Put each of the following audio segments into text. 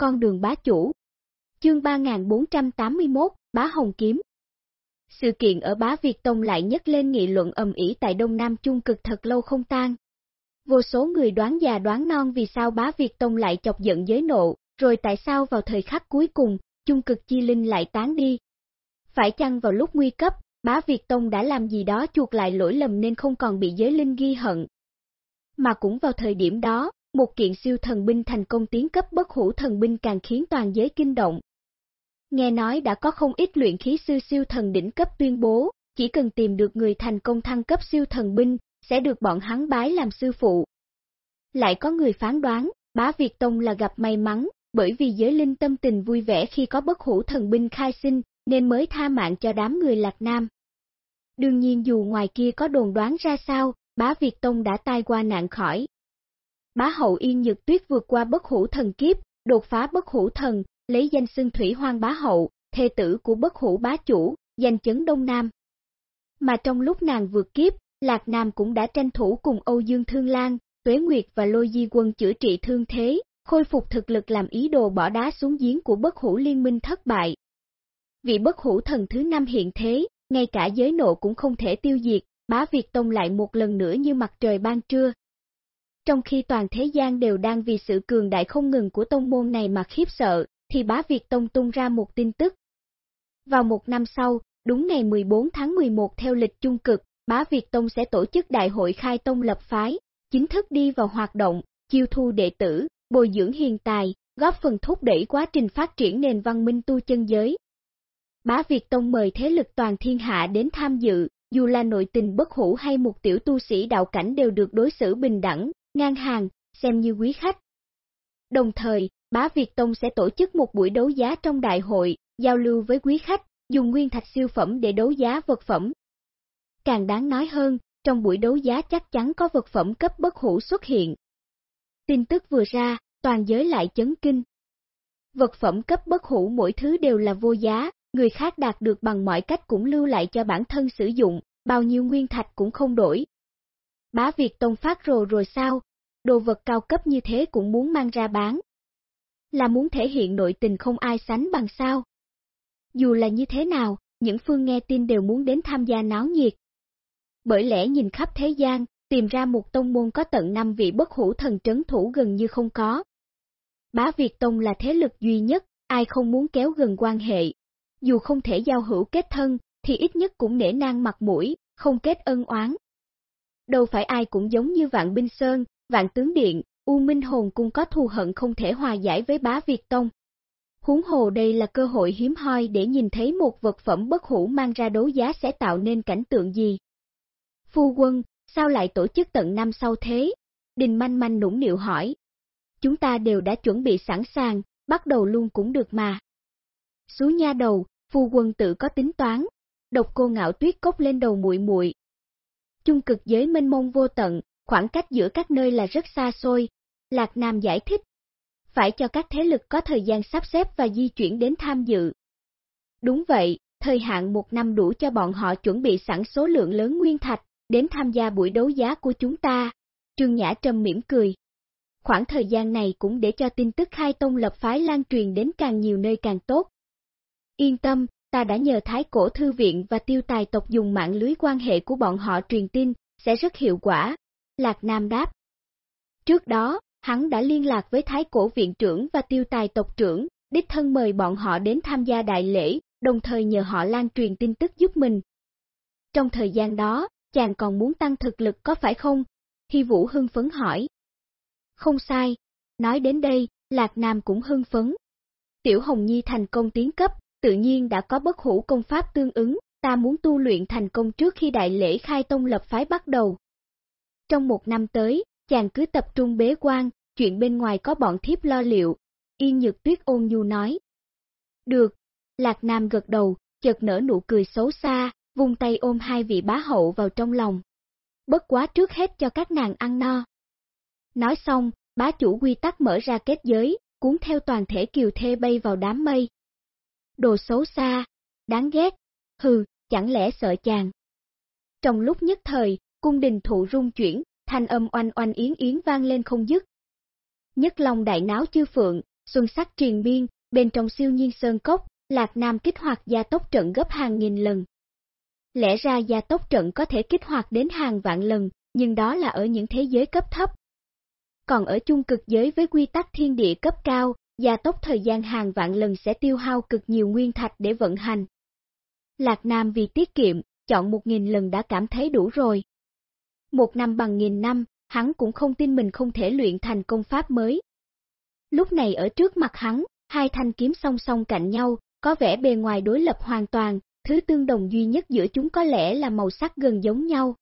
con đường bá chủ. Chương 3481, Bá Hồng Kiếm Sự kiện ở Bá Việt Tông lại nhấc lên nghị luận ầm ĩ tại Đông Nam Trung cực thật lâu không tan. Vô số người đoán già đoán non vì sao Bá Việt Tông lại chọc giận giới nộ, rồi tại sao vào thời khắc cuối cùng, Trung cực chi linh lại tán đi. Phải chăng vào lúc nguy cấp, Bá Việt Tông đã làm gì đó chuột lại lỗi lầm nên không còn bị giới linh ghi hận. Mà cũng vào thời điểm đó, một kiện siêu thần binh thành công tiến cấp bất hủ thần binh càng khiến toàn giới kinh động. Nghe nói đã có không ít luyện khí sư siêu thần đỉnh cấp tuyên bố, chỉ cần tìm được người thành công thăng cấp siêu thần binh, sẽ được bọn hắn bái làm sư phụ. Lại có người phán đoán, bá Việt Tông là gặp may mắn, bởi vì giới linh tâm tình vui vẻ khi có bất hủ thần binh khai sinh, nên mới tha mạng cho đám người Lạc Nam. Đương nhiên dù ngoài kia có đồn đoán ra sao, bá Việt Tông đã tai qua nạn khỏi. Bá hậu Yên Nhược Tuyết vượt qua bất hủ thần kiếp, đột phá bất hủ thần, lấy danh xưng Thủy Hoang bá hậu, thê tử của bất hủ bá chủ, danh chấn Đông Nam. Mà trong lúc nàng vượt kiếp, Lạc Nam cũng đã tranh thủ cùng Âu Dương Thương Lan, Tuế Nguyệt và Lôi Di Quân chữa trị thương thế, khôi phục thực lực làm ý đồ bỏ đá xuống giếng của bất hủ liên minh thất bại. Vị bất hủ thần thứ năm hiện thế, ngay cả giới nộ cũng không thể tiêu diệt, bá Việt Tông lại một lần nữa như mặt trời ban trưa. Trong khi toàn thế gian đều đang vì sự cường đại không ngừng của tông môn này mà khiếp sợ, thì bá Việt Tông tung ra một tin tức. Vào một năm sau, đúng ngày 14 tháng 11 theo lịch trung cực, bá Việt Tông sẽ tổ chức đại hội khai tông lập phái, chính thức đi vào hoạt động, chiêu thu đệ tử, bồi dưỡng hiền tài, góp phần thúc đẩy quá trình phát triển nền văn minh tu chân giới. Bá Việt Tông mời thế lực toàn thiên hạ đến tham dự, dù là nội tình bất hủ hay một tiểu tu sĩ đạo cảnh đều được đối xử bình đẳng, ngang hàng, xem như quý khách. Đồng thời, Bá Việt Tông sẽ tổ chức một buổi đấu giá trong đại hội, giao lưu với quý khách, dùng nguyên thạch siêu phẩm để đấu giá vật phẩm. Càng đáng nói hơn, trong buổi đấu giá chắc chắn có vật phẩm cấp bất hủ xuất hiện. Tin tức vừa ra, toàn giới lại chấn kinh. Vật phẩm cấp bất hủ mỗi thứ đều là vô giá, người khác đạt được bằng mọi cách cũng lưu lại cho bản thân sử dụng, bao nhiêu nguyên thạch cũng không đổi. Bá Việt Tông phát rồ rồi sao? Đồ vật cao cấp như thế cũng muốn mang ra bán. Là muốn thể hiện nội tình không ai sánh bằng sao? Dù là như thế nào, những phương nghe tin đều muốn đến tham gia náo nhiệt. Bởi lẽ nhìn khắp thế gian, tìm ra một tông môn có tận năm vị bất hủ thần trấn thủ gần như không có. Bá Việt Tông là thế lực duy nhất, ai không muốn kéo gần quan hệ. Dù không thể giao hữu kết thân, thì ít nhất cũng nể nang mặt mũi, không kết ân oán. Đâu phải ai cũng giống như Vạn Binh Sơn, Vạn Tướng Điện, U Minh Hồn cũng có thù hận không thể hòa giải với bá Việt Tông. Huống hồ đây là cơ hội hiếm hoi để nhìn thấy một vật phẩm bất hủ mang ra đấu giá sẽ tạo nên cảnh tượng gì. Phu quân, sao lại tổ chức tận năm sau thế? Đình manh manh nũng nịu hỏi. Chúng ta đều đã chuẩn bị sẵn sàng, bắt đầu luôn cũng được mà. Xú nha đầu, phu quân tự có tính toán. Độc cô ngạo tuyết cốc lên đầu muội muội. Chung cực giới mênh mông vô tận, khoảng cách giữa các nơi là rất xa xôi. Lạc Nam giải thích. Phải cho các thế lực có thời gian sắp xếp và di chuyển đến tham dự. Đúng vậy, thời hạn một năm đủ cho bọn họ chuẩn bị sẵn số lượng lớn nguyên thạch, đến tham gia buổi đấu giá của chúng ta. Trương Nhã Trâm mỉm cười. Khoảng thời gian này cũng để cho tin tức khai tông lập phái lan truyền đến càng nhiều nơi càng tốt. Yên tâm, ta đã nhờ Thái Cổ Thư Viện và tiêu tài tộc dùng mạng lưới quan hệ của bọn họ truyền tin, sẽ rất hiệu quả. Lạc Nam đáp. Trước đó, hắn đã liên lạc với Thái Cổ Viện trưởng và tiêu tài tộc trưởng, đích thân mời bọn họ đến tham gia đại lễ, đồng thời nhờ họ lan truyền tin tức giúp mình. Trong thời gian đó, chàng còn muốn tăng thực lực có phải không? Hy Vũ hưng phấn hỏi. Không sai, nói đến đây, Lạc Nam cũng hưng phấn. Tiểu Hồng Nhi thành công tiến cấp, tự nhiên đã có bất hủ công pháp tương ứng, ta muốn tu luyện thành công trước khi đại lễ khai tông lập phái bắt đầu. Trong một năm tới, chàng cứ tập trung bế quan, chuyện bên ngoài có bọn thiếp lo liệu, Yên Nhược Tuyết ôn nhu nói. Được, Lạc Nam gật đầu, chợt nở nụ cười xấu xa, vung tay ôm hai vị bá hậu vào trong lòng. Bất quá trước hết cho các nàng ăn no. Nói xong, bá chủ quy tắc mở ra kết giới, cuốn theo toàn thể kiều thê bay vào đám mây. Đồ xấu xa, đáng ghét, hừ, chẳng lẽ sợ chàng. Trong lúc nhất thời, cung đình thụ rung chuyển, thanh âm oanh oanh yến yến vang lên không dứt. Nhất lòng đại náo chư phượng, xuân sắc truyền biên, bên trong siêu nhiên sơn cốc, Lạc Nam kích hoạt gia tốc trận gấp hàng nghìn lần. Lẽ ra gia tốc trận có thể kích hoạt đến hàng vạn lần, nhưng đó là ở những thế giới cấp thấp. Còn ở chung cực giới với quy tắc thiên địa cấp cao, gia tốc thời gian hàng vạn lần sẽ tiêu hao cực nhiều nguyên thạch để vận hành. Lạc Nam vì tiết kiệm, chọn một nghìn lần đã cảm thấy đủ rồi. Một năm bằng nghìn năm, hắn cũng không tin mình không thể luyện thành công pháp mới. Lúc này ở trước mặt hắn, hai thanh kiếm song song cạnh nhau, có vẻ bề ngoài đối lập hoàn toàn, thứ tương đồng duy nhất giữa chúng có lẽ là màu sắc gần giống nhau.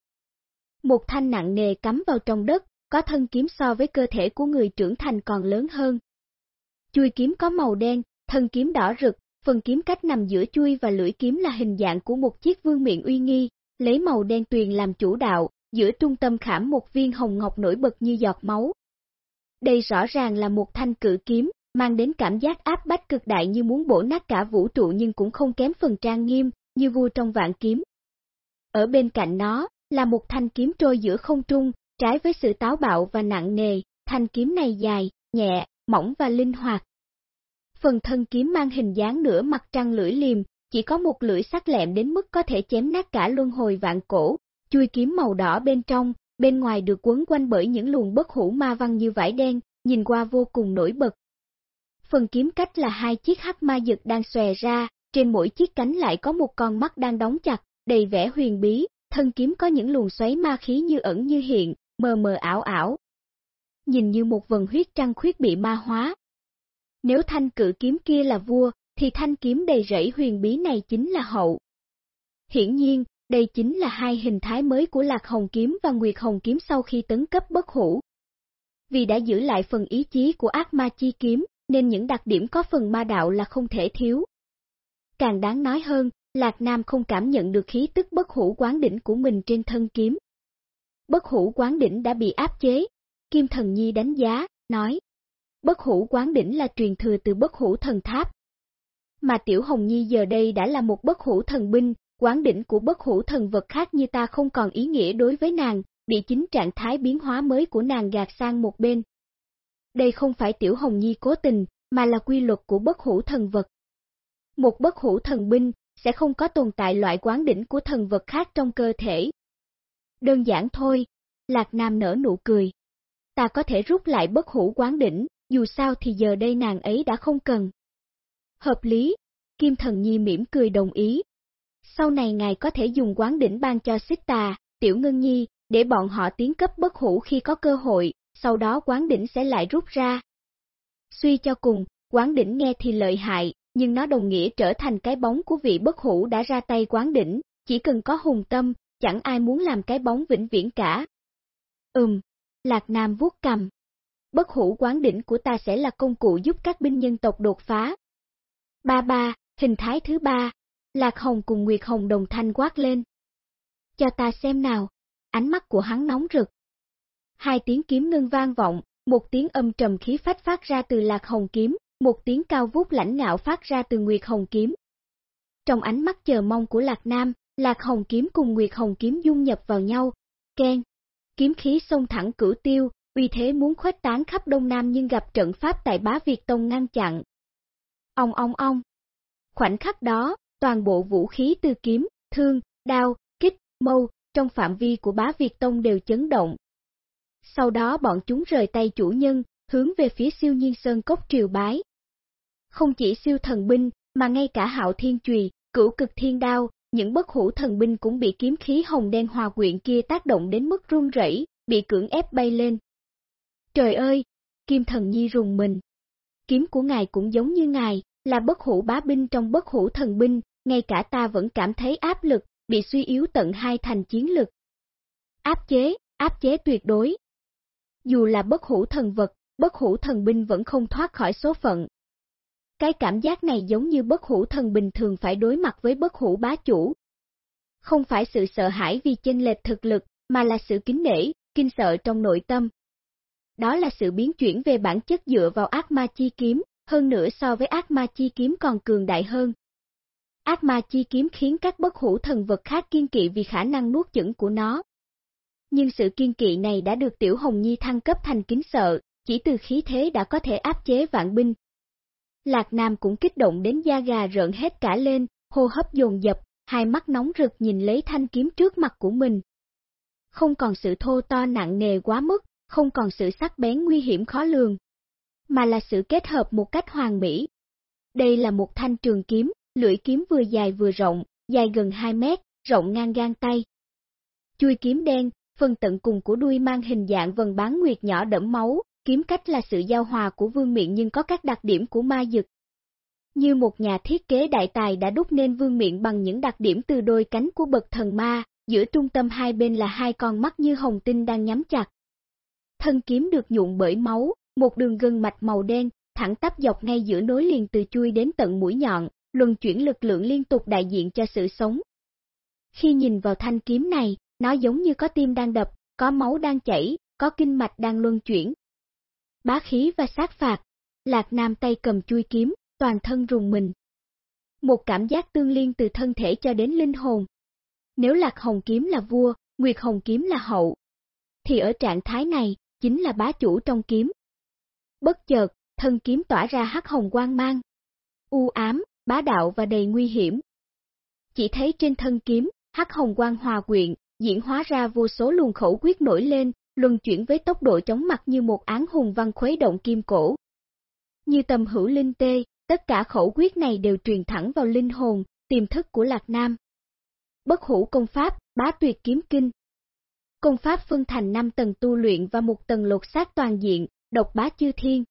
Một thanh nặng nề cắm vào trong đất, có thân kiếm so với cơ thể của người trưởng thành còn lớn hơn. Chui kiếm có màu đen, thân kiếm đỏ rực, phần kiếm cách nằm giữa chui và lưỡi kiếm là hình dạng của một chiếc vương miệng uy nghi, lấy màu đen tuyền làm chủ đạo, giữa trung tâm khảm một viên hồng ngọc nổi bật như giọt máu. Đây rõ ràng là một thanh cự kiếm, mang đến cảm giác áp bách cực đại như muốn bổ nát cả vũ trụ nhưng cũng không kém phần trang nghiêm, như vua trong vạn kiếm. Ở bên cạnh nó, là một thanh kiếm trôi giữa không trung, trái với sự táo bạo và nặng nề, thanh kiếm này dài, nhẹ, mỏng và linh hoạt. Phần thân kiếm mang hình dáng nửa mặt trăng lưỡi liềm, chỉ có một lưỡi sắc lẹm đến mức có thể chém nát cả luân hồi vạn cổ, chui kiếm màu đỏ bên trong, bên ngoài được quấn quanh bởi những luồng bất hủ ma văn như vải đen, nhìn qua vô cùng nổi bật. Phần kiếm cách là hai chiếc hắc ma dực đang xòe ra, trên mỗi chiếc cánh lại có một con mắt đang đóng chặt, đầy vẻ huyền bí, thân kiếm có những luồng xoáy ma khí như ẩn như hiện, mờ mờ ảo ảo. Nhìn như một vần huyết trăng khuyết bị ma hóa. Nếu thanh cử kiếm kia là vua, thì thanh kiếm đầy rẫy huyền bí này chính là hậu. Hiển nhiên, đây chính là hai hình thái mới của Lạc Hồng Kiếm và Nguyệt Hồng Kiếm sau khi tấn cấp bất hủ. Vì đã giữ lại phần ý chí của ác ma chi kiếm, nên những đặc điểm có phần ma đạo là không thể thiếu. Càng đáng nói hơn, Lạc Nam không cảm nhận được khí tức bất hủ quán đỉnh của mình trên thân kiếm. Bất hủ quán đỉnh đã bị áp chế, Kim Thần Nhi đánh giá, nói. Bất hủ quán đỉnh là truyền thừa từ bất hủ thần tháp. Mà Tiểu Hồng Nhi giờ đây đã là một bất hủ thần binh, quán đỉnh của bất hủ thần vật khác như ta không còn ý nghĩa đối với nàng, bị chính trạng thái biến hóa mới của nàng gạt sang một bên. Đây không phải Tiểu Hồng Nhi cố tình, mà là quy luật của bất hủ thần vật. Một bất hủ thần binh sẽ không có tồn tại loại quán đỉnh của thần vật khác trong cơ thể. Đơn giản thôi, Lạc Nam nở nụ cười. Ta có thể rút lại bất hủ quán đỉnh, dù sao thì giờ đây nàng ấy đã không cần. Hợp lý, Kim Thần Nhi mỉm cười đồng ý, sau này ngài có thể dùng quán đỉnh ban cho xích tà, tiểu ngân nhi, để bọn họ tiến cấp bất hủ khi có cơ hội, sau đó quán đỉnh sẽ lại rút ra. Suy cho cùng, quán đỉnh nghe thì lợi hại, nhưng nó đồng nghĩa trở thành cái bóng của vị bất hủ đã ra tay quán đỉnh, chỉ cần có hùng tâm, chẳng ai muốn làm cái bóng vĩnh viễn cả. Ừm, Lạc Nam vuốt cầm. Bất hủ quán đỉnh của ta sẽ là công cụ giúp các binh nhân tộc đột phá. Ba ba, hình thái thứ ba, Lạc Hồng cùng Nguyệt Hồng đồng thanh quát lên. Cho ta xem nào, ánh mắt của hắn nóng rực. Hai tiếng kiếm ngân vang vọng, một tiếng âm trầm khí phách phát ra từ Lạc Hồng kiếm, một tiếng cao vút lãnh ngạo phát ra từ Nguyệt Hồng kiếm. Trong ánh mắt chờ mong của Lạc Nam, Lạc Hồng kiếm cùng Nguyệt Hồng kiếm dung nhập vào nhau, khen, kiếm khí xông thẳng cửu tiêu, uy thế muốn khuếch tán khắp Đông Nam nhưng gặp trận pháp tại Bá Việt Tông ngăn chặn. Ông ông ông. Khoảnh khắc đó, toàn bộ vũ khí từ kiếm, thương, đao, kích, mâu, trong phạm vi của bá Việt Tông đều chấn động. Sau đó bọn chúng rời tay chủ nhân, hướng về phía siêu nhiên sơn cốc triều bái. Không chỉ siêu thần binh, mà ngay cả hạo thiên trùy, cửu cực thiên đao, những bất hủ thần binh cũng bị kiếm khí hồng đen hòa quyện kia tác động đến mức run rẩy, bị cưỡng ép bay lên. Trời ơi, kim thần nhi rùng mình. Kiếm của ngài cũng giống như ngài, là bất hủ bá binh trong bất hủ thần binh, ngay cả ta vẫn cảm thấy áp lực, bị suy yếu tận hai thành chiến lực. Áp chế, áp chế tuyệt đối. Dù là bất hủ thần vật, bất hủ thần binh vẫn không thoát khỏi số phận. Cái cảm giác này giống như bất hủ thần bình thường phải đối mặt với bất hủ bá chủ. Không phải sự sợ hãi vì chênh lệch thực lực, mà là sự kính nể, kinh sợ trong nội tâm. Đó là sự biến chuyển về bản chất dựa vào ác ma chi kiếm, hơn nữa so với ác ma chi kiếm còn cường đại hơn. Ác ma chi kiếm khiến các bất hủ thần vật khác kiên kỵ vì khả năng nuốt chửng của nó. Nhưng sự kiên kỵ này đã được Tiểu Hồng Nhi thăng cấp thành kính sợ, chỉ từ khí thế đã có thể áp chế vạn binh, Lạc Nam cũng kích động đến da gà rợn hết cả lên, hô hấp dồn dập, hai mắt nóng rực nhìn lấy thanh kiếm trước mặt của mình. Không còn sự thô to nặng nề quá mức, không còn sự sắc bén nguy hiểm khó lường, mà là sự kết hợp một cách hoàn mỹ. Đây là một thanh trường kiếm, lưỡi kiếm vừa dài vừa rộng, dài gần 2 mét, rộng ngang gang tay. Chui kiếm đen, phần tận cùng của đuôi mang hình dạng vần bán nguyệt nhỏ đẫm máu, kiếm cách là sự giao hòa của vương miện nhưng có các đặc điểm của ma dực. Như một nhà thiết kế đại tài đã đúc nên vương miện bằng những đặc điểm từ đôi cánh của bậc thần ma, giữa trung tâm hai bên là hai con mắt như hồng tinh đang nhắm chặt. Thân kiếm được nhuộm bởi máu, một đường gân mạch màu đen, thẳng tắp dọc ngay giữa nối liền từ chui đến tận mũi nhọn, luân chuyển lực lượng liên tục đại diện cho sự sống. Khi nhìn vào thanh kiếm này, nó giống như có tim đang đập, có máu đang chảy, có kinh mạch đang luân chuyển. Bá khí và sát phạt, Lạc Nam tay cầm chui kiếm, toàn thân rùng mình. Một cảm giác tương liên từ thân thể cho đến linh hồn. Nếu Lạc Hồng kiếm là vua, Nguyệt Hồng kiếm là hậu, thì ở trạng thái này, chính là bá chủ trong kiếm. Bất chợt, thân kiếm tỏa ra hắc hồng quang mang. U ám, bá đạo và đầy nguy hiểm. Chỉ thấy trên thân kiếm, hắc hồng quang hòa quyện, diễn hóa ra vô số luồng khẩu quyết nổi lên, luân chuyển với tốc độ chóng mặt như một án hùng văn khuấy động kim cổ. Như tầm hữu linh tê, tất cả khẩu quyết này đều truyền thẳng vào linh hồn, tiềm thức của Lạc Nam. Bất hủ công pháp, bá tuyệt kiếm kinh. Công pháp phân thành 5 tầng tu luyện và một tầng lột xác toàn diện, độc bá chư thiên.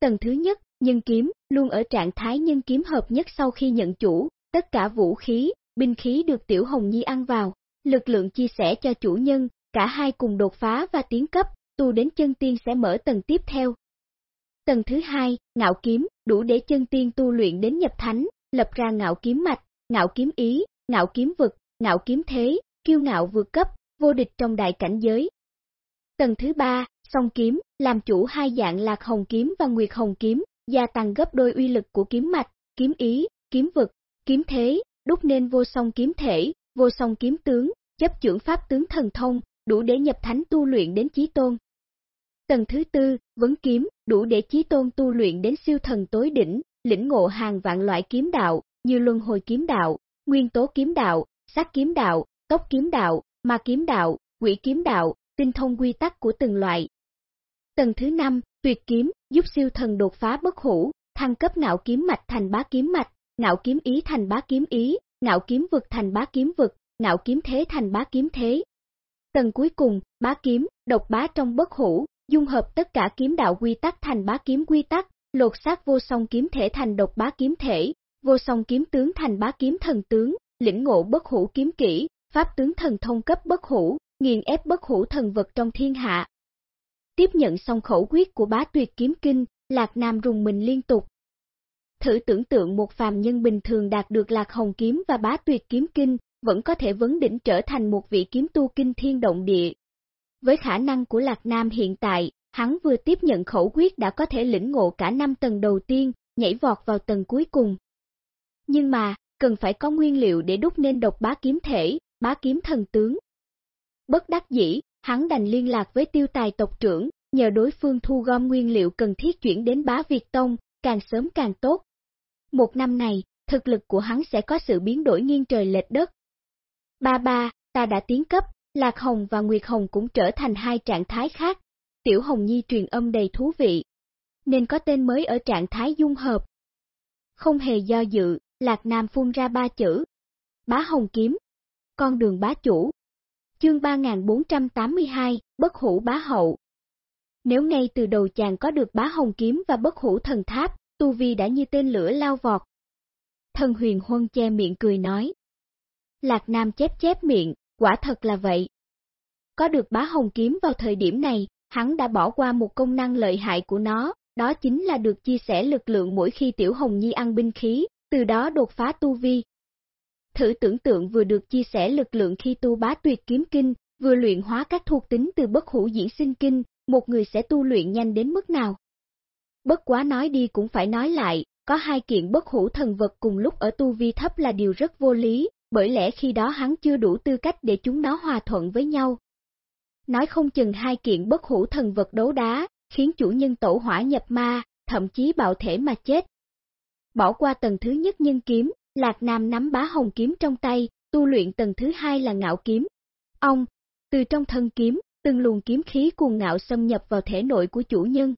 Tầng thứ nhất, nhân kiếm, luôn ở trạng thái nhân kiếm hợp nhất sau khi nhận chủ, tất cả vũ khí, binh khí được Tiểu Hồng Nhi ăn vào, lực lượng chia sẻ cho chủ nhân, cả hai cùng đột phá và tiến cấp, tu đến chân tiên sẽ mở tầng tiếp theo. Tầng thứ hai, ngạo kiếm, đủ để chân tiên tu luyện đến nhập thánh, lập ra ngạo kiếm mạch, ngạo kiếm ý, ngạo kiếm vực, ngạo kiếm thế, kiêu ngạo vượt cấp, vô địch trong đại cảnh giới. Tầng thứ ba, song kiếm, làm chủ hai dạng lạc hồng kiếm và nguyệt hồng kiếm, gia tăng gấp đôi uy lực của kiếm mạch, kiếm ý, kiếm vực, kiếm thế, đúc nên vô song kiếm thể, vô song kiếm tướng, chấp trưởng pháp tướng thần thông, đủ để nhập thánh tu luyện đến chí tôn. Tầng thứ tư, vấn kiếm, đủ để chí tôn tu luyện đến siêu thần tối đỉnh, lĩnh ngộ hàng vạn loại kiếm đạo, như luân hồi kiếm đạo, nguyên tố kiếm đạo, sát kiếm đạo, tốc kiếm đạo, ma kiếm đạo, quỷ kiếm đạo, tinh thông quy tắc của từng loại. Tầng thứ năm, tuyệt kiếm, giúp siêu thần đột phá bất hủ, thăng cấp ngạo kiếm mạch thành bá kiếm mạch, ngạo kiếm ý thành bá kiếm ý, ngạo kiếm vực thành bá kiếm vực, ngạo kiếm thế thành bá kiếm thế. Tầng cuối cùng, bá kiếm, độc bá trong bất hủ, dung hợp tất cả kiếm đạo quy tắc thành bá kiếm quy tắc, lột xác vô song kiếm thể thành độc bá kiếm thể, vô song kiếm tướng thành bá kiếm thần tướng, lĩnh ngộ bất hủ kiếm kỹ, pháp tướng thần thông cấp bất hủ, nghiền ép bất hủ thần vật trong thiên hạ. Tiếp nhận xong khẩu quyết của bá tuyệt kiếm kinh, Lạc Nam rùng mình liên tục. Thử tưởng tượng một phàm nhân bình thường đạt được Lạc Hồng kiếm và bá tuyệt kiếm kinh, vẫn có thể vấn đỉnh trở thành một vị kiếm tu kinh thiên động địa. Với khả năng của Lạc Nam hiện tại, hắn vừa tiếp nhận khẩu quyết đã có thể lĩnh ngộ cả năm tầng đầu tiên, nhảy vọt vào tầng cuối cùng. Nhưng mà, cần phải có nguyên liệu để đúc nên độc bá kiếm thể, bá kiếm thần tướng. Bất đắc dĩ, hắn đành liên lạc với tiêu tài tộc trưởng, nhờ đối phương thu gom nguyên liệu cần thiết chuyển đến bá Việt Tông, càng sớm càng tốt. Một năm này, thực lực của hắn sẽ có sự biến đổi nghiêng trời lệch đất. Ba ba, ta đã tiến cấp, Lạc Hồng và Nguyệt Hồng cũng trở thành hai trạng thái khác. Tiểu Hồng Nhi truyền âm đầy thú vị, nên có tên mới ở trạng thái dung hợp. Không hề do dự, Lạc Nam phun ra ba chữ. Bá Hồng Kiếm. Con đường bá chủ. Chương 3482, Bất hủ bá hậu. Nếu ngay từ đầu chàng có được bá hồng kiếm và bất hủ thần tháp, Tu Vi đã như tên lửa lao vọt. Thần huyền huân che miệng cười nói. Lạc Nam chép chép miệng, quả thật là vậy. Có được bá hồng kiếm vào thời điểm này, hắn đã bỏ qua một công năng lợi hại của nó, đó chính là được chia sẻ lực lượng mỗi khi Tiểu Hồng Nhi ăn binh khí, từ đó đột phá tu vi. Thử tưởng tượng vừa được chia sẻ lực lượng khi tu bá tuyệt kiếm kinh, vừa luyện hóa các thuộc tính từ bất hủ diễn sinh kinh, một người sẽ tu luyện nhanh đến mức nào. Bất quá nói đi cũng phải nói lại, có hai kiện bất hủ thần vật cùng lúc ở tu vi thấp là điều rất vô lý, bởi lẽ khi đó hắn chưa đủ tư cách để chúng nó hòa thuận với nhau. Nói không chừng hai kiện bất hủ thần vật đấu đá, khiến chủ nhân tổ hỏa nhập ma, thậm chí bạo thể mà chết, Bỏ qua tầng thứ nhất nhân kiếm, Lạc Nam nắm bá hồng kiếm trong tay, tu luyện tầng thứ hai là ngạo kiếm. Ông, từ trong thân kiếm, từng luồng kiếm khí cuồng ngạo xâm nhập vào thể nội của chủ nhân.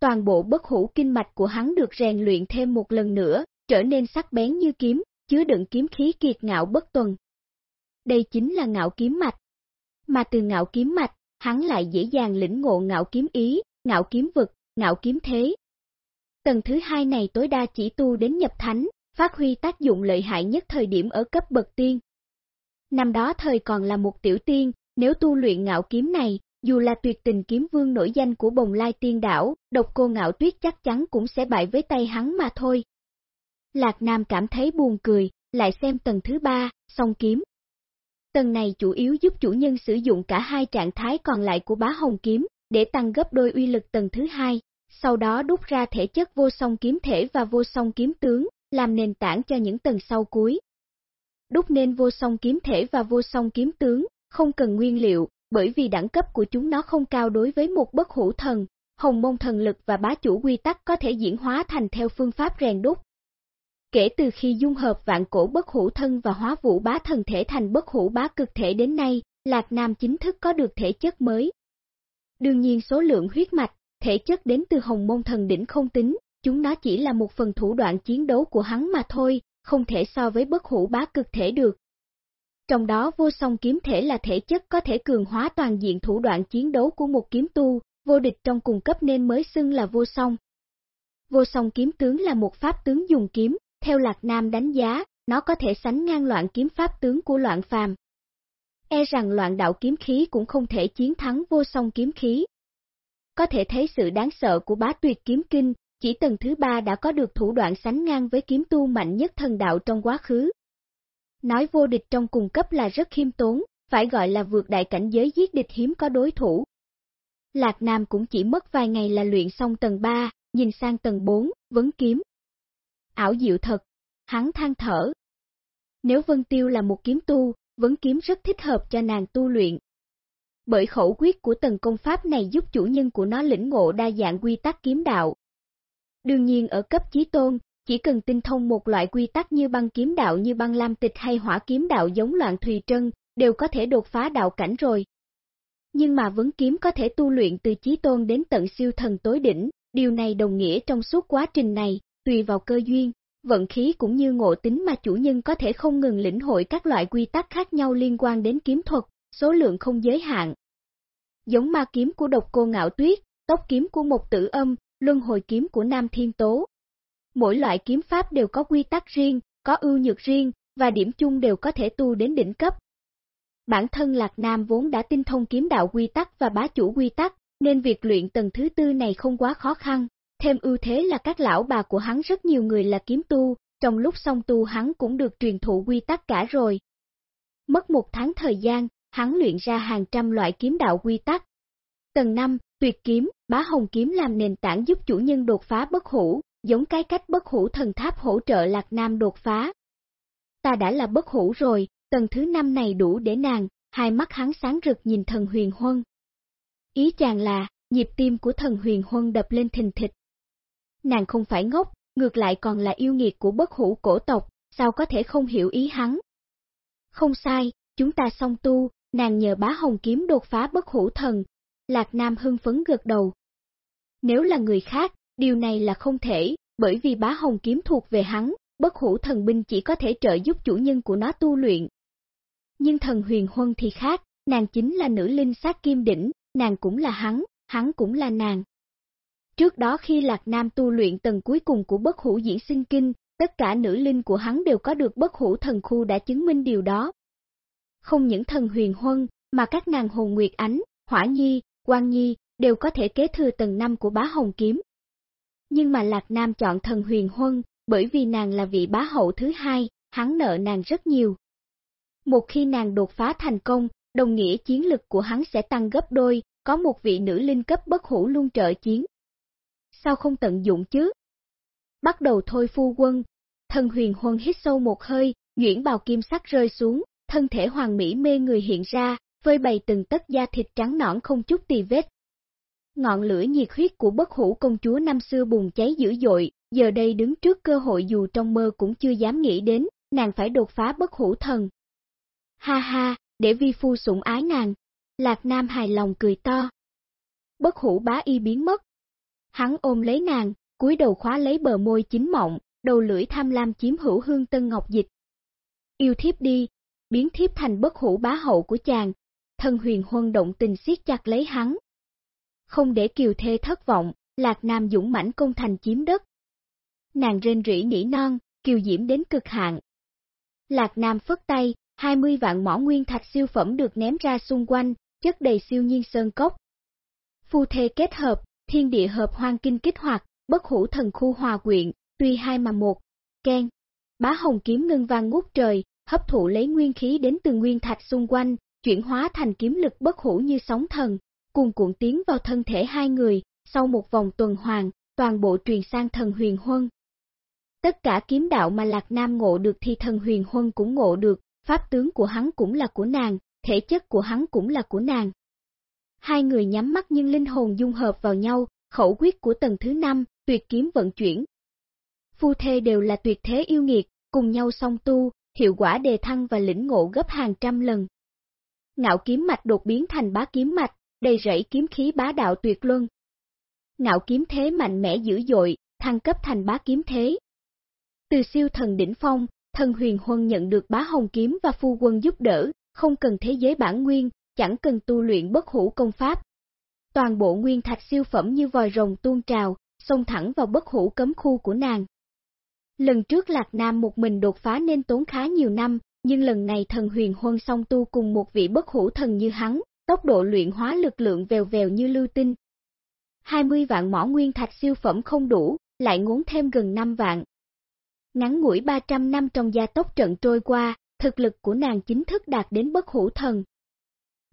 Toàn bộ bất hủ kinh mạch của hắn được rèn luyện thêm một lần nữa, trở nên sắc bén như kiếm, chứa đựng kiếm khí kiệt ngạo bất tuần. Đây chính là ngạo kiếm mạch. Mà từ ngạo kiếm mạch, hắn lại dễ dàng lĩnh ngộ ngạo kiếm ý, ngạo kiếm vực, ngạo kiếm thế. Tầng thứ hai này tối đa chỉ tu đến nhập thánh, phát huy tác dụng lợi hại nhất thời điểm ở cấp bậc tiên. Năm đó thời còn là một tiểu tiên, nếu tu luyện ngạo kiếm này, dù là tuyệt tình kiếm vương nổi danh của bồng lai tiên đảo, độc cô ngạo tuyết chắc chắn cũng sẽ bại với tay hắn mà thôi. Lạc Nam cảm thấy buồn cười, lại xem tầng thứ ba, song kiếm. Tầng này chủ yếu giúp chủ nhân sử dụng cả hai trạng thái còn lại của bá hồng kiếm, để tăng gấp đôi uy lực tầng thứ hai, sau đó đúc ra thể chất vô song kiếm thể và vô song kiếm tướng, làm nền tảng cho những tầng sau cuối. Đúc nên vô song kiếm thể và vô song kiếm tướng, không cần nguyên liệu, bởi vì đẳng cấp của chúng nó không cao đối với một bất hủ thần, hồng môn thần lực và bá chủ quy tắc có thể diễn hóa thành theo phương pháp rèn đúc. Kể từ khi dung hợp vạn cổ bất hủ thân và hóa vũ bá thần thể thành bất hủ bá cực thể đến nay, Lạc Nam chính thức có được thể chất mới. Đương nhiên số lượng huyết mạch, thể chất đến từ hồng môn thần đỉnh không tính, chúng nó chỉ là một phần thủ đoạn chiến đấu của hắn mà thôi, không thể so với bất hủ bá cực thể được. Trong đó vô song kiếm thể là thể chất có thể cường hóa toàn diện thủ đoạn chiến đấu của một kiếm tu, vô địch trong cùng cấp nên mới xưng là vô song. Vô song kiếm tướng là một pháp tướng dùng kiếm, theo Lạc Nam đánh giá, nó có thể sánh ngang loạn kiếm pháp tướng của loạn phàm. E rằng loạn đạo kiếm khí cũng không thể chiến thắng vô song kiếm khí. Có thể thấy sự đáng sợ của bá tuyệt kiếm kinh, chỉ tầng thứ ba đã có được thủ đoạn sánh ngang với kiếm tu mạnh nhất thần đạo trong quá khứ. Nói vô địch trong cùng cấp là rất khiêm tốn, phải gọi là vượt đại cảnh giới giết địch hiếm có đối thủ. Lạc Nam cũng chỉ mất vài ngày là luyện xong tầng 3, nhìn sang tầng 4, vấn kiếm. Ảo diệu thật, hắn than thở. Nếu Vân Tiêu là một kiếm tu, vấn kiếm rất thích hợp cho nàng tu luyện. Bởi khẩu quyết của tầng công pháp này giúp chủ nhân của nó lĩnh ngộ đa dạng quy tắc kiếm đạo. Đương nhiên ở cấp chí tôn, chỉ cần tinh thông một loại quy tắc như băng kiếm đạo như băng lam tịch hay hỏa kiếm đạo giống loạn thùy trân, đều có thể đột phá đạo cảnh rồi. Nhưng mà vấn kiếm có thể tu luyện từ chí tôn đến tận siêu thần tối đỉnh, điều này đồng nghĩa trong suốt quá trình này, tùy vào cơ duyên, vận khí cũng như ngộ tính mà chủ nhân có thể không ngừng lĩnh hội các loại quy tắc khác nhau liên quan đến kiếm thuật, số lượng không giới hạn. Giống ma kiếm của độc cô ngạo tuyết, tốc kiếm của một tử âm, luân hồi kiếm của Nam Thiên Tố. Mỗi loại kiếm pháp đều có quy tắc riêng, có ưu nhược riêng, và điểm chung đều có thể tu đến đỉnh cấp. Bản thân Lạc Nam vốn đã tinh thông kiếm đạo quy tắc và bá chủ quy tắc, nên việc luyện tầng thứ tư này không quá khó khăn. Thêm ưu thế là các lão bà của hắn rất nhiều người là kiếm tu, trong lúc xong tu hắn cũng được truyền thụ quy tắc cả rồi. Mất một tháng thời gian, hắn luyện ra hàng trăm loại kiếm đạo quy tắc. Tầng 5, tuyệt kiếm, bá hồng kiếm làm nền tảng giúp chủ nhân đột phá bất hủ, giống cái cách bất hủ thần tháp hỗ trợ Lạc Nam đột phá. Ta đã là bất hủ rồi, tầng thứ năm này đủ để nàng, hai mắt hắn sáng rực nhìn thần huyền huân. Ý chàng là, nhịp tim của thần huyền huân đập lên thình thịch. Nàng không phải ngốc, ngược lại còn là yêu nghiệt của bất hủ cổ tộc, sao có thể không hiểu ý hắn. Không sai, chúng ta song tu, nàng nhờ bá hồng kiếm đột phá bất hủ thần. Lạc Nam hưng phấn gật đầu. Nếu là người khác, điều này là không thể, bởi vì bá hồng kiếm thuộc về hắn, bất hủ thần binh chỉ có thể trợ giúp chủ nhân của nó tu luyện. Nhưng thần huyền huân thì khác, nàng chính là nữ linh sát kim đỉnh, nàng cũng là hắn, hắn cũng là nàng. Trước đó khi Lạc Nam tu luyện tầng cuối cùng của bất hủ diễn sinh kinh, tất cả nữ linh của hắn đều có được bất hủ thần khu đã chứng minh điều đó. Không những thần huyền huân, mà các nàng hồn nguyệt ánh, hỏa nhi, quang nhi, đều có thể kế thừa tầng 5 của bá hồng kiếm. Nhưng mà Lạc Nam chọn thần huyền huân, bởi vì nàng là vị bá hậu thứ hai, hắn nợ nàng rất nhiều. Một khi nàng đột phá thành công, đồng nghĩa chiến lực của hắn sẽ tăng gấp đôi, có một vị nữ linh cấp bất hủ luôn trợ chiến. Sao không tận dụng chứ? Bắt đầu thôi phu quân, thần huyền huân hít sâu một hơi, nhuyễn bào kim sắc rơi xuống, thân thể hoàng mỹ mê người hiện ra, phơi bày từng tất da thịt trắng nõn không chút tì vết. Ngọn lửa nhiệt huyết của bất hủ công chúa năm xưa bùng cháy dữ dội, giờ đây đứng trước cơ hội dù trong mơ cũng chưa dám nghĩ đến, nàng phải đột phá bất hủ thần. Ha ha, để vi phu sủng ái nàng, Lạc Nam hài lòng cười to. Bất hủ bá y biến mất. Hắn ôm lấy nàng, cúi đầu khóa lấy bờ môi chính mọng, đầu lưỡi tham lam chiếm hữu hương tân ngọc dịch. Yêu thiếp đi, biến thiếp thành bất hủ bá hậu của chàng, thân huyền huân động tình siết chặt lấy hắn. Không để kiều thê thất vọng, Lạc Nam dũng mãnh công thành chiếm đất. Nàng rên rỉ nỉ non, kiều diễm đến cực hạn. Lạc Nam phất tay, 20 vạn mỏ nguyên thạch siêu phẩm được ném ra xung quanh, chất đầy siêu nhiên sơn cốc. Phu thê kết hợp, thiên địa hợp hoang kinh kích hoạt, bất hủ thần khu hòa quyện, tuy hai mà một. Ken. Bá hồng kiếm ngân vang ngút trời, hấp thụ lấy nguyên khí đến từ nguyên thạch xung quanh, chuyển hóa thành kiếm lực bất hủ như sóng thần, cuồn cuộn tiến vào thân thể hai người, sau một vòng tuần hoàn, toàn bộ truyền sang thần huyền huân. Tất cả kiếm đạo mà Lạc Nam ngộ được thì thần huyền huân cũng ngộ được, pháp tướng của hắn cũng là của nàng, thể chất của hắn cũng là của nàng. Hai người nhắm mắt nhưng linh hồn dung hợp vào nhau, khẩu quyết của tầng thứ năm, tuyệt kiếm vận chuyển. Phu thê đều là tuyệt thế yêu nghiệt, cùng nhau song tu, hiệu quả đề thăng và lĩnh ngộ gấp hàng trăm lần. Ngạo kiếm mạch đột biến thành bá kiếm mạch, đầy rẫy kiếm khí bá đạo tuyệt luân. Ngạo kiếm thế mạnh mẽ dữ dội, thăng cấp thành bá kiếm thế. Từ siêu thần đỉnh phong, thần huyền huân nhận được bá hồng kiếm và phu quân giúp đỡ, không cần thế giới bản nguyên, chẳng cần tu luyện bất hủ công pháp. Toàn bộ nguyên thạch siêu phẩm như vòi rồng tuôn trào, xông thẳng vào bất hủ cấm khu của nàng. Lần trước Lạc Nam một mình đột phá nên tốn khá nhiều năm, nhưng lần này thần huyền huân song tu cùng một vị bất hủ thần như hắn, tốc độ luyện hóa lực lượng vèo vèo như lưu tinh. 20 vạn mỏ nguyên thạch siêu phẩm không đủ, lại ngốn thêm gần 5 vạn. Ngắn ngủi 300 năm trong gia tốc trận trôi qua, thực lực của nàng chính thức đạt đến bất hủ thần.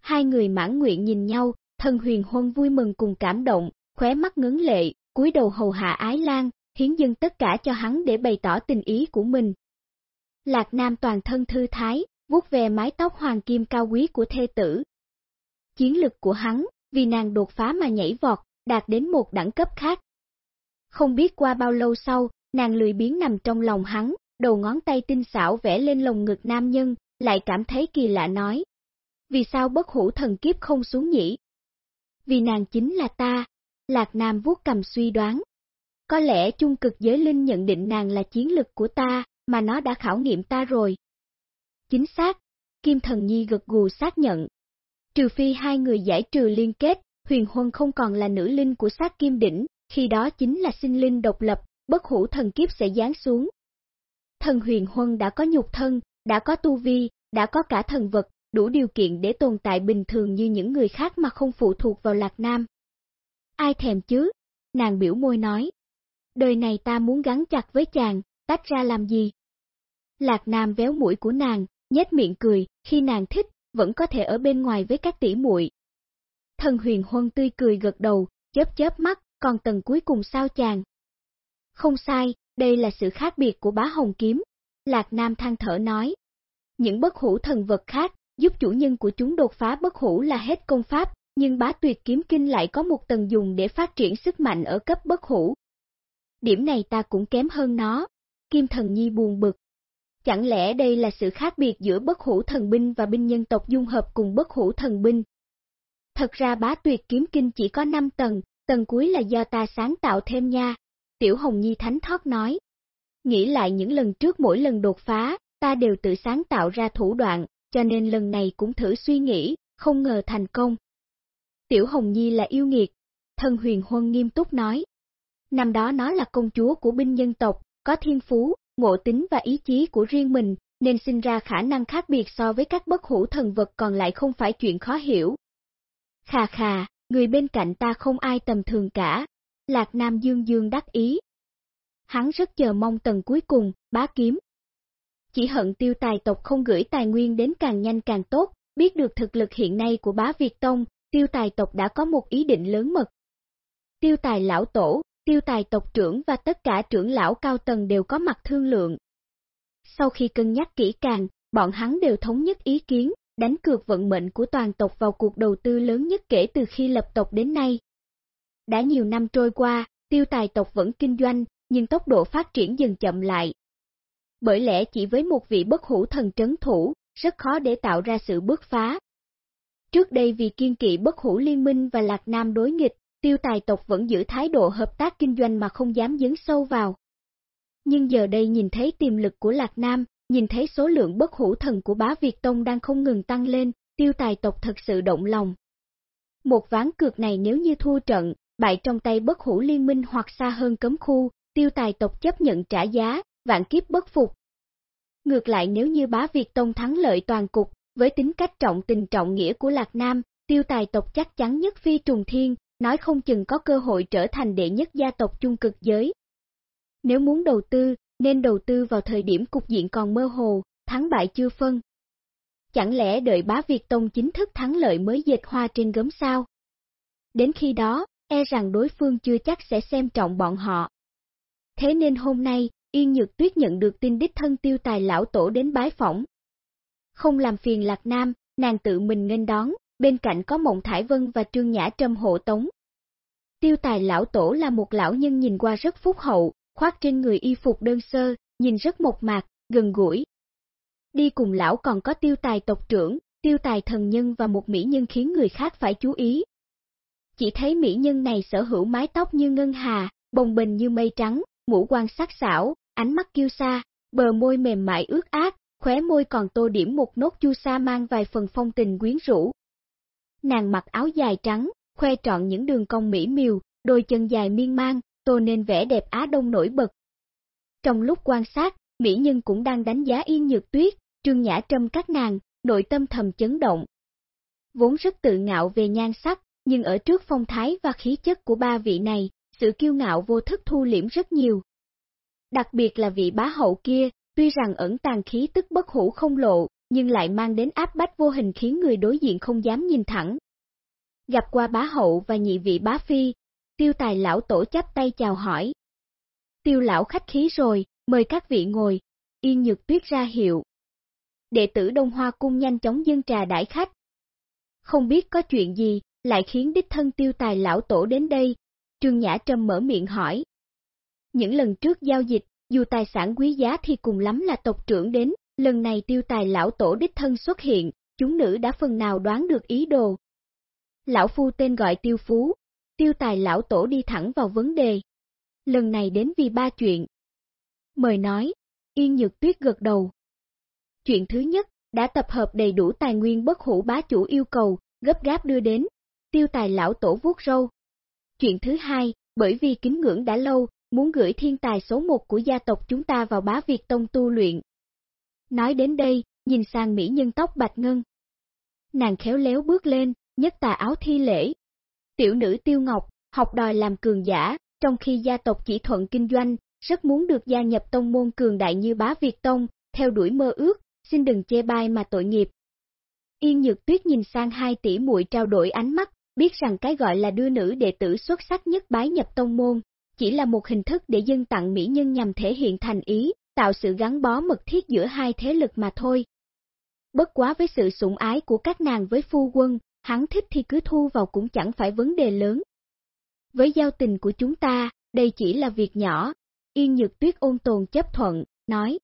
Hai người mãn nguyện nhìn nhau, thần huyền huân vui mừng cùng cảm động, khóe mắt ngấn lệ, cúi đầu hầu hạ ái lan, hiến dâng tất cả cho hắn để bày tỏ tình ý của mình. Lạc Nam toàn thân thư thái, vuốt về mái tóc hoàng kim cao quý của thê tử. Chiến lực của hắn, vì nàng đột phá mà nhảy vọt, đạt đến một đẳng cấp khác. Không biết qua bao lâu sau, nàng lười biến nằm trong lòng hắn, đầu ngón tay tinh xảo vẽ lên lồng ngực nam nhân, lại cảm thấy kỳ lạ nói. Vì sao bất hủ thần kiếp không xuống nhỉ? Vì nàng chính là ta, Lạc Nam vuốt cầm suy đoán. Có lẽ chung cực giới linh nhận định nàng là chiến lực của ta, mà nó đã khảo nghiệm ta rồi. Chính xác, Kim Thần Nhi gật gù xác nhận. Trừ phi hai người giải trừ liên kết, huyền huân không còn là nữ linh của sát kim đỉnh, khi đó chính là sinh linh độc lập, bất hủ thần kiếp sẽ giáng xuống. Thần huyền huân đã có nhục thân, đã có tu vi, đã có cả thần vật, đủ điều kiện để tồn tại bình thường như những người khác mà không phụ thuộc vào Lạc Nam. Ai thèm chứ? Nàng biểu môi nói. Đời này ta muốn gắn chặt với chàng, tách ra làm gì? Lạc Nam véo mũi của nàng, nhếch miệng cười, khi nàng thích, vẫn có thể ở bên ngoài với các tỷ muội. Thần huyền huân tươi cười gật đầu, chớp chớp mắt, còn tầng cuối cùng sao chàng? Không sai, đây là sự khác biệt của bá hồng kiếm. Lạc Nam than thở nói. Những bất hủ thần vật khác, giúp chủ nhân của chúng đột phá bất hủ là hết công pháp, nhưng bá tuyệt kiếm kinh lại có một tầng dùng để phát triển sức mạnh ở cấp bất hủ. Điểm này ta cũng kém hơn nó. Kim thần nhi buồn bực. Chẳng lẽ đây là sự khác biệt giữa bất hủ thần binh và binh nhân tộc dung hợp cùng bất hủ thần binh? Thật ra bá tuyệt kiếm kinh chỉ có 5 tầng, tầng cuối là do ta sáng tạo thêm nha. Tiểu Hồng Nhi thánh thoát nói. Nghĩ lại những lần trước mỗi lần đột phá, ta đều tự sáng tạo ra thủ đoạn, cho nên lần này cũng thử suy nghĩ, không ngờ thành công. Tiểu Hồng Nhi là yêu nghiệt, thân huyền huân nghiêm túc nói. Năm đó nó là công chúa của binh nhân tộc, có thiên phú, ngộ tính và ý chí của riêng mình, nên sinh ra khả năng khác biệt so với các bất hủ thần vật còn lại không phải chuyện khó hiểu. Khà khà, người bên cạnh ta không ai tầm thường cả, Lạc Nam Dương Dương đắc ý. Hắn rất chờ mong tầng cuối cùng, bá kiếm. Chỉ hận tiêu tài tộc không gửi tài nguyên đến càng nhanh càng tốt, biết được thực lực hiện nay của bá Việt Tông, tiêu tài tộc đã có một ý định lớn mật. Tiêu tài lão tổ, tiêu tài tộc trưởng và tất cả trưởng lão cao tầng đều có mặt thương lượng. Sau khi cân nhắc kỹ càng, bọn hắn đều thống nhất ý kiến, đánh cược vận mệnh của toàn tộc vào cuộc đầu tư lớn nhất kể từ khi lập tộc đến nay. Đã nhiều năm trôi qua, tiêu tài tộc vẫn kinh doanh, nhưng tốc độ phát triển dần chậm lại. Bởi lẽ chỉ với một vị bất hủ thần trấn thủ, rất khó để tạo ra sự bứt phá. Trước đây vì kiên kỵ bất hủ liên minh và Lạc Nam đối nghịch, tiêu tài tộc vẫn giữ thái độ hợp tác kinh doanh mà không dám dấn sâu vào. Nhưng giờ đây nhìn thấy tiềm lực của Lạc Nam, nhìn thấy số lượng bất hủ thần của bá Việt Tông đang không ngừng tăng lên, tiêu tài tộc thật sự động lòng. Một ván cược này nếu như thua trận, bại trong tay bất hủ liên minh hoặc xa hơn cấm khu, tiêu tài tộc chấp nhận trả giá, vạn kiếp bất phục. Ngược lại nếu như bá Việt Tông thắng lợi toàn cục, với tính cách trọng tình trọng nghĩa của Lạc Nam, tiêu tài tộc chắc chắn nhất phi trùng thiên, nói không chừng có cơ hội trở thành đệ nhất gia tộc chung cực giới. Nếu muốn đầu tư, nên đầu tư vào thời điểm cục diện còn mơ hồ, thắng bại chưa phân. Chẳng lẽ đợi bá Việt Tông chính thức thắng lợi mới dệt hoa trên gấm sao? Đến khi đó, e rằng đối phương chưa chắc sẽ xem trọng bọn họ. Thế nên hôm nay, Yên Nhược Tuyết nhận được tin đích thân tiêu tài lão tổ đến bái phỏng. Không làm phiền Lạc Nam, nàng tự mình nghênh đón, bên cạnh có Mộng Thải Vân và Trương Nhã Trâm hộ tống. Tiêu tài lão tổ là một lão nhân nhìn qua rất phúc hậu, khoác trên người y phục đơn sơ, nhìn rất mộc mạc, gần gũi. Đi cùng lão còn có tiêu tài tộc trưởng, tiêu tài thần nhân và một mỹ nhân khiến người khác phải chú ý. Chỉ thấy mỹ nhân này sở hữu mái tóc như ngân hà, bồng bềnh như mây trắng, ngũ quan sắc sảo, ánh mắt kiêu sa, bờ môi mềm mại ướt át, khóe môi còn tô điểm một nốt chu sa mang vài phần phong tình quyến rũ. Nàng mặc áo dài trắng, khoe trọn những đường cong mỹ miều, đôi chân dài miên man, tô nên vẻ đẹp Á Đông nổi bật. Trong lúc quan sát, mỹ nhân cũng đang đánh giá yên nhược tuyết, trương nhã trâm các nàng, nội tâm thầm chấn động. Vốn rất tự ngạo về nhan sắc, nhưng ở trước phong thái và khí chất của ba vị này, sự kiêu ngạo vô thức thu liễm rất nhiều. Đặc biệt là vị bá hậu kia, tuy rằng ẩn tàng khí tức bất hủ không lộ, nhưng lại mang đến áp bách vô hình khiến người đối diện không dám nhìn thẳng. Gặp qua bá hậu và nhị vị bá phi, tiêu tài lão tổ chắp tay chào hỏi. Tiêu lão khách khí rồi, mời các vị ngồi, yên nhược tuyết ra hiệu. Đệ tử Đông Hoa Cung nhanh chóng dân trà đãi khách. Không biết có chuyện gì, lại khiến đích thân tiêu tài lão tổ đến đây, Trương Nhã Trâm mở miệng hỏi. Những lần trước giao dịch, dù tài sản quý giá thì cùng lắm là tộc trưởng đến, lần này tiêu tài lão tổ đích thân xuất hiện, chúng nữ đã phần nào đoán được ý đồ. Lão phu tên gọi tiêu phú, tiêu tài lão tổ đi thẳng vào vấn đề. Lần này đến vì ba chuyện. Mời nói, yên nhược tuyết gật đầu. Chuyện thứ nhất, đã tập hợp đầy đủ tài nguyên bất hủ bá chủ yêu cầu, gấp gáp đưa đến. Tiêu tài lão tổ vuốt râu, Chuyện thứ hai, bởi vì kính ngưỡng đã lâu, muốn gửi thiên tài số một của gia tộc chúng ta vào bá Việt Tông tu luyện. Nói đến đây, nhìn sang mỹ nhân tóc bạch ngân. Nàng khéo léo bước lên, nhất tà áo thi lễ. Tiểu nữ Tiêu Ngọc, học đòi làm cường giả, trong khi gia tộc chỉ thuận kinh doanh, rất muốn được gia nhập tông môn cường đại như bá Việt Tông, theo đuổi mơ ước, xin đừng chê bai mà tội nghiệp. Yên Nhược Tuyết nhìn sang hai tỷ muội trao đổi ánh mắt, biết rằng cái gọi là đưa nữ đệ tử xuất sắc nhất bái nhập tông môn, chỉ là một hình thức để dân tặng mỹ nhân nhằm thể hiện thành ý, tạo sự gắn bó mật thiết giữa hai thế lực mà thôi. Bất quá với sự sủng ái của các nàng với phu quân, hắn thích thì cứ thu vào cũng chẳng phải vấn đề lớn. Với giao tình của chúng ta, đây chỉ là việc nhỏ, yên nhược tuyết ôn tồn chấp thuận, nói.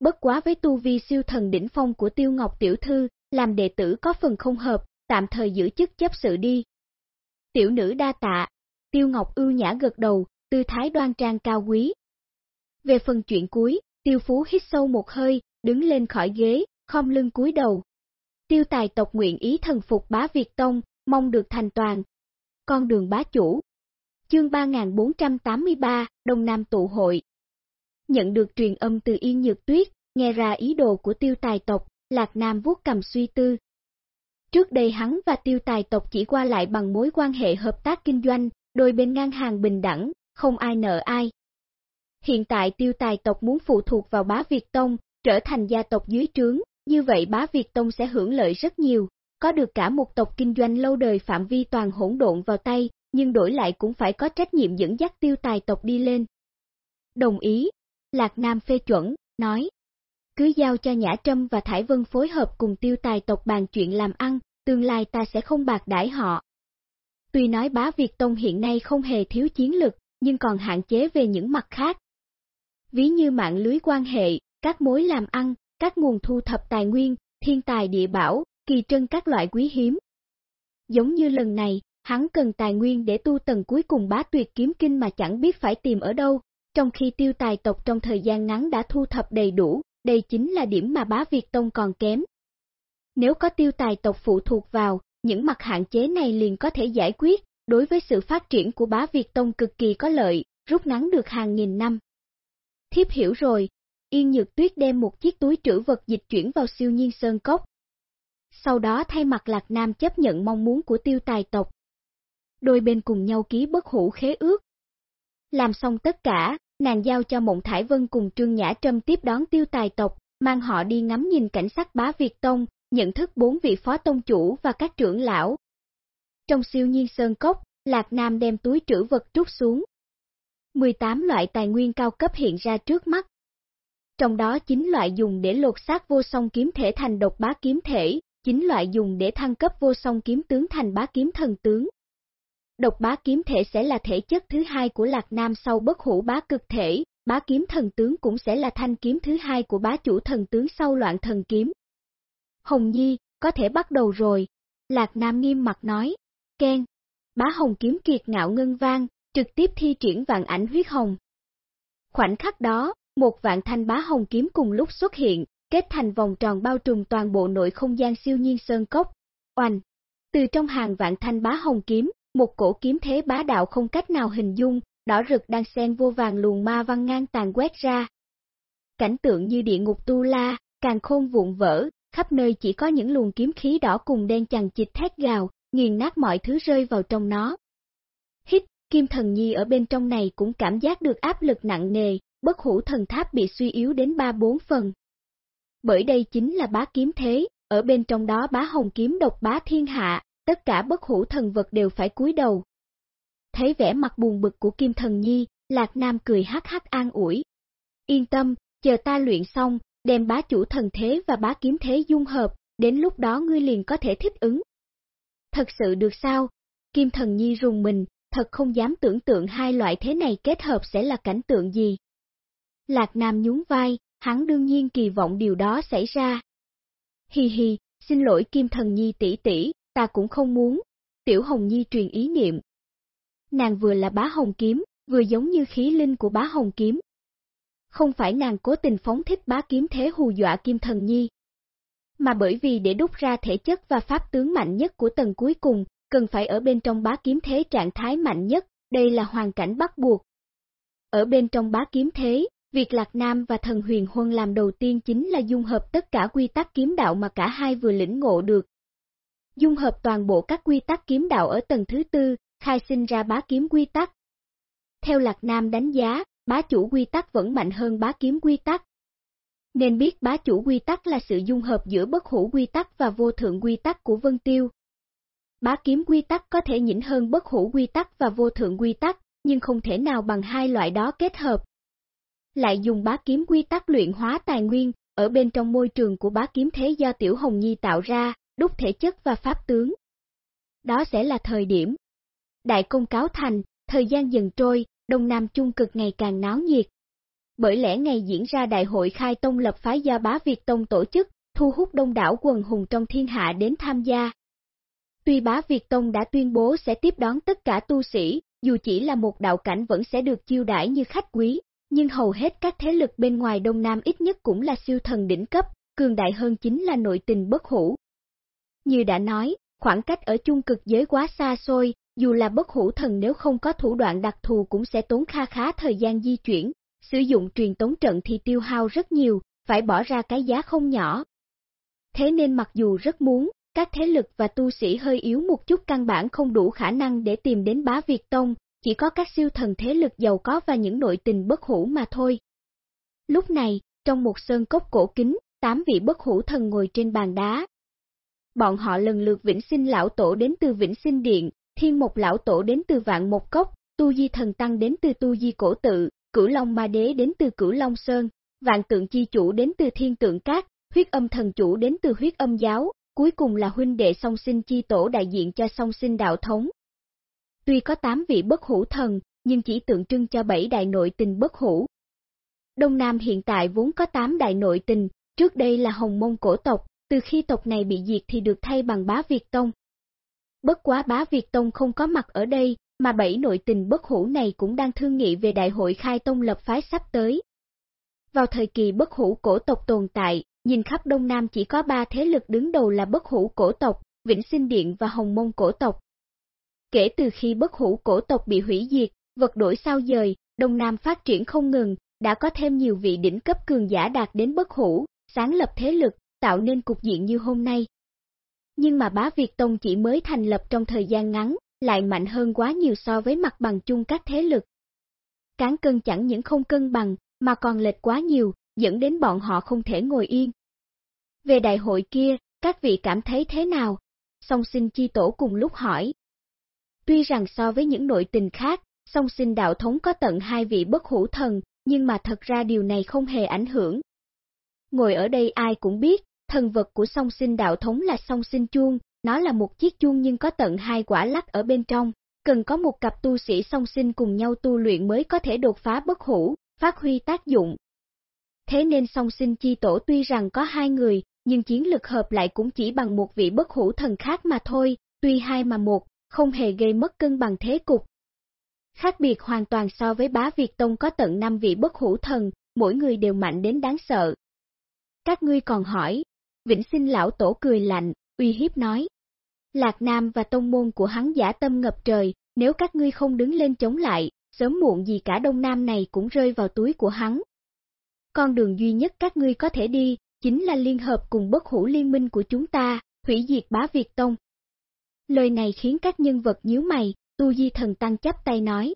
Bất quá với tu vi siêu thần đỉnh phong của tiêu ngọc tiểu thư, làm đệ tử có phần không hợp, tạm thời giữ chức chấp sự đi. Tiểu nữ đa tạ, Tiêu Ngọc ưu nhã gật đầu, tư thái đoan trang cao quý. Về phần chuyện cuối, Tiêu Phú hít sâu một hơi, đứng lên khỏi ghế, khom lưng cúi đầu. Tiêu tài tộc nguyện ý thần phục bá Việt Tông, mong được thành toàn. Con đường bá chủ. Chương 3483, Đông Nam tụ hội. Nhận được truyền âm từ Yên Nhược Tuyết, nghe ra ý đồ của tiêu tài tộc, Lạc Nam vuốt cầm suy tư, Trước đây hắn và tiêu tài tộc chỉ qua lại bằng mối quan hệ hợp tác kinh doanh, đôi bên ngang hàng bình đẳng, không ai nợ ai. Hiện tại tiêu tài tộc muốn phụ thuộc vào bá Việt Tông, trở thành gia tộc dưới trướng, như vậy bá Việt Tông sẽ hưởng lợi rất nhiều, có được cả một tộc kinh doanh lâu đời phạm vi toàn hỗn độn vào tay, nhưng đổi lại cũng phải có trách nhiệm dẫn dắt tiêu tài tộc đi lên. Đồng ý, Lạc Nam phê chuẩn, nói cứ giao cho Nhã Trâm và Thải Vân phối hợp cùng tiêu tài tộc bàn chuyện làm ăn, tương lai ta sẽ không bạc đãi họ. Tuy nói bá Việt Tông hiện nay không hề thiếu chiến lực, nhưng còn hạn chế về những mặt khác. Ví như mạng lưới quan hệ, các mối làm ăn, các nguồn thu thập tài nguyên, thiên tài địa bảo, kỳ trân các loại quý hiếm. Giống như lần này, hắn cần tài nguyên để tu tầng cuối cùng bá tuyệt kiếm kinh mà chẳng biết phải tìm ở đâu, trong khi tiêu tài tộc trong thời gian ngắn đã thu thập đầy đủ, đây chính là điểm mà bá Việt Tông còn kém. Nếu có tiêu tài tộc phụ thuộc vào, những mặt hạn chế này liền có thể giải quyết, đối với sự phát triển của bá Việt Tông cực kỳ có lợi, rút ngắn được hàng nghìn năm. Thiếp hiểu rồi, Yên Nhược Tuyết đem một chiếc túi trữ vật dịch chuyển vào siêu nhiên sơn cốc. Sau đó thay mặt Lạc Nam chấp nhận mong muốn của tiêu tài tộc. Đôi bên cùng nhau ký bất hủ khế ước. Làm xong tất cả, nàng giao cho Mộng Thải Vân cùng Trương Nhã Trâm tiếp đón tiêu tài tộc, mang họ đi ngắm nhìn cảnh sắc bá Việt Tông, nhận thức bốn vị phó tông chủ và các trưởng lão. Trong siêu nhiên sơn cốc, Lạc Nam đem túi trữ vật trút xuống. 18 loại tài nguyên cao cấp hiện ra trước mắt. Trong đó 9 loại dùng để lột xác vô song kiếm thể thành độc bá kiếm thể, 9 loại dùng để thăng cấp vô song kiếm tướng thành bá kiếm thần tướng. Độc bá kiếm thể sẽ là thể chất thứ hai của Lạc Nam sau bất hủ bá cực thể, bá kiếm thần tướng cũng sẽ là thanh kiếm thứ hai của bá chủ thần tướng sau loạn thần kiếm. Hồng Nhi, có thể bắt đầu rồi. Lạc Nam nghiêm mặt nói. Ken. Bá Hồng kiếm kiệt ngạo ngân vang, trực tiếp thi triển vạn ảnh huyết hồng. Khoảnh khắc đó, một vạn thanh bá hồng kiếm cùng lúc xuất hiện, kết thành vòng tròn bao trùm toàn bộ nội không gian siêu nhiên sơn cốc. Oanh! Từ trong hàng vạn thanh bá hồng kiếm, một cổ kiếm thế bá đạo không cách nào hình dung, đỏ rực đang xen vô vàng luồng ma văn ngang tàn quét ra. Cảnh tượng như địa ngục tu la, càng khôn vụn vỡ, khắp nơi chỉ có những luồng kiếm khí đỏ cùng đen chằng chịt thét gào, nghiền nát mọi thứ rơi vào trong nó. Hít, Kim Thần Nhi ở bên trong này cũng cảm giác được áp lực nặng nề, bất hủ thần tháp bị suy yếu đến 3-4 phần. Bởi đây chính là bá kiếm thế, ở bên trong đó bá hồng kiếm độc bá thiên hạ, tất cả bất hủ thần vật đều phải cúi đầu. Thấy vẻ mặt buồn bực của Kim Thần Nhi, Lạc Nam cười hắc hắc an ủi. Yên tâm, chờ ta luyện xong, đem bá chủ thần thế và bá kiếm thế dung hợp, đến lúc đó ngươi liền có thể thích ứng. Thật sự được sao? Kim Thần Nhi rùng mình, thật không dám tưởng tượng hai loại thế này kết hợp sẽ là cảnh tượng gì. Lạc Nam nhún vai, hắn đương nhiên kỳ vọng điều đó xảy ra. Hi hi, xin lỗi Kim Thần Nhi tỷ tỷ, ta cũng không muốn. Tiểu Hồng Nhi truyền ý niệm. Nàng vừa là bá hồng kiếm, vừa giống như khí linh của bá hồng kiếm. Không phải nàng cố tình phóng thích bá kiếm thế hù dọa Kim Thần Nhi, mà bởi vì để đúc ra thể chất và pháp tướng mạnh nhất của tầng cuối cùng, cần phải ở bên trong bá kiếm thế trạng thái mạnh nhất, đây là hoàn cảnh bắt buộc. Ở bên trong bá kiếm thế, việc Lạc Nam và thần huyền huân làm đầu tiên chính là dung hợp tất cả quy tắc kiếm đạo mà cả hai vừa lĩnh ngộ được. Dung hợp toàn bộ các quy tắc kiếm đạo ở tầng thứ tư, khai sinh ra bá kiếm quy tắc. Theo Lạc Nam đánh giá, bá chủ quy tắc vẫn mạnh hơn bá kiếm quy tắc. Nên biết bá chủ quy tắc là sự dung hợp giữa bất hủ quy tắc và vô thượng quy tắc của Vân Tiêu. Bá kiếm quy tắc có thể nhỉnh hơn bất hủ quy tắc và vô thượng quy tắc, nhưng không thể nào bằng hai loại đó kết hợp. Lại dùng bá kiếm quy tắc luyện hóa tài nguyên, ở bên trong môi trường của bá kiếm thế do Tiểu Hồng Nhi tạo ra, đúc thể chất và pháp tướng. Đó sẽ là thời điểm. Đại công cáo thành, thời gian dần trôi, Đông Nam Trung cực ngày càng náo nhiệt. Bởi lẽ ngày diễn ra đại hội khai tông lập phái do bá Việt Tông tổ chức, thu hút đông đảo quần hùng trong thiên hạ đến tham gia. Tuy bá Việt Tông đã tuyên bố sẽ tiếp đón tất cả tu sĩ, dù chỉ là một đạo cảnh vẫn sẽ được chiêu đãi như khách quý, nhưng hầu hết các thế lực bên ngoài Đông Nam ít nhất cũng là siêu thần đỉnh cấp, cường đại hơn chính là nội tình bất hủ. Như đã nói, khoảng cách ở chung cực giới quá xa xôi, dù là bất hủ thần nếu không có thủ đoạn đặc thù cũng sẽ tốn kha khá thời gian di chuyển, sử dụng truyền tống trận thì tiêu hao rất nhiều, phải bỏ ra cái giá không nhỏ. Thế nên mặc dù rất muốn, các thế lực và tu sĩ hơi yếu một chút căn bản không đủ khả năng để tìm đến bá Việt Tông, chỉ có các siêu thần thế lực giàu có và những nội tình bất hủ mà thôi. Lúc này, trong một sơn cốc cổ kính, tám vị bất hủ thần ngồi trên bàn đá. Bọn họ lần lượt vĩnh sinh lão tổ đến từ vĩnh sinh điện, thiên mục lão tổ đến từ vạn một cốc, tu di thần tăng đến từ tu di cổ tự, cửu long ma đế đến từ cửu long sơn, vạn tượng chi chủ đến từ thiên tượng cát, huyết âm thần chủ đến từ huyết âm giáo, cuối cùng là huynh đệ song sinh chi tổ đại diện cho song sinh đạo thống. Tuy có 8 vị bất hủ thần, nhưng chỉ tượng trưng cho bảy đại nội tình bất hủ. Đông Nam hiện tại vốn có 8 đại nội tình, trước đây là Hồng Mông cổ tộc, từ khi tộc này bị diệt thì được thay bằng bá Việt Tông. Bất quá bá Việt Tông không có mặt ở đây, mà bảy nội tình bất hủ này cũng đang thương nghị về đại hội khai tông lập phái sắp tới. Vào thời kỳ bất hủ cổ tộc tồn tại, nhìn khắp Đông Nam chỉ có ba thế lực đứng đầu là bất hủ cổ tộc, Vĩnh Sinh Điện và Hồng Mông cổ tộc. Kể từ khi bất hủ cổ tộc bị hủy diệt, vật đổi sao dời, Đông Nam phát triển không ngừng, đã có thêm nhiều vị đỉnh cấp cường giả đạt đến bất hủ, sáng lập thế lực, tạo nên cục diện như hôm nay. Nhưng mà bá Việt Tông chỉ mới thành lập trong thời gian ngắn, lại mạnh hơn quá nhiều so với mặt bằng chung các thế lực. Cán cân chẳng những không cân bằng, mà còn lệch quá nhiều, dẫn đến bọn họ không thể ngồi yên. Về đại hội kia, các vị cảm thấy thế nào? Song sinh chi tổ cùng lúc hỏi. Tuy rằng so với những nội tình khác, song sinh đạo thống có tận hai vị bất hủ thần, nhưng mà thật ra điều này không hề ảnh hưởng. Ngồi ở đây ai cũng biết, thần vật của song sinh đạo thống là song sinh chuông, nó là một chiếc chuông nhưng có tận hai quả lắc ở bên trong, cần có một cặp tu sĩ song sinh cùng nhau tu luyện mới có thể đột phá bất hủ, phát huy tác dụng. Thế nên song sinh chi tổ tuy rằng có hai người, nhưng chiến lực hợp lại cũng chỉ bằng một vị bất hủ thần khác mà thôi, tuy hai mà một, không hề gây mất cân bằng thế cục. Khác biệt hoàn toàn so với bá Việt Tông có tận năm vị bất hủ thần, mỗi người đều mạnh đến đáng sợ. Các ngươi còn hỏi, Vĩnh sinh lão tổ cười lạnh, uy hiếp nói. Lạc Nam và tông môn của hắn giả tâm ngập trời, nếu các ngươi không đứng lên chống lại, sớm muộn gì cả Đông Nam này cũng rơi vào túi của hắn. Con đường duy nhất các ngươi có thể đi, chính là liên hợp cùng bất hủ liên minh của chúng ta, hủy diệt bá Việt Tông. Lời này khiến các nhân vật nhíu mày, Tu Di Thần Tăng chấp tay nói.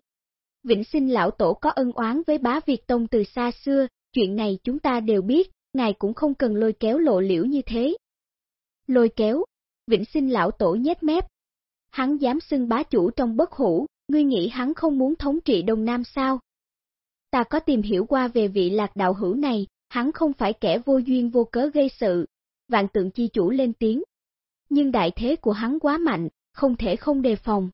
Vĩnh sinh lão tổ có ân oán với bá Việt Tông từ xa xưa, chuyện này chúng ta đều biết, ngài cũng không cần lôi kéo lộ liễu như thế. Lôi kéo, Vĩnh sinh lão tổ nhét mép. Hắn dám xưng bá chủ trong bất hủ, ngươi nghĩ hắn không muốn thống trị Đông Nam sao? Ta có tìm hiểu qua về vị lạc đạo hữu này, hắn không phải kẻ vô duyên vô cớ gây sự. Vạn tượng chi chủ lên tiếng. Nhưng đại thế của hắn quá mạnh, không thể không đề phòng.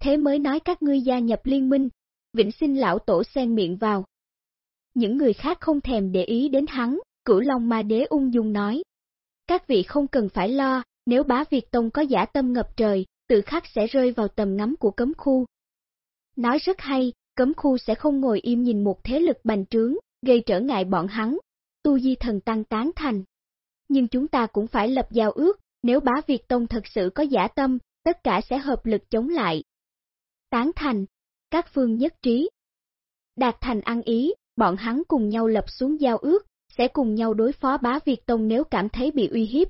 Thế mới nói các ngươi gia nhập liên minh, vĩnh sinh lão tổ sen miệng vào. Những người khác không thèm để ý đến hắn, cửu long ma đế ung dung nói. Các vị không cần phải lo, nếu bá Việt Tông có giả tâm ngập trời, tự khắc sẽ rơi vào tầm ngắm của cấm khu. Nói rất hay, cấm khu sẽ không ngồi im nhìn một thế lực bành trướng, gây trở ngại bọn hắn. Tu Di Thần Tăng tán thành. Nhưng chúng ta cũng phải lập giao ước, nếu bá Việt Tông thật sự có giả tâm, tất cả sẽ hợp lực chống lại. Tán thành, các phương nhất trí. Đạt thành ăn ý, bọn hắn cùng nhau lập xuống giao ước, sẽ cùng nhau đối phó bá Việt Tông nếu cảm thấy bị uy hiếp.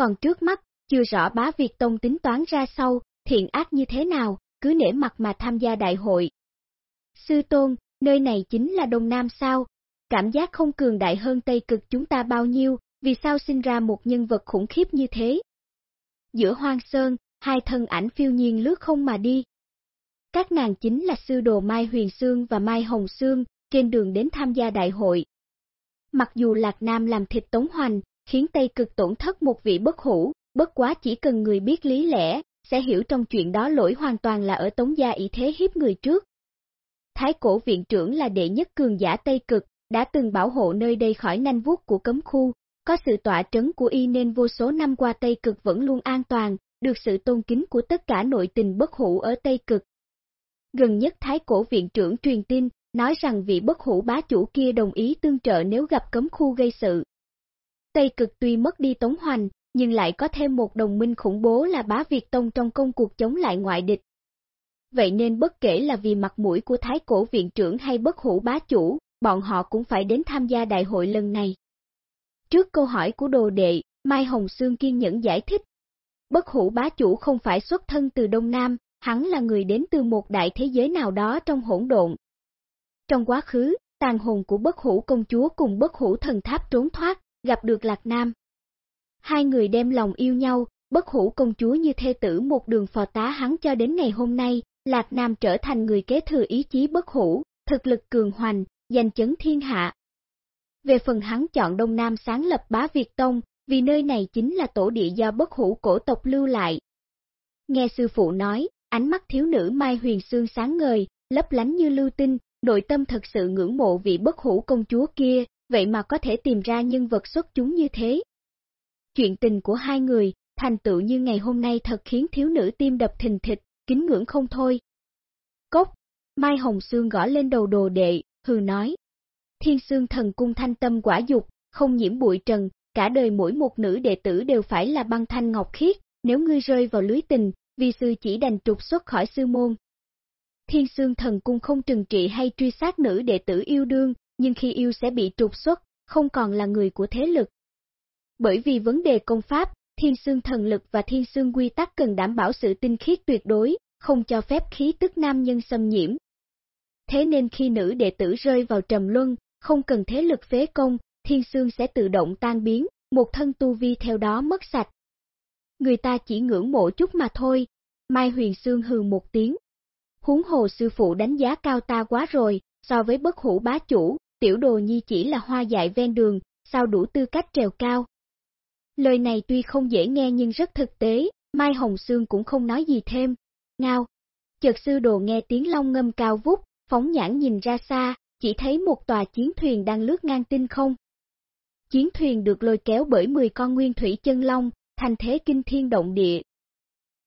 Còn trước mắt, chưa rõ bá Việt Tông tính toán ra sau, thiện ác như thế nào, cứ nể mặt mà tham gia đại hội. Sư Tôn, nơi này chính là Đông Nam sao? Cảm giác không cường đại hơn Tây Cực chúng ta bao nhiêu, vì sao sinh ra một nhân vật khủng khiếp như thế? Giữa hoang sơn, hai thân ảnh phiêu nhiên lướt không mà đi. Các nàng chính là sư đồ Mai Huyền Sương và Mai Hồng Sương, trên đường đến tham gia đại hội. Mặc dù Lạc Nam làm thịt Tống Hoành, khiến Tây Cực tổn thất một vị bất hủ, bất quá chỉ cần người biết lý lẽ, sẽ hiểu trong chuyện đó lỗi hoàn toàn là ở Tống Gia ý thế hiếp người trước. Thái cổ viện trưởng là đệ nhất cường giả Tây Cực, đã từng bảo hộ nơi đây khỏi nanh vuốt của cấm khu, có sự tọa trấn của y nên vô số năm qua Tây Cực vẫn luôn an toàn, được sự tôn kính của tất cả nội tình bất hủ ở Tây Cực. Gần nhất Thái cổ viện trưởng truyền tin, nói rằng vị bất hủ bá chủ kia đồng ý tương trợ nếu gặp cấm khu gây sự. Tây Cực tuy mất đi Tống Hoành, nhưng lại có thêm một đồng minh khủng bố là bá Việt Tông trong công cuộc chống lại ngoại địch. Vậy nên bất kể là vì mặt mũi của Thái cổ viện trưởng hay bất hủ bá chủ, bọn họ cũng phải đến tham gia đại hội lần này. Trước câu hỏi của đồ đệ, Mai Hồng Sương kiên nhẫn giải thích. Bất hủ bá chủ không phải xuất thân từ Đông Nam, hắn là người đến từ một đại thế giới nào đó trong hỗn độn. Trong quá khứ, tàn hồn của bất hủ công chúa cùng bất hủ thần tháp trốn thoát, gặp được Lạc Nam. Hai người đem lòng yêu nhau, bất hủ công chúa như thê tử một đường phò tá hắn cho đến ngày hôm nay, Lạc Nam trở thành người kế thừa ý chí bất hủ, thực lực cường hoành, giành chấn thiên hạ. Về phần hắn chọn Đông Nam sáng lập bá Việt Tông, vì nơi này chính là tổ địa do bất hủ cổ tộc lưu lại. Nghe sư phụ nói, ánh mắt thiếu nữ Mai Huyền Sương sáng ngời, lấp lánh như lưu tinh, nội tâm thật sự ngưỡng mộ vị bất hủ công chúa kia, vậy mà có thể tìm ra nhân vật xuất chúng như thế. Chuyện tình của hai người, thành tựu như ngày hôm nay thật khiến thiếu nữ tim đập thình thịch, kính ngưỡng không thôi. Cốc, Mai Hồng Sương gõ lên đầu đồ đệ, hừ nói. Thiên sương thần cung thanh tâm quả dục, không nhiễm bụi trần, cả đời mỗi một nữ đệ tử đều phải là băng thanh ngọc khiết, nếu ngươi rơi vào lưới tình, vi sư chỉ đành trục xuất khỏi sư môn. Thiên sương thần cung không trừng trị hay truy sát nữ đệ tử yêu đương, nhưng khi yêu sẽ bị trục xuất, không còn là người của thế lực. Bởi vì vấn đề công pháp, thiên xương thần lực và thiên xương quy tắc cần đảm bảo sự tinh khiết tuyệt đối, không cho phép khí tức nam nhân xâm nhiễm. Thế nên khi nữ đệ tử rơi vào trầm luân, không cần thế lực phế công, thiên xương sẽ tự động tan biến, một thân tu vi theo đó mất sạch. Người ta chỉ ngưỡng mộ chút mà thôi, Mai Huyền Sương hừ một tiếng. Huống hồ sư phụ đánh giá cao ta quá rồi, so với bất hủ bá chủ, tiểu đồ nhi chỉ là hoa dại ven đường, sao đủ tư cách trèo cao. Lời này tuy không dễ nghe nhưng rất thực tế, Mai Hồng Sương cũng không nói gì thêm. Ngao! Chợt sư đồ nghe tiếng long ngâm cao vút, phóng nhãn nhìn ra xa, chỉ thấy một tòa chiến thuyền đang lướt ngang tinh không. Chiến thuyền được lôi kéo bởi 10 con nguyên thủy chân long, thành thế kinh thiên động địa.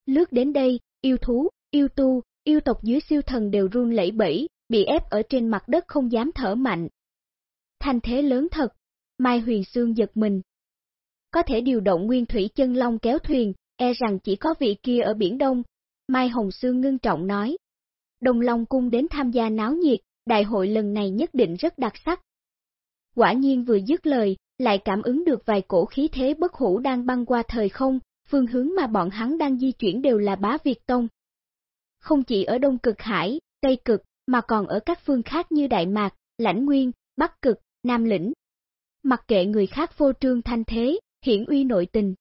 Lướt đến đây, yêu thú, yêu tu, yêu tộc dưới siêu thần đều run lẩy bẩy, bị ép ở trên mặt đất không dám thở mạnh. Thành thế lớn thật, Mai Huyền Sương giật mình. Có thể điều động nguyên thủy chân long kéo thuyền, e rằng chỉ có vị kia ở Biển Đông. Mai Hồng Sương ngưng trọng nói. Đồng Long Cung đến tham gia náo nhiệt, đại hội lần này nhất định rất đặc sắc. Quả nhiên vừa dứt lời, lại cảm ứng được vài cổ khí thế bất hủ đang băng qua thời không, phương hướng mà bọn hắn đang di chuyển đều là bá Việt Tông. Không chỉ ở Đông Cực Hải, Tây Cực, mà còn ở các phương khác như Đại Mạc, Lãnh Nguyên, Bắc Cực, Nam Lĩnh. Mặc kệ người khác vô trương thanh thế, hiển uy nội tình.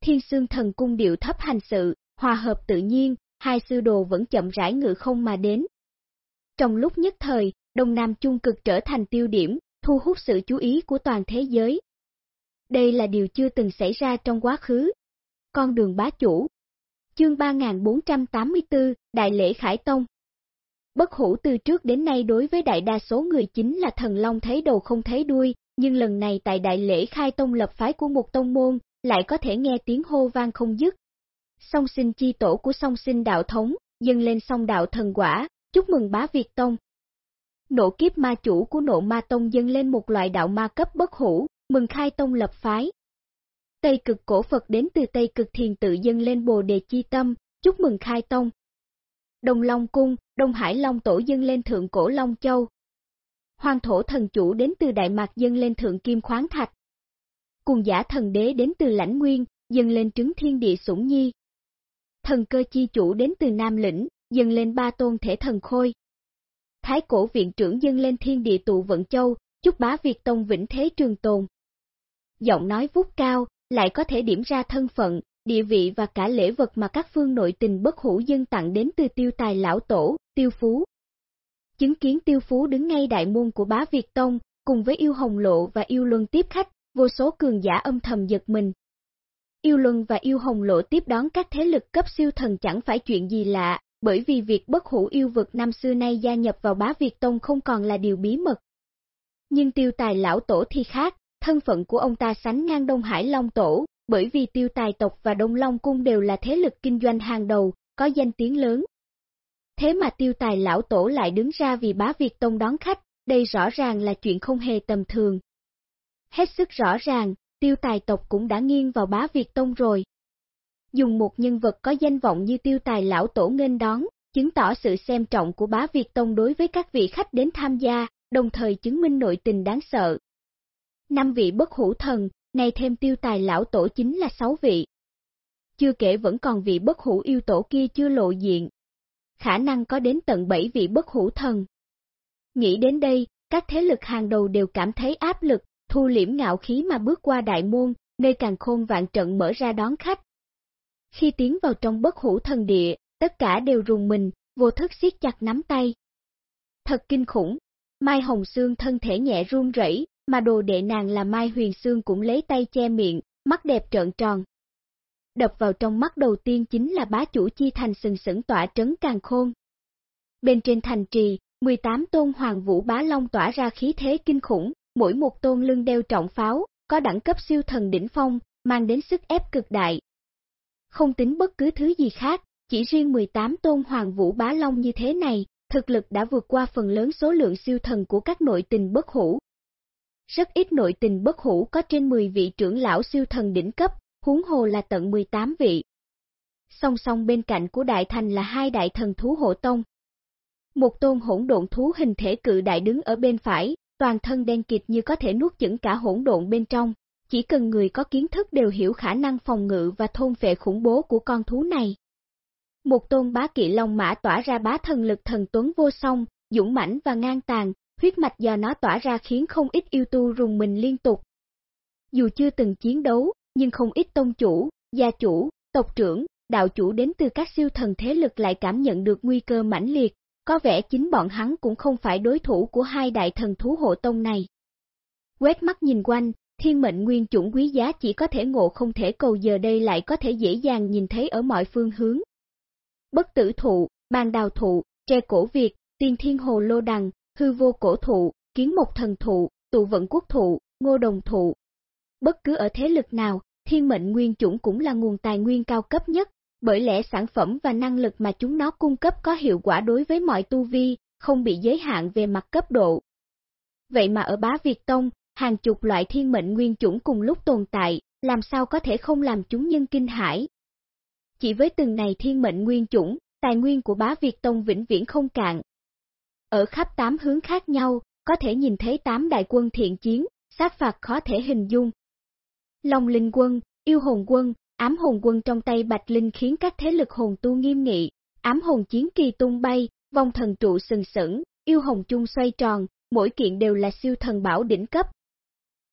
Thiên xương Thần Cung điệu thấp hành sự, hòa hợp tự nhiên, hai sư đồ vẫn chậm rãi ngự không mà đến. Trong lúc nhất thời, Đông Nam Trung Cực trở thành tiêu điểm, thu hút sự chú ý của toàn thế giới. Đây là điều chưa từng xảy ra trong quá khứ. Con đường bá chủ Chương 3484, Đại lễ Khải Tông Bất hủ từ trước đến nay đối với đại đa số người chính là thần long thấy đầu không thấy đuôi, nhưng lần này tại đại lễ khai tông lập phái của một tông môn, lại có thể nghe tiếng hô vang không dứt. Song sinh chi tổ của song sinh đạo thống, dâng lên song đạo thần quả, chúc mừng bá Việt Tông. Nộ kiếp ma chủ của nộ ma tông dâng lên một loại đạo ma cấp bất hủ, mừng khai tông lập phái. Tây cực cổ Phật đến từ Tây cực thiền tự dâng lên bồ đề chi tâm, chúc mừng khai tông. Đồng Long Cung, Đông Hải Long Tổ dâng lên Thượng Cổ Long Châu. Hoàng thổ thần chủ đến từ Đại Mạc dâng lên Thượng Kim Khoáng Thạch. Cùng giả thần đế đến từ Lãnh Nguyên, dâng lên Trứng Thiên Địa Sủng Nhi. Thần cơ chi chủ đến từ Nam Lĩnh, dâng lên ba tôn thể thần khôi. Thái cổ viện trưởng dâng lên thiên địa tụ vận châu, chúc bá Việt Tông vĩnh thế trường tồn. Giọng nói vút cao, lại có thể điểm ra thân phận, địa vị và cả lễ vật mà các phương nội tình bất hủ dân tặng đến từ tiêu tài lão tổ, tiêu phú. Chứng kiến tiêu phú đứng ngay đại môn của bá Việt Tông, cùng với yêu hồng lộ và yêu luân tiếp khách, vô số cường giả âm thầm giật mình. Yêu luân và yêu hồng lộ tiếp đón các thế lực cấp siêu thần chẳng phải chuyện gì lạ, bởi vì việc bất hủ yêu vực năm xưa nay gia nhập vào bá Việt Tông không còn là điều bí mật. Nhưng tiêu tài lão tổ thì khác, thân phận của ông ta sánh ngang Đông Hải Long Tổ, bởi vì tiêu tài tộc và Đông Long Cung đều là thế lực kinh doanh hàng đầu, có danh tiếng lớn. Thế mà tiêu tài lão tổ lại đứng ra vì bá Việt Tông đón khách, đây rõ ràng là chuyện không hề tầm thường. Hết sức rõ ràng, tiêu tài tộc cũng đã nghiêng vào bá Việt Tông rồi. Dùng một nhân vật có danh vọng như tiêu tài lão tổ nghênh đón, chứng tỏ sự xem trọng của bá Việt Tông đối với các vị khách đến tham gia, đồng thời chứng minh nội tình đáng sợ. Năm vị bất hủ thần, nay thêm tiêu tài lão tổ chính là sáu vị. Chưa kể vẫn còn vị bất hủ yêu tổ kia chưa lộ diện. Khả năng có đến tận bảy vị bất hủ thần. Nghĩ đến đây, các thế lực hàng đầu đều cảm thấy áp lực, thu liễm ngạo khí mà bước qua đại môn, nơi càng khôn vạn trận mở ra đón khách. Khi tiến vào trong bất hủ thần địa, tất cả đều rùng mình, vô thức siết chặt nắm tay. Thật kinh khủng, Mai Hồng Sương thân thể nhẹ run rẩy, mà đồ đệ nàng là Mai Huyền Sương cũng lấy tay che miệng, mắt đẹp trợn tròn đập vào trong mắt đầu tiên chính là bá chủ chi thành sừng sững tỏa trấn càng khôn. Bên trên thành trì, 18 tôn hoàng vũ bá long tỏa ra khí thế kinh khủng, mỗi một tôn lưng đeo trọng pháo, có đẳng cấp siêu thần đỉnh phong, mang đến sức ép cực đại. Không tính bất cứ thứ gì khác, chỉ riêng 18 tôn hoàng vũ bá long như thế này, thực lực đã vượt qua phần lớn số lượng siêu thần của các nội tình bất hủ. Rất ít nội tình bất hủ có trên 10 vị trưởng lão siêu thần đỉnh cấp, huống hồ là tận 18 vị. Song song bên cạnh của đại thành là hai đại thần thú hộ tông. Một tôn hỗn độn thú hình thể cự đại đứng ở bên phải, toàn thân đen kịt như có thể nuốt chửng cả hỗn độn bên trong, chỉ cần người có kiến thức đều hiểu khả năng phòng ngự và thôn phệ khủng bố của con thú này. Một tôn bá kỵ long mã tỏa ra bá thần lực thần tuấn vô song, dũng mãnh và ngang tàn, huyết mạch do nó tỏa ra khiến không ít yêu tu rùng mình liên tục. Dù chưa từng chiến đấu, nhưng không ít tông chủ, gia chủ, tộc trưởng, đạo chủ đến từ các siêu thần thế lực lại cảm nhận được nguy cơ mãnh liệt, có vẻ chính bọn hắn cũng không phải đối thủ của hai đại thần thú hộ tông này. Quét mắt nhìn quanh, thiên mệnh nguyên chủng quý giá chỉ có thể ngộ không thể cầu giờ đây lại có thể dễ dàng nhìn thấy ở mọi phương hướng. Bất tử thụ, bàn đào thụ, tre cổ Việt, tiên thiên hồ lô đằng, hư vô cổ thụ, kiến mộc thần thụ, tụ vận quốc thụ, ngô đồng thụ. Bất cứ ở thế lực nào, thiên mệnh nguyên chủng cũng là nguồn tài nguyên cao cấp nhất, bởi lẽ sản phẩm và năng lực mà chúng nó cung cấp có hiệu quả đối với mọi tu vi, không bị giới hạn về mặt cấp độ. Vậy mà ở bá Việt Tông, hàng chục loại thiên mệnh nguyên chủng cùng lúc tồn tại, làm sao có thể không làm chúng nhân kinh hãi. Chỉ với từng này thiên mệnh nguyên chủng, tài nguyên của bá Việt Tông vĩnh viễn không cạn. Ở khắp tám hướng khác nhau, có thể nhìn thấy tám đại quân thiện chiến, sát phạt khó thể hình dung. Long linh quân, yêu hồn quân, ám hồn quân trong tay Bạch Linh khiến các thế lực hồn tu nghiêm nghị, ám hồn chiến kỳ tung bay, vong thần trụ sừng sững, yêu hồn chung xoay tròn, mỗi kiện đều là siêu thần bảo đỉnh cấp.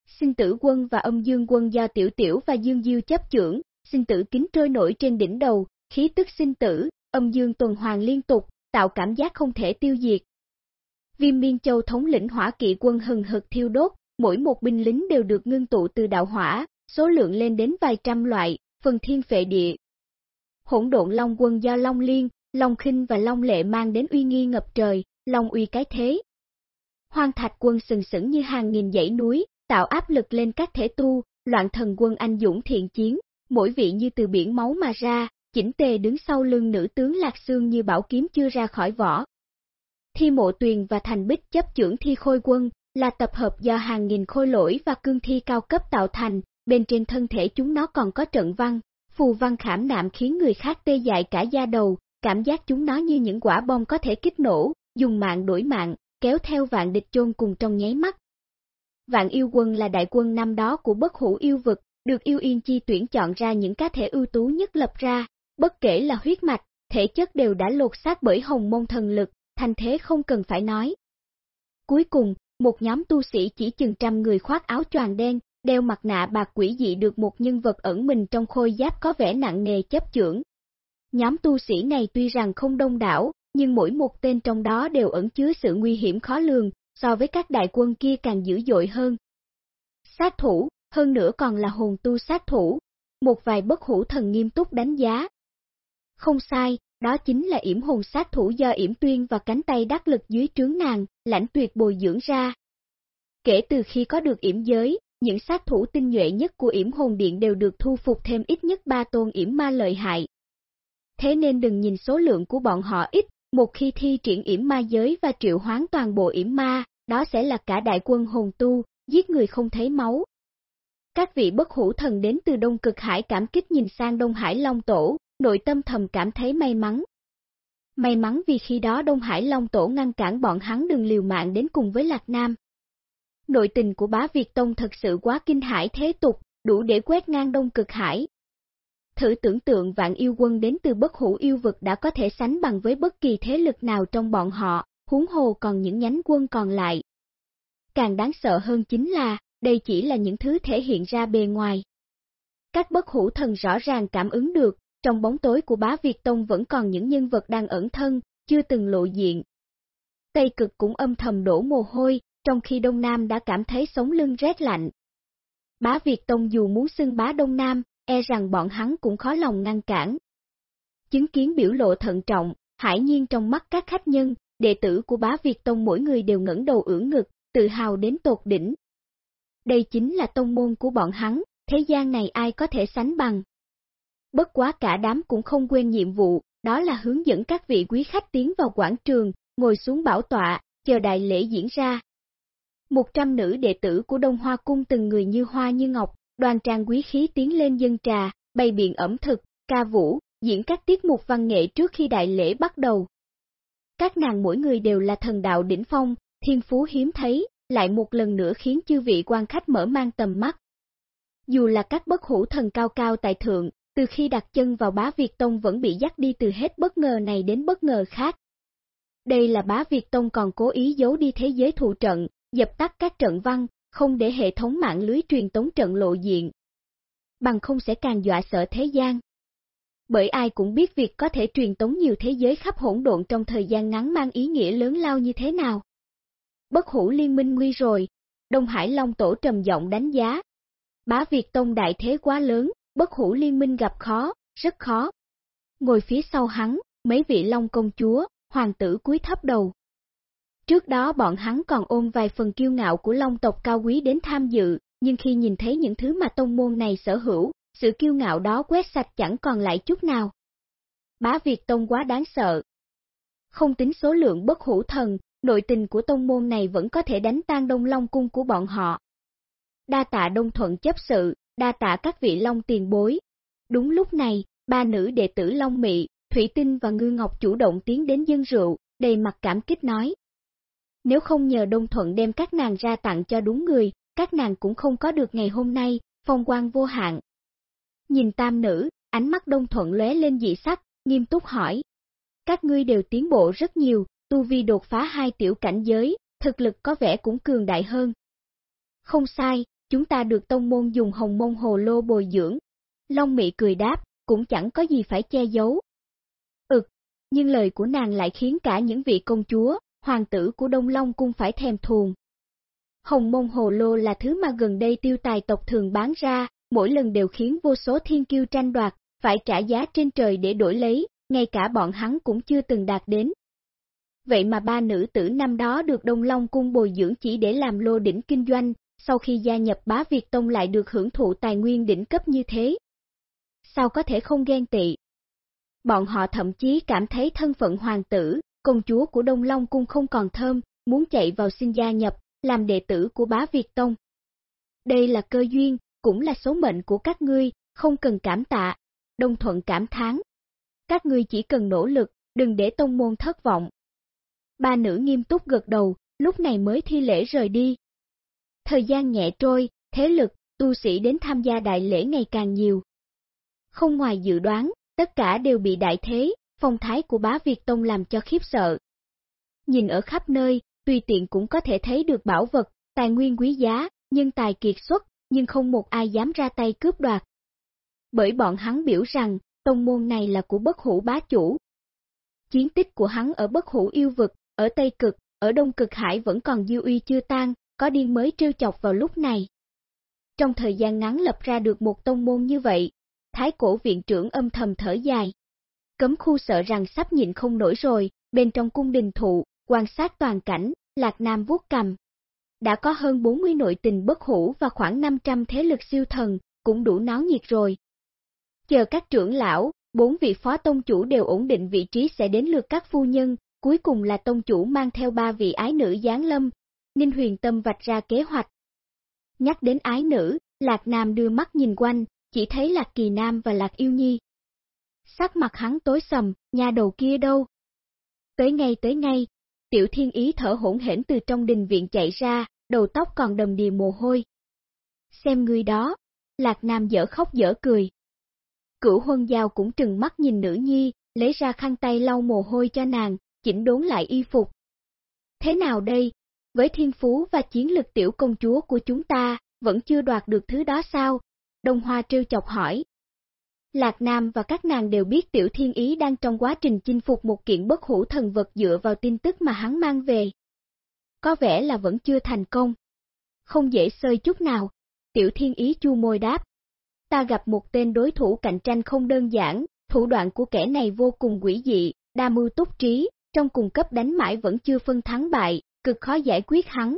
Sinh tử quân và âm dương quân do tiểu tiểu và dương diêu chấp trưởng, sinh tử kính trôi nổi trên đỉnh đầu, khí tức sinh tử, âm dương tuần hoàn liên tục, tạo cảm giác không thể tiêu diệt. Viêm Miên Châu thống lĩnh hỏa kỵ quân hừng hực thiêu đốt, mỗi một binh lính đều được ngưng tụ từ đạo hỏa, số lượng lên đến vài trăm loại, phần thiên phệ địa. Hỗn độn Long quân do Long Liên, Long Khinh và Long Lệ mang đến uy nghi ngập trời, Long uy cái thế. Hoang Thạch quân sừng sững như hàng nghìn dãy núi, tạo áp lực lên các thể tu, loạn thần quân anh dũng thiện chiến, mỗi vị như từ biển máu mà ra, chỉnh tề đứng sau lưng nữ tướng Lạc Sương như bảo kiếm chưa ra khỏi vỏ. Thi mộ tuyền và thành bích chấp trưởng thi khôi quân, là tập hợp do hàng nghìn khôi lỗi và cương thi cao cấp tạo thành, bên trên thân thể chúng nó còn có trận văn, phù văn khảm nạm khiến người khác tê dại cả da đầu, cảm giác chúng nó như những quả bom có thể kích nổ, dùng mạng đổi mạng, kéo theo vạn địch chôn cùng trong nháy mắt. Vạn yêu quân là đại quân năm đó của bất hủ yêu vực, được yêu yên chi tuyển chọn ra những cá thể ưu tú nhất lập ra, bất kể là huyết mạch, thể chất đều đã lột xác bởi hồng môn thần lực, thành thế không cần phải nói. Cuối cùng, một nhóm tu sĩ chỉ chừng trăm người khoác áo choàng đen, đeo mặt nạ bạc quỷ dị được một nhân vật ẩn mình trong khôi giáp có vẻ nặng nề chấp trưởng. Nhóm tu sĩ này tuy rằng không đông đảo, nhưng mỗi một tên trong đó đều ẩn chứa sự nguy hiểm khó lường, so với các đại quân kia càng dữ dội hơn. Sát thủ, hơn nữa còn là hồn tu sát thủ, một vài bất hủ thần nghiêm túc đánh giá. Không sai, đó chính là yểm hồn sát thủ do yểm tuyên và cánh tay đắc lực dưới trướng nàng, lãnh tuyệt bồi dưỡng ra. Kể từ khi có được yểm giới, những sát thủ tinh nhuệ nhất của yểm hồn điện đều được thu phục thêm ít nhất ba tôn yểm ma lợi hại. Thế nên đừng nhìn số lượng của bọn họ ít, một khi thi triển yểm ma giới và triệu hoán toàn bộ yểm ma, đó sẽ là cả đại quân hồn tu, giết người không thấy máu. Các vị bất hủ thần đến từ Đông Cực Hải cảm kích nhìn sang Đông Hải Long Tổ, nội tâm thầm cảm thấy may mắn. May mắn vì khi đó Đông Hải Long Tổ ngăn cản bọn hắn đừng liều mạng đến cùng với Lạc Nam. Nội tình của bá Việt Tông thật sự quá kinh hải thế tục, đủ để quét ngang Đông Cực Hải. Thử tưởng tượng vạn yêu quân đến từ bất hủ yêu vực đã có thể sánh bằng với bất kỳ thế lực nào trong bọn họ, huống hồ còn những nhánh quân còn lại. Càng đáng sợ hơn chính là, đây chỉ là những thứ thể hiện ra bề ngoài. Các bất hủ thần rõ ràng cảm ứng được, trong bóng tối của bá Việt Tông vẫn còn những nhân vật đang ẩn thân, chưa từng lộ diện. Tây cực cũng âm thầm đổ mồ hôi, trong khi Đông Nam đã cảm thấy sống lưng rét lạnh. Bá Việt Tông dù muốn xưng bá Đông Nam, e rằng bọn hắn cũng khó lòng ngăn cản. Chứng kiến biểu lộ thận trọng, hải nhiên trong mắt các khách nhân, đệ tử của bá Việt Tông mỗi người đều ngẩng đầu ưỡn ngực, tự hào đến tột đỉnh. Đây chính là tông môn của bọn hắn, thế gian này ai có thể sánh bằng. Bất quá cả đám cũng không quên nhiệm vụ, đó là hướng dẫn các vị quý khách tiến vào quảng trường, ngồi xuống bảo tọa, chờ đại lễ diễn ra. Một trăm nữ đệ tử của Đông Hoa Cung từng người như hoa như ngọc, đoàn trang quý khí tiến lên dân trà, bày biện ẩm thực, ca vũ, diễn các tiết mục văn nghệ trước khi đại lễ bắt đầu. Các nàng mỗi người đều là thần đạo đỉnh phong, thiên phú hiếm thấy, lại một lần nữa khiến chư vị quan khách mở mang tầm mắt. Dù là các bất hủ thần cao cao tại thượng, từ khi đặt chân vào bá Việt Tông vẫn bị dắt đi từ hết bất ngờ này đến bất ngờ khác. Đây là bá Việt Tông còn cố ý giấu đi thế giới thụ trận, dập tắt các trận văn, không để hệ thống mạng lưới truyền tống trận lộ diện. Bằng không sẽ càng dọa sợ thế gian. Bởi ai cũng biết việc có thể truyền tống nhiều thế giới khắp hỗn độn trong thời gian ngắn mang ý nghĩa lớn lao như thế nào. Bất hủ liên minh nguy rồi, Đông Hải Long Tổ trầm giọng đánh giá. Bá Việt Tông đại thế quá lớn, bất hủ liên minh gặp khó, rất khó. Ngồi phía sau hắn, mấy vị Long công chúa, hoàng tử cúi thấp đầu. Trước đó bọn hắn còn ôm vài phần kiêu ngạo của Long tộc cao quý đến tham dự, nhưng khi nhìn thấy những thứ mà tông môn này sở hữu, sự kiêu ngạo đó quét sạch chẳng còn lại chút nào. Bá Việt Tông quá đáng sợ. Không tính số lượng bất hủ thần, nội tình của tông môn này vẫn có thể đánh tan đông long cung của bọn họ. Đa tạ đông thuận chấp sự, đa tạ các vị long tiền bối. Đúng lúc này, ba nữ đệ tử Long Mị, Thủy Tinh và Ngư Ngọc chủ động tiến đến dân rượu, đầy mặt cảm kích nói. Nếu không nhờ Đông Thuận đem các nàng ra tặng cho đúng người, các nàng cũng không có được ngày hôm nay, phong quang vô hạn. Nhìn tam nữ, ánh mắt Đông Thuận lóe lên dị sắc, nghiêm túc hỏi. Các ngươi đều tiến bộ rất nhiều, tu vi đột phá hai tiểu cảnh giới, thực lực có vẻ cũng cường đại hơn. Không sai, chúng ta được tông môn dùng hồng môn hồ lô bồi dưỡng. Long Mị cười đáp, cũng chẳng có gì phải che giấu. Ực, nhưng lời của nàng lại khiến cả những vị công chúa, hoàng tử của Đông Long cung phải thèm thuồng. Hồng môn hồ lô là thứ mà gần đây tiêu tài tộc thường bán ra, mỗi lần đều khiến vô số thiên kiêu tranh đoạt, phải trả giá trên trời để đổi lấy, ngay cả bọn hắn cũng chưa từng đạt đến. Vậy mà ba nữ tử năm đó được Đông Long cung bồi dưỡng chỉ để làm lô đỉnh kinh doanh, sau khi gia nhập bá Việt Tông lại được hưởng thụ tài nguyên đỉnh cấp như thế. Sao có thể không ghen tị? Bọn họ thậm chí cảm thấy thân phận hoàng tử, công chúa của Đông Long Cung không còn thơm, muốn chạy vào xin gia nhập, làm đệ tử của bá Việt Tông. Đây là cơ duyên, cũng là số mệnh của các ngươi, không cần cảm tạ, Đông Thuận cảm thán. Các ngươi chỉ cần nỗ lực, đừng để tông môn thất vọng. Ba nữ nghiêm túc gật đầu, lúc này mới thi lễ rời đi. Thời gian nhẹ trôi, thế lực, tu sĩ đến tham gia đại lễ ngày càng nhiều. Không ngoài dự đoán, tất cả đều bị đại thế, phong thái của bá Việt Tông làm cho khiếp sợ. Nhìn ở khắp nơi, tùy tiện cũng có thể thấy được bảo vật, tài nguyên quý giá, nhân tài kiệt xuất, nhưng không một ai dám ra tay cướp đoạt. Bởi bọn hắn biểu rằng, tông môn này là của bất hủ bá chủ. Chiến tích của hắn ở bất hủ yêu vực, ở Tây Cực, ở Đông Cực Hải vẫn còn dư uy chưa tan, có điên mới trêu chọc vào lúc này. Trong thời gian ngắn lập ra được một tông môn như vậy, thái cổ viện trưởng âm thầm thở dài. Cấm khu sợ rằng sắp nhịn không nổi rồi, bên trong cung đình thụ, quan sát toàn cảnh, Lạc Nam vuốt cầm. Đã có hơn 40 nội tình bất hủ và khoảng 500 thế lực siêu thần, cũng đủ náo nhiệt rồi. Chờ các trưởng lão, bốn vị phó tông chủ đều ổn định vị trí sẽ đến lượt các phu nhân, cuối cùng là tông chủ mang theo ba vị ái nữ giáng lâm, Ninh Huyền Tâm vạch ra kế hoạch. Nhắc đến ái nữ, Lạc Nam đưa mắt nhìn quanh, chỉ thấy Lạc Kỳ Nam và Lạc Yêu Nhi. Sắc mặt hắn tối sầm, nhà đầu kia đâu? Tới ngay tới ngay, Tiểu Thiên Ý thở hỗn hển từ trong đình viện chạy ra, đầu tóc còn đầm đìa mồ hôi. Xem người đó, Lạc Nam dở khóc dở cười. Cửu huân giao cũng trừng mắt nhìn nữ nhi, lấy ra khăn tay lau mồ hôi cho nàng, chỉnh đốn lại y phục. Thế nào đây, với thiên phú và chiến lực tiểu công chúa của chúng ta, vẫn chưa đoạt được thứ đó sao? Đông Hoa trêu chọc hỏi. Lạc Nam và các nàng đều biết tiểu thiên ý đang trong quá trình chinh phục một kiện bất hủ thần vật dựa vào tin tức mà hắn mang về. Có vẻ là vẫn chưa thành công. Không dễ sơi chút nào, tiểu thiên ý chu môi đáp. ta gặp một tên đối thủ cạnh tranh không đơn giản, thủ đoạn của kẻ này vô cùng quỷ dị, đa mưu túc trí, trong cùng cấp đánh mãi vẫn chưa phân thắng bại, cực khó giải quyết hắn.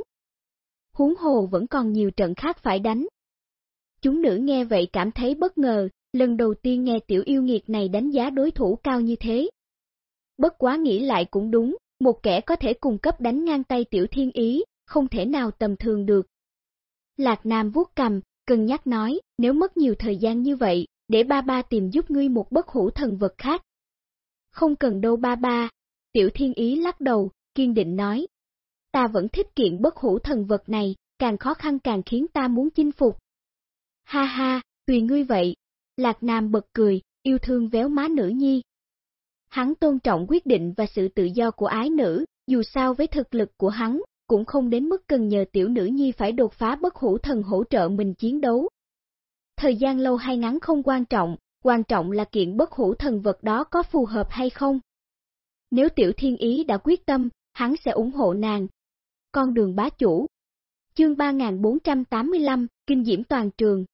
Huống hồ vẫn còn nhiều trận khác phải đánh. Chúng nữ nghe vậy cảm thấy bất ngờ, lần đầu tiên nghe tiểu yêu nghiệt này đánh giá đối thủ cao như thế. Bất quá nghĩ lại cũng đúng, một kẻ có thể cung cấp đánh ngang tay tiểu thiên ý, không thể nào tầm thường được. Lạc Nam vuốt cầm, cân nhắc nói, nếu mất nhiều thời gian như vậy, để ba ba tìm giúp ngươi một bất hủ thần vật khác. Không cần đâu ba ba, tiểu thiên ý lắc đầu, kiên định nói. Ta vẫn thích kiện bất hủ thần vật này, càng khó khăn càng khiến ta muốn chinh phục. Ha ha, tùy ngươi vậy. Lạc Nam bật cười, yêu thương véo má nữ nhi. Hắn tôn trọng quyết định và sự tự do của ái nữ, dù sao với thực lực của hắn, cũng không đến mức cần nhờ tiểu nữ nhi phải đột phá bất hủ thần hỗ trợ mình chiến đấu. Thời gian lâu hay ngắn không quan trọng, quan trọng là kiện bất hủ thần vật đó có phù hợp hay không. Nếu tiểu thiên ý đã quyết tâm, hắn sẽ ủng hộ nàng. Con đường bá chủ Chương 3485, Kinh diễm toàn trường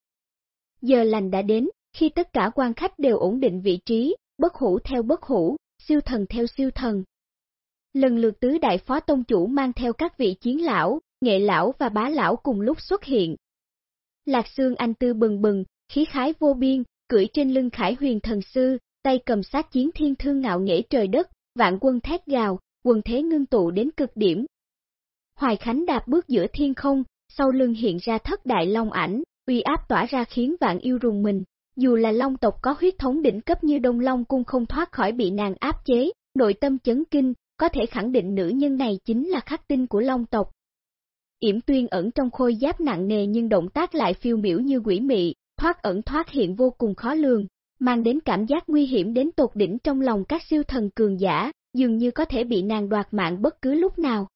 Giờ lành đã đến, khi tất cả quan khách đều ổn định vị trí, bất hủ theo bất hủ, siêu thần theo siêu thần. Lần lượt tứ đại phó tông chủ mang theo các vị chiến lão, nghệ lão và bá lão cùng lúc xuất hiện. Lạc xương Anh Tư bừng bừng, khí khái vô biên, cưỡi trên lưng khải huyền thần sư, tay cầm sát chiến thiên thương ngạo nghễ trời đất, vạn quân thét gào, quần thế ngưng tụ đến cực điểm. Hoài Khánh đạp bước giữa thiên không, sau lưng hiện ra thất đại long ảnh, uy áp tỏa ra khiến vạn yêu rùng mình. Dù là long tộc có huyết thống đỉnh cấp như Đông Long cung không thoát khỏi bị nàng áp chế, nội tâm chấn kinh, có thể khẳng định nữ nhân này chính là khắc tinh của long tộc. Yểm tuyên ẩn trong khôi giáp nặng nề nhưng động tác lại phiêu miểu như quỷ mị, thoát ẩn thoát hiện vô cùng khó lường, mang đến cảm giác nguy hiểm đến tột đỉnh trong lòng các siêu thần cường giả, dường như có thể bị nàng đoạt mạng bất cứ lúc nào.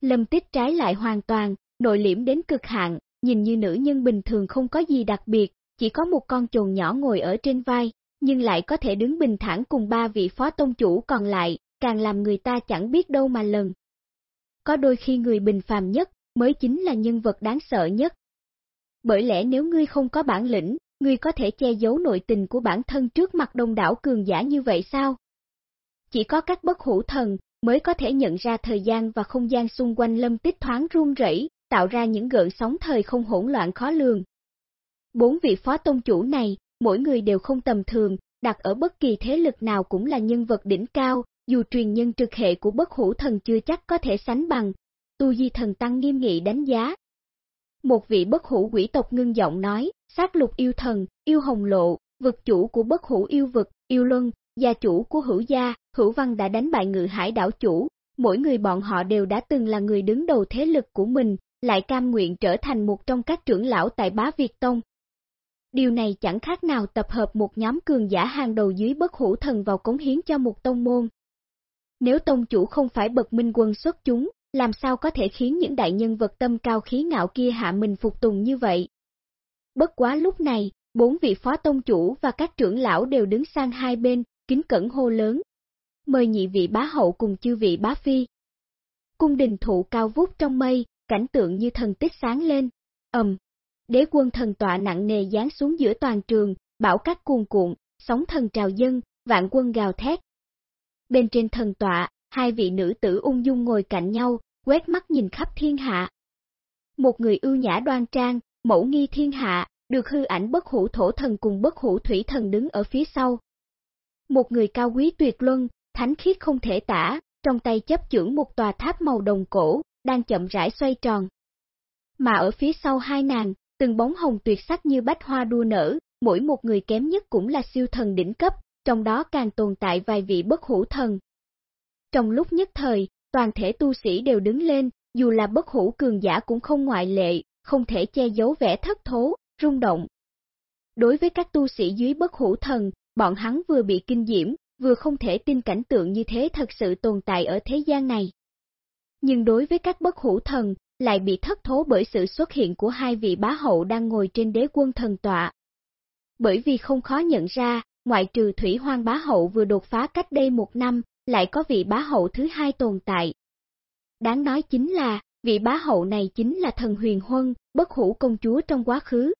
Lâm tích trái lại hoàn toàn, nội liễm đến cực hạn, nhìn như nữ nhân bình thường không có gì đặc biệt, chỉ có một con trồn nhỏ ngồi ở trên vai, nhưng lại có thể đứng bình thản cùng ba vị phó tông chủ còn lại, càng làm người ta chẳng biết đâu mà lần. Có đôi khi người bình phàm nhất, mới chính là nhân vật đáng sợ nhất. Bởi lẽ nếu ngươi không có bản lĩnh, ngươi có thể che giấu nội tình của bản thân trước mặt đông đảo cường giả như vậy sao? Chỉ có các bất hủ thần mới có thể nhận ra thời gian và không gian xung quanh lâm tích thoáng run rẩy, tạo ra những gợn sóng thời không hỗn loạn khó lường. Bốn vị phó tông chủ này, mỗi người đều không tầm thường, đặt ở bất kỳ thế lực nào cũng là nhân vật đỉnh cao, dù truyền nhân trực hệ của bất hủ thần chưa chắc có thể sánh bằng. Tu Di Thần Tăng nghiêm nghị đánh giá. Một vị bất hủ quỷ tộc ngưng giọng nói, sát lục yêu thần, yêu hồng lộ, vực chủ của bất hủ yêu vực, yêu luân, gia chủ của hữu gia, hữu văn đã đánh bại ngự hải đảo chủ, mỗi người bọn họ đều đã từng là người đứng đầu thế lực của mình, lại cam nguyện trở thành một trong các trưởng lão tại bá Việt Tông. Điều này chẳng khác nào tập hợp một nhóm cường giả hàng đầu dưới bất hủ thần vào cống hiến cho một tông môn. Nếu tông chủ không phải bậc minh quân xuất chúng, làm sao có thể khiến những đại nhân vật tâm cao khí ngạo kia hạ mình phục tùng như vậy? Bất quá lúc này, bốn vị phó tông chủ và các trưởng lão đều đứng sang hai bên, kính cẩn hô lớn. Mời nhị vị bá hậu cùng chư vị bá phi. Cung đình thụ cao vút trong mây, cảnh tượng như thần tích sáng lên. ầm, đế quân thần tọa nặng nề giáng xuống giữa toàn trường, bão cát cuồn cuộn, sóng thần trào dân, vạn quân gào thét. Bên trên thần tọa, hai vị nữ tử ung dung ngồi cạnh nhau, quét mắt nhìn khắp thiên hạ. Một người ưu nhã đoan trang, mẫu nghi thiên hạ, được hư ảnh bất hủ thổ thần cùng bất hủ thủy thần đứng ở phía sau. Một người cao quý tuyệt luân, thánh khiết không thể tả, trong tay chấp chưởng một tòa tháp màu đồng cổ, đang chậm rãi xoay tròn. Mà ở phía sau hai nàng, từng bóng hồng tuyệt sắc như bách hoa đua nở, mỗi một người kém nhất cũng là siêu thần đỉnh cấp, trong đó càng tồn tại vài vị bất hủ thần. Trong lúc nhất thời, toàn thể tu sĩ đều đứng lên, dù là bất hủ cường giả cũng không ngoại lệ, không thể che giấu vẻ thất thố, rung động. Đối với các tu sĩ dưới bất hủ thần, bọn hắn vừa bị kinh diễm, vừa không thể tin cảnh tượng như thế thật sự tồn tại ở thế gian này. Nhưng đối với các bất hủ thần, lại bị thất thố bởi sự xuất hiện của hai vị bá hậu đang ngồi trên đế quân thần tọa. Bởi vì không khó nhận ra, ngoại trừ thủy hoang bá hậu vừa đột phá cách đây một năm, lại có vị bá hậu thứ hai tồn tại. Đáng nói chính là, vị bá hậu này chính là thần huyền huân, bất hủ công chúa trong quá khứ.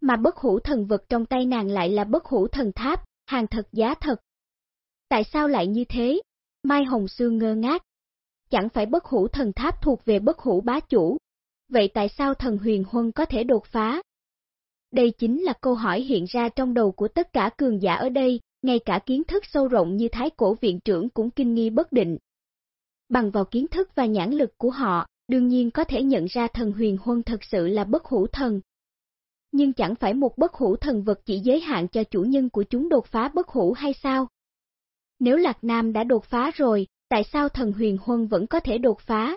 Mà bất hủ thần vật trong tay nàng lại là bất hủ thần tháp, hàng thật giá thật. Tại sao lại như thế? Mai Hồng Sương ngơ ngác. Chẳng phải bất hủ thần tháp thuộc về bất hủ bá chủ. Vậy tại sao thần huyền huân có thể đột phá? Đây chính là câu hỏi hiện ra trong đầu của tất cả cường giả ở đây, ngay cả kiến thức sâu rộng như thái cổ viện trưởng cũng kinh nghi bất định. Bằng vào kiến thức và nhãn lực của họ, đương nhiên có thể nhận ra thần huyền huân thật sự là bất hủ thần. Nhưng chẳng phải một bất hủ thần vật chỉ giới hạn cho chủ nhân của chúng đột phá bất hủ hay sao? Nếu Lạc Nam đã đột phá rồi, tại sao thần huyền huân vẫn có thể đột phá?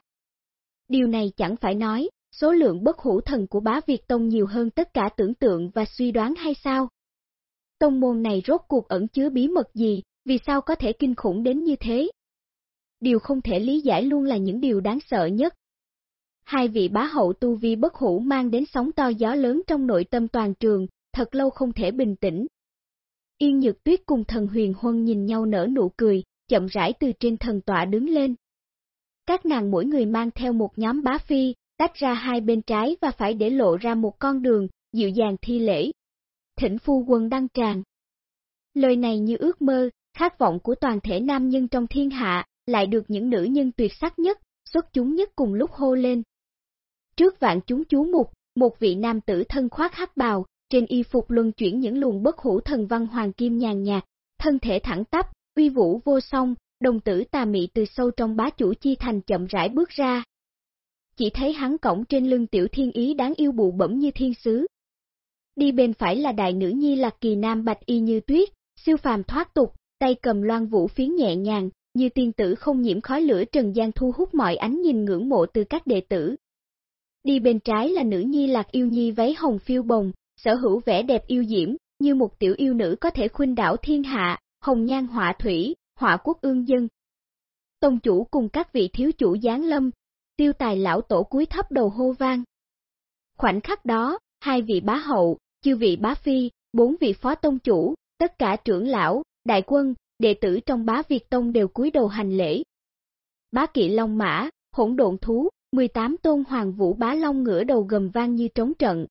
Điều này chẳng phải nói, số lượng bất hủ thần của bá Việt Tông nhiều hơn tất cả tưởng tượng và suy đoán hay sao? Tông môn này rốt cuộc ẩn chứa bí mật gì, vì sao có thể kinh khủng đến như thế? Điều không thể lý giải luôn là những điều đáng sợ nhất. Hai vị bá hậu tu vi bất hủ mang đến sóng to gió lớn trong nội tâm toàn trường, thật lâu không thể bình tĩnh. Yên Nhược Tuyết cùng thần huyền huân nhìn nhau nở nụ cười, chậm rãi từ trên thần tọa đứng lên. Các nàng mỗi người mang theo một nhóm bá phi, tách ra hai bên trái và phải để lộ ra một con đường, dịu dàng thi lễ. Thỉnh phu quân đăng tràng. Lời này như ước mơ, khát vọng của toàn thể nam nhân trong thiên hạ, lại được những nữ nhân tuyệt sắc nhất, xuất chúng nhất cùng lúc hô lên. Trước vạn chúng chú mục, một vị nam tử thân khoác hắc bào, trên y phục luân chuyển những luồng bất hủ thần văn hoàng kim nhàn nhạt, thân thể thẳng tắp, uy vũ vô song, đồng tử tà mị từ sâu trong bá chủ chi thành chậm rãi bước ra. Chỉ thấy hắn cổng trên lưng tiểu thiên ý đáng yêu bụ bẩm như thiên sứ. Đi bên phải là đại nữ nhi lạc kỳ nam bạch y như tuyết, siêu phàm thoát tục, tay cầm loan vũ phiến nhẹ nhàng, như tiên tử không nhiễm khói lửa trần gian thu hút mọi ánh nhìn ngưỡng mộ từ các đệ tử. Đi bên trái là nữ nhi lạc yêu nhi váy hồng phiêu bồng, sở hữu vẻ đẹp yêu diễm, như một tiểu yêu nữ có thể khuynh đảo thiên hạ, hồng nhan họa thủy, họa quốc ương dân. Tông chủ cùng các vị thiếu chủ giáng lâm, tiêu tài lão tổ cúi thấp đầu hô vang. Khoảnh khắc đó, hai vị bá hậu, chư vị bá phi, bốn vị phó tông chủ, tất cả trưởng lão, đại quân, đệ tử trong bá Việt Tông đều cúi đầu hành lễ. Bá kỵ Long Mã, hỗn độn thú, 18 tôn hoàng vũ bá long ngửa đầu gầm vang như trống trận.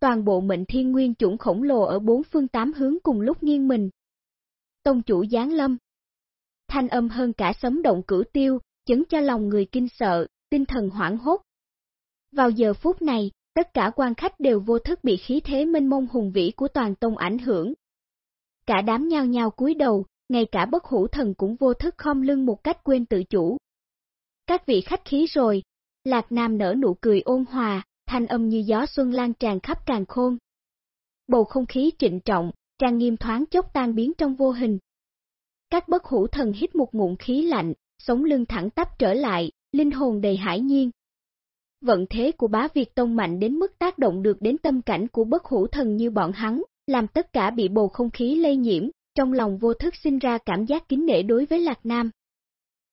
Toàn bộ mệnh thiên nguyên chủng khổng lồ ở bốn phương tám hướng cùng lúc nghiêng mình. Tông chủ giáng lâm. Thanh âm hơn cả sấm động cửu tiêu, chấn cho lòng người kinh sợ, tinh thần hoảng hốt. Vào giờ phút này, tất cả quan khách đều vô thức bị khí thế mênh mông hùng vĩ của toàn tông ảnh hưởng. Cả đám nhao nhao cúi đầu, ngay cả bất hủ thần cũng vô thức khom lưng một cách quên tự chủ. Các vị khách khí rồi, Lạc Nam nở nụ cười ôn hòa, thanh âm như gió xuân lan tràn khắp càng khôn. Bầu không khí trịnh trọng, trang nghiêm thoáng chốc tan biến trong vô hình. Các bất hủ thần hít một ngụm khí lạnh, sống lưng thẳng tắp trở lại, linh hồn đầy hải nhiên. Vận thế của bá Việt Tông mạnh đến mức tác động được đến tâm cảnh của bất hủ thần như bọn hắn, làm tất cả bị bầu không khí lây nhiễm, trong lòng vô thức sinh ra cảm giác kính nể đối với Lạc Nam.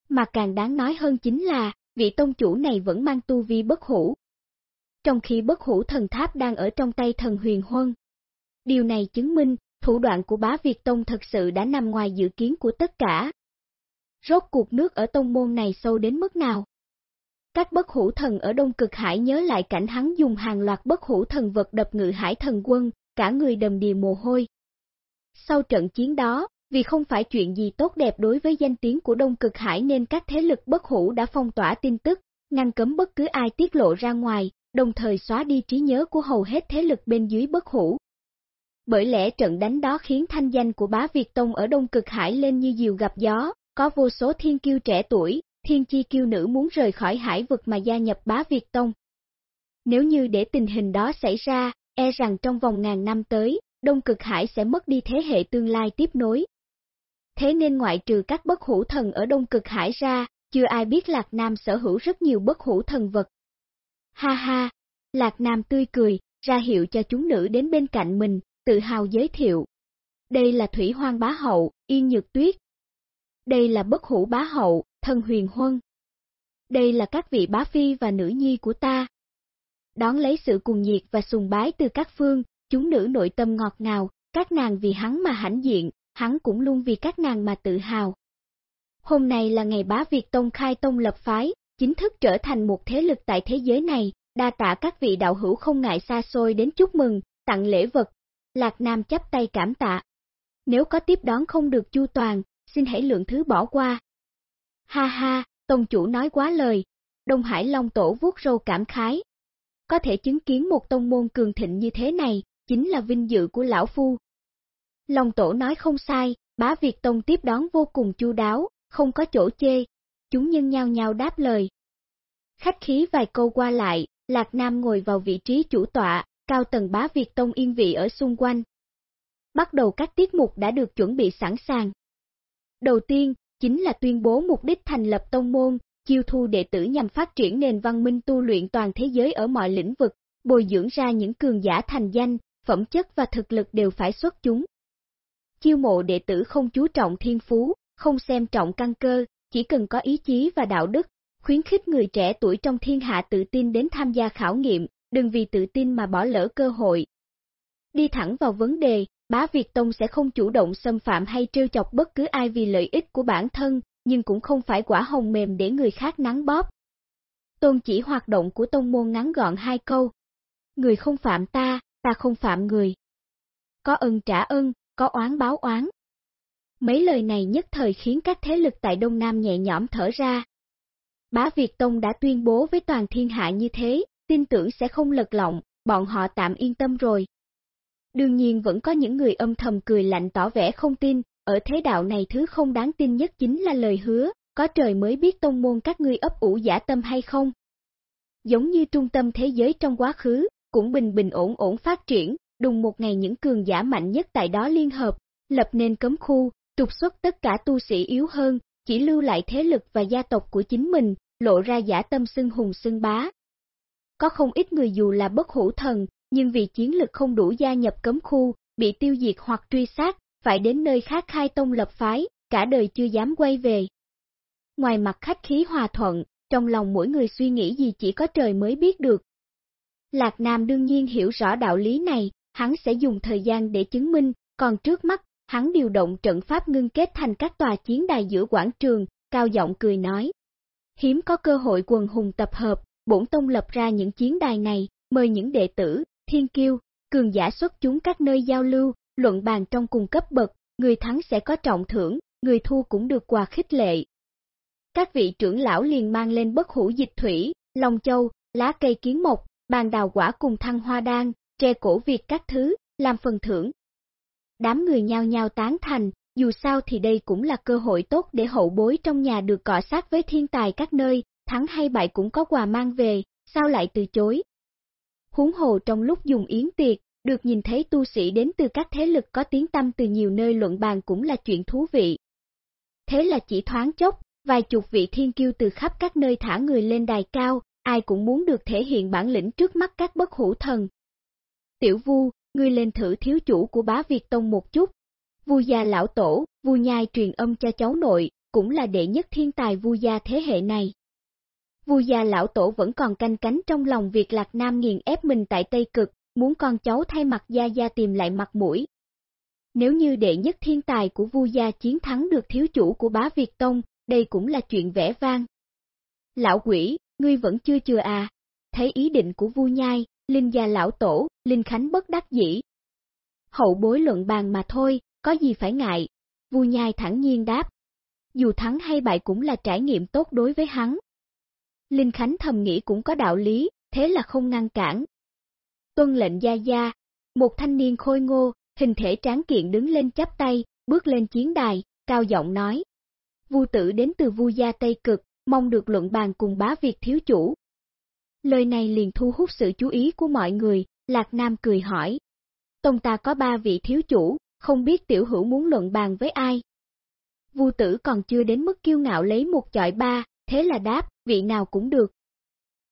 Mà càng đáng nói hơn chính là, vị tông chủ này vẫn mang tu vi bất hủ. Trong khi bất hủ thần tháp đang ở trong tay thần huyền huân. Điều này chứng minh, thủ đoạn của bá Việt Tông thật sự đã nằm ngoài dự kiến của tất cả. Rốt cuộc nước ở tông môn này sâu đến mức nào? Các bất hủ thần ở Đông Cực Hải nhớ lại cảnh hắn dùng hàng loạt bất hủ thần vật đập ngự hải thần quân, cả người đầm đìa mồ hôi. Sau trận chiến đó, vì không phải chuyện gì tốt đẹp đối với danh tiếng của Đông Cực Hải nên các thế lực bất hủ đã phong tỏa tin tức, ngăn cấm bất cứ ai tiết lộ ra ngoài, đồng thời xóa đi trí nhớ của hầu hết thế lực bên dưới bất hủ. Bởi lẽ trận đánh đó khiến thanh danh của bá Việt Tông ở Đông Cực Hải lên như diều gặp gió, có vô số thiên kiêu trẻ tuổi, thiên chi kiêu nữ muốn rời khỏi hải vực mà gia nhập bá Việt Tông. Nếu như để tình hình đó xảy ra, e rằng trong vòng ngàn năm tới, Đông Cực Hải sẽ mất đi thế hệ tương lai tiếp nối. Thế nên ngoại trừ các bất hủ thần ở Đông Cực Hải ra, chưa ai biết Lạc Nam sở hữu rất nhiều bất hủ thần vật. Ha ha, Lạc Nam tươi cười, ra hiệu cho chúng nữ đến bên cạnh mình, tự hào giới thiệu. Đây là Thủy Hoang Bá Hậu, Yên Nhược Tuyết. Đây là bất hủ Bá Hậu, Thần Huyền Huân. Đây là các vị bá phi và nữ nhi của ta. Đón lấy sự cuồng nhiệt và sùng bái từ các phương, chúng nữ nội tâm ngọt ngào, các nàng vì hắn mà hãnh diện, hắn cũng luôn vì các nàng mà tự hào. Hôm nay là ngày bá Việt Tông khai tông lập phái, chính thức trở thành một thế lực tại thế giới này, đa tạ các vị đạo hữu không ngại xa xôi đến chúc mừng, tặng lễ vật. Lạc Nam chắp tay cảm tạ. Nếu có tiếp đón không được chu toàn, xin hãy lượng thứ bỏ qua. Ha ha, Tông chủ nói quá lời. Đông Hải Long Tổ vuốt râu cảm khái. Có thể chứng kiến một tông môn cường thịnh như thế này, chính là vinh dự của lão phu. Long Tổ nói không sai, bá Việt Tông tiếp đón vô cùng chu đáo, không có chỗ chê. Chúng nhân nhau nhau đáp lời. Khách khí vài câu qua lại, Lạc Nam ngồi vào vị trí chủ tọa, cao tầng bá Việt Tông yên vị ở xung quanh. Bắt đầu các tiết mục đã được chuẩn bị sẵn sàng. Đầu tiên, chính là tuyên bố mục đích thành lập tông môn, chiêu thu đệ tử nhằm phát triển nền văn minh tu luyện toàn thế giới ở mọi lĩnh vực, bồi dưỡng ra những cường giả thành danh, phẩm chất và thực lực đều phải xuất chúng. Chiêu mộ đệ tử không chú trọng thiên phú, không xem trọng căn cơ, chỉ cần có ý chí và đạo đức, khuyến khích người trẻ tuổi trong thiên hạ tự tin đến tham gia khảo nghiệm, đừng vì tự tin mà bỏ lỡ cơ hội. Đi thẳng vào vấn đề, bá Việt Tông sẽ không chủ động xâm phạm hay trêu chọc bất cứ ai vì lợi ích của bản thân, nhưng cũng không phải quả hồng mềm để người khác nắng bóp. Tôn chỉ hoạt động của tông môn ngắn gọn hai câu. Người không phạm ta, ta không phạm người. Có ân trả ân, có oán báo oán. Mấy lời này nhất thời khiến các thế lực tại Đông Nam nhẹ nhõm thở ra. Bá Việt Tông đã tuyên bố với toàn thiên hạ như thế, tin tưởng sẽ không lật lọng, bọn họ tạm yên tâm rồi. Đương nhiên vẫn có những người âm thầm cười lạnh tỏ vẻ không tin, ở thế đạo này thứ không đáng tin nhất chính là lời hứa, có trời mới biết tông môn các ngươi ấp ủ giả tâm hay không. Giống như trung tâm thế giới trong quá khứ, cũng bình bình ổn ổn phát triển, đùng một ngày những cường giả mạnh nhất tại đó liên hợp, lập nên cấm khu, trục xuất tất cả tu sĩ yếu hơn, chỉ lưu lại thế lực và gia tộc của chính mình, lộ ra giả tâm xưng hùng xưng bá. Có không ít người dù là bất hủ thần, nhưng vì chiến lực không đủ gia nhập cấm khu, bị tiêu diệt hoặc truy sát, phải đến nơi khác khai tông lập phái, cả đời chưa dám quay về. Ngoài mặt khách khí hòa thuận, trong lòng mỗi người suy nghĩ gì chỉ có trời mới biết được. Lạc Nam đương nhiên hiểu rõ đạo lý này, hắn sẽ dùng thời gian để chứng minh, còn trước mắt, hắn điều động trận pháp ngưng kết thành các tòa chiến đài giữa quảng trường, cao giọng cười nói. Hiếm có cơ hội quần hùng tập hợp, bổn tông lập ra những chiến đài này, mời những đệ tử, thiên kiêu, cường giả xuất chúng các nơi giao lưu, luận bàn trong cùng cấp bậc, người thắng sẽ có trọng thưởng, người thua cũng được quà khích lệ. Các vị trưởng lão liền mang lên bất hủ dịch thủy, long châu, lá cây kiến mộc, bàn đào quả cùng thăng hoa đan, tre cổ việt các thứ, làm phần thưởng. Đám người nhao nhao tán thành, dù sao thì đây cũng là cơ hội tốt để hậu bối trong nhà được cọ sát với thiên tài các nơi, thắng hay bại cũng có quà mang về, sao lại từ chối. Huống hồ trong lúc dùng yến tiệc, được nhìn thấy tu sĩ đến từ các thế lực có tiếng tâm từ nhiều nơi luận bàn cũng là chuyện thú vị. Thế là chỉ thoáng chốc, vài chục vị thiên kiêu từ khắp các nơi thả người lên đài cao, ai cũng muốn được thể hiện bản lĩnh trước mắt các bất hủ thần. Tiểu Vu, ngươi lên thử thiếu chủ của bá Việt Tông một chút. Vu gia lão tổ, Vu nhai truyền âm cho cháu nội, cũng là đệ nhất thiên tài Vu gia thế hệ này. Vua gia lão tổ vẫn còn canh cánh trong lòng việc Lạc Nam nghiền ép mình tại Tây Cực, muốn con cháu thay mặt Gia Gia tìm lại mặt mũi. Nếu như đệ nhất thiên tài của vua Gia chiến thắng được thiếu chủ của bá Việt Tông, đây cũng là chuyện vẻ vang. Lão quỷ, ngươi vẫn chưa chưa à? Thấy ý định của vua Nhai, Linh Gia Lão Tổ, Linh Khánh bất đắc dĩ. Hậu bối luận bàn mà thôi, có gì phải ngại? Vua Nhai thẳng nhiên đáp. Dù thắng hay bại cũng là trải nghiệm tốt đối với hắn. Linh Khánh thầm nghĩ cũng có đạo lý, thế là không ngăn cản, tuân lệnh gia gia. Một thanh niên khôi ngô, hình thể tráng kiện đứng lên chắp tay, bước lên chiến đài, cao giọng nói. Vu tử đến từ Vu gia Tây Cực, mong được luận bàn cùng bá Việt thiếu chủ. Lời này liền thu hút sự chú ý của mọi người, Lạc Nam cười hỏi. Tông ta có ba vị thiếu chủ, không biết tiểu hữu muốn luận bàn với ai. Vu tử còn chưa đến mức kiêu ngạo lấy một chọi ba, thế là đáp, vị nào cũng được.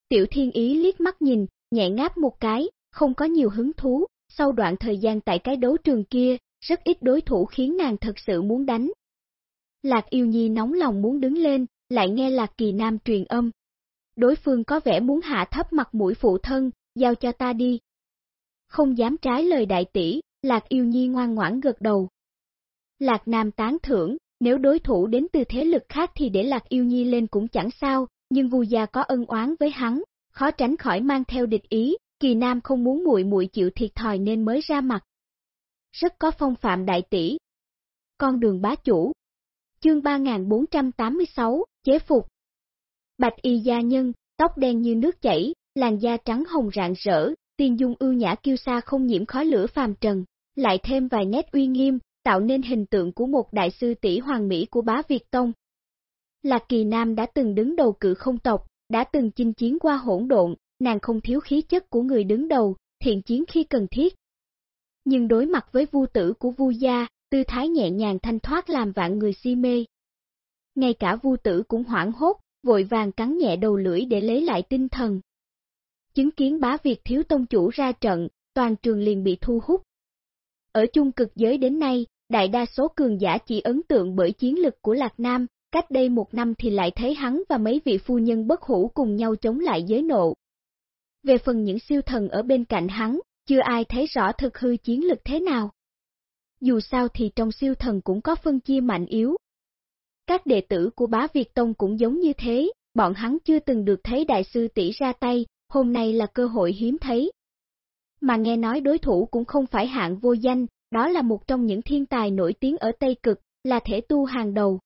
Tiểu thiên ý liếc mắt nhìn, nhẹ ngáp một cái, không có nhiều hứng thú, sau đoạn thời gian tại cái đấu trường kia, rất ít đối thủ khiến nàng thật sự muốn đánh. Lạc yêu nhi nóng lòng muốn đứng lên, lại nghe Lạc kỳ nam truyền âm. Đối phương có vẻ muốn hạ thấp mặt mũi phụ thân, giao cho ta đi. Không dám trái lời đại tỷ, Lạc yêu nhi ngoan ngoãn gật đầu. Lạc nam tán thưởng, nếu đối thủ đến từ thế lực khác thì để Lạc yêu nhi lên cũng chẳng sao, nhưng Vu gia có ân oán với hắn, khó tránh khỏi mang theo địch ý, Kỳ Nam không muốn muội muội chịu thiệt thòi nên mới ra mặt. Rất có phong phạm đại tỷ. Con đường bá chủ. Chương 3486, chế phục. Bạch y gia nhân, tóc đen như nước chảy, làn da trắng hồng rạng rỡ, tiên dung ưu nhã kiêu sa không nhiễm khói lửa phàm trần, lại thêm vài nét uy nghiêm, tạo nên hình tượng của một đại sư tỷ hoàng mỹ của bá Việt Tông. Lạc Kỳ Nam đã từng đứng đầu cự không tộc, đã từng chinh chiến qua hỗn độn, nàng không thiếu khí chất của người đứng đầu, thiện chiến khi cần thiết. Nhưng đối mặt với vua tử của vua gia, tư thái nhẹ nhàng thanh thoát làm vạn người si mê. Ngay cả vua tử cũng hoảng hốt, vội vàng cắn nhẹ đầu lưỡi để lấy lại tinh thần. Chứng kiến bá Việt thiếu tông chủ ra trận, toàn trường liền bị thu hút. Ở chung cực giới đến nay, đại đa số cường giả chỉ ấn tượng bởi chiến lực của Lạc Nam, cách đây một năm thì lại thấy hắn và mấy vị phu nhân bất hủ cùng nhau chống lại giới nộ. Về phần những siêu thần ở bên cạnh hắn, chưa ai thấy rõ thực hư chiến lực thế nào. Dù sao thì trong siêu thần cũng có phân chia mạnh yếu. Các đệ tử của bá Việt Tông cũng giống như thế, bọn hắn chưa từng được thấy đại sư tỷ ra tay, hôm nay là cơ hội hiếm thấy. Mà nghe nói đối thủ cũng không phải hạng vô danh, đó là một trong những thiên tài nổi tiếng ở Tây Cực, là thể tu hàng đầu.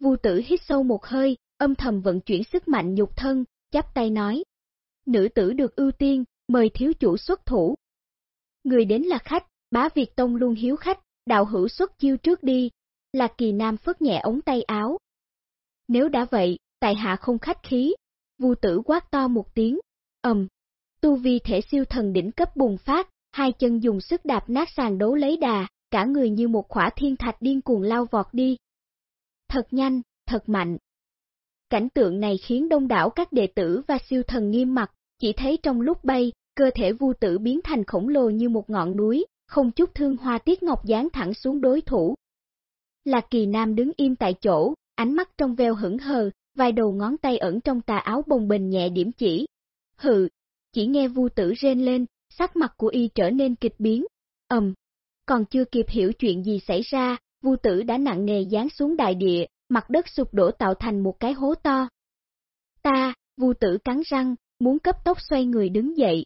Vu tử hít sâu một hơi, âm thầm vận chuyển sức mạnh nhục thân, chắp tay nói. Nữ tử được ưu tiên, mời thiếu chủ xuất thủ. Người đến là khách, bá Việt Tông luôn hiếu khách, đạo hữu xuất chiêu trước đi, là kỳ nam phất nhẹ ống tay áo. Nếu đã vậy, tại hạ không khách khí, vu tử quát to một tiếng, ầm, tu vi thể siêu thần đỉnh cấp bùng phát, hai chân dùng sức đạp nát sàn đấu lấy đà, cả người như một khỏa thiên thạch điên cuồng lao vọt đi. Thật nhanh, thật mạnh. Cảnh tượng này khiến đông đảo các đệ tử và siêu thần nghiêm mặt, chỉ thấy trong lúc bay, cơ thể vu tử biến thành khổng lồ như một ngọn núi, không chút thương hoa tiết ngọc dán thẳng xuống đối thủ. Lạc kỳ nam đứng im tại chỗ, ánh mắt trong veo hững hờ, vài đầu ngón tay ẩn trong tà áo bồng bềnh nhẹ điểm chỉ. Hừ, chỉ nghe vu tử rên lên, sắc mặt của y trở nên kịch biến. ầm, còn chưa kịp hiểu chuyện gì xảy ra, vu tử đã nặng nề giáng xuống đại địa, mặt đất sụp đổ tạo thành một cái hố to. Ta, vu tử cắn răng, muốn cấp tốc xoay người đứng dậy.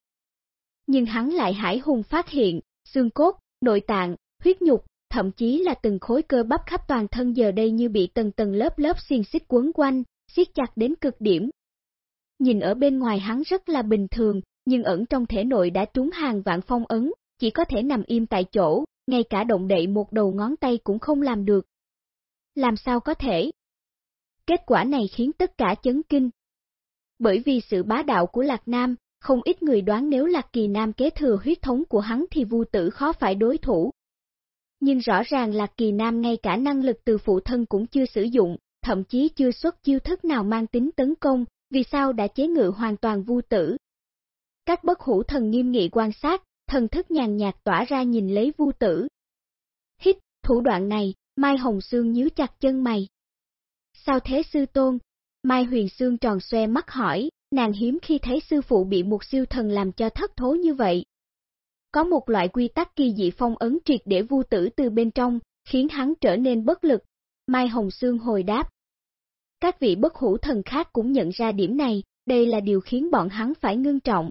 Nhưng hắn lại hải hùng phát hiện, xương cốt, nội tạng, huyết nhục, thậm chí là từng khối cơ bắp khắp toàn thân giờ đây như bị tầng tầng lớp lớp xiên xích quấn quanh, siết chặt đến cực điểm. Nhìn ở bên ngoài hắn rất là bình thường, nhưng ẩn trong thể nội đã trúng hàng vạn phong ấn, chỉ có thể nằm im tại chỗ, ngay cả động đậy một đầu ngón tay cũng không làm được. Làm sao có thể? Kết quả này khiến tất cả chấn kinh. Bởi vì sự bá đạo của Lạc Nam, không ít người đoán nếu Lạc Kỳ Nam kế thừa huyết thống của hắn thì vu tử khó phải đối thủ. Nhưng rõ ràng Lạc Kỳ Nam ngay cả năng lực từ phụ thân cũng chưa sử dụng, thậm chí chưa xuất chiêu thức nào mang tính tấn công, vì sao đã chế ngự hoàn toàn vu tử. Các bất hủ thần nghiêm nghị quan sát, thần thức nhàn nhạt tỏa ra nhìn lấy vu tử. Hít, thủ đoạn này, Mai Hồng Sương nhíu chặt chân mày. Sao thế sư tôn? Mai Huyền Sương tròn xoe mắt hỏi, nàng hiếm khi thấy sư phụ bị một siêu thần làm cho thất thố như vậy. Có một loại quy tắc kỳ dị phong ấn triệt để vu tử từ bên trong, khiến hắn trở nên bất lực. Mai Hồng Sương hồi đáp. Các vị bất hủ thần khác cũng nhận ra điểm này, đây là điều khiến bọn hắn phải ngưng trọng.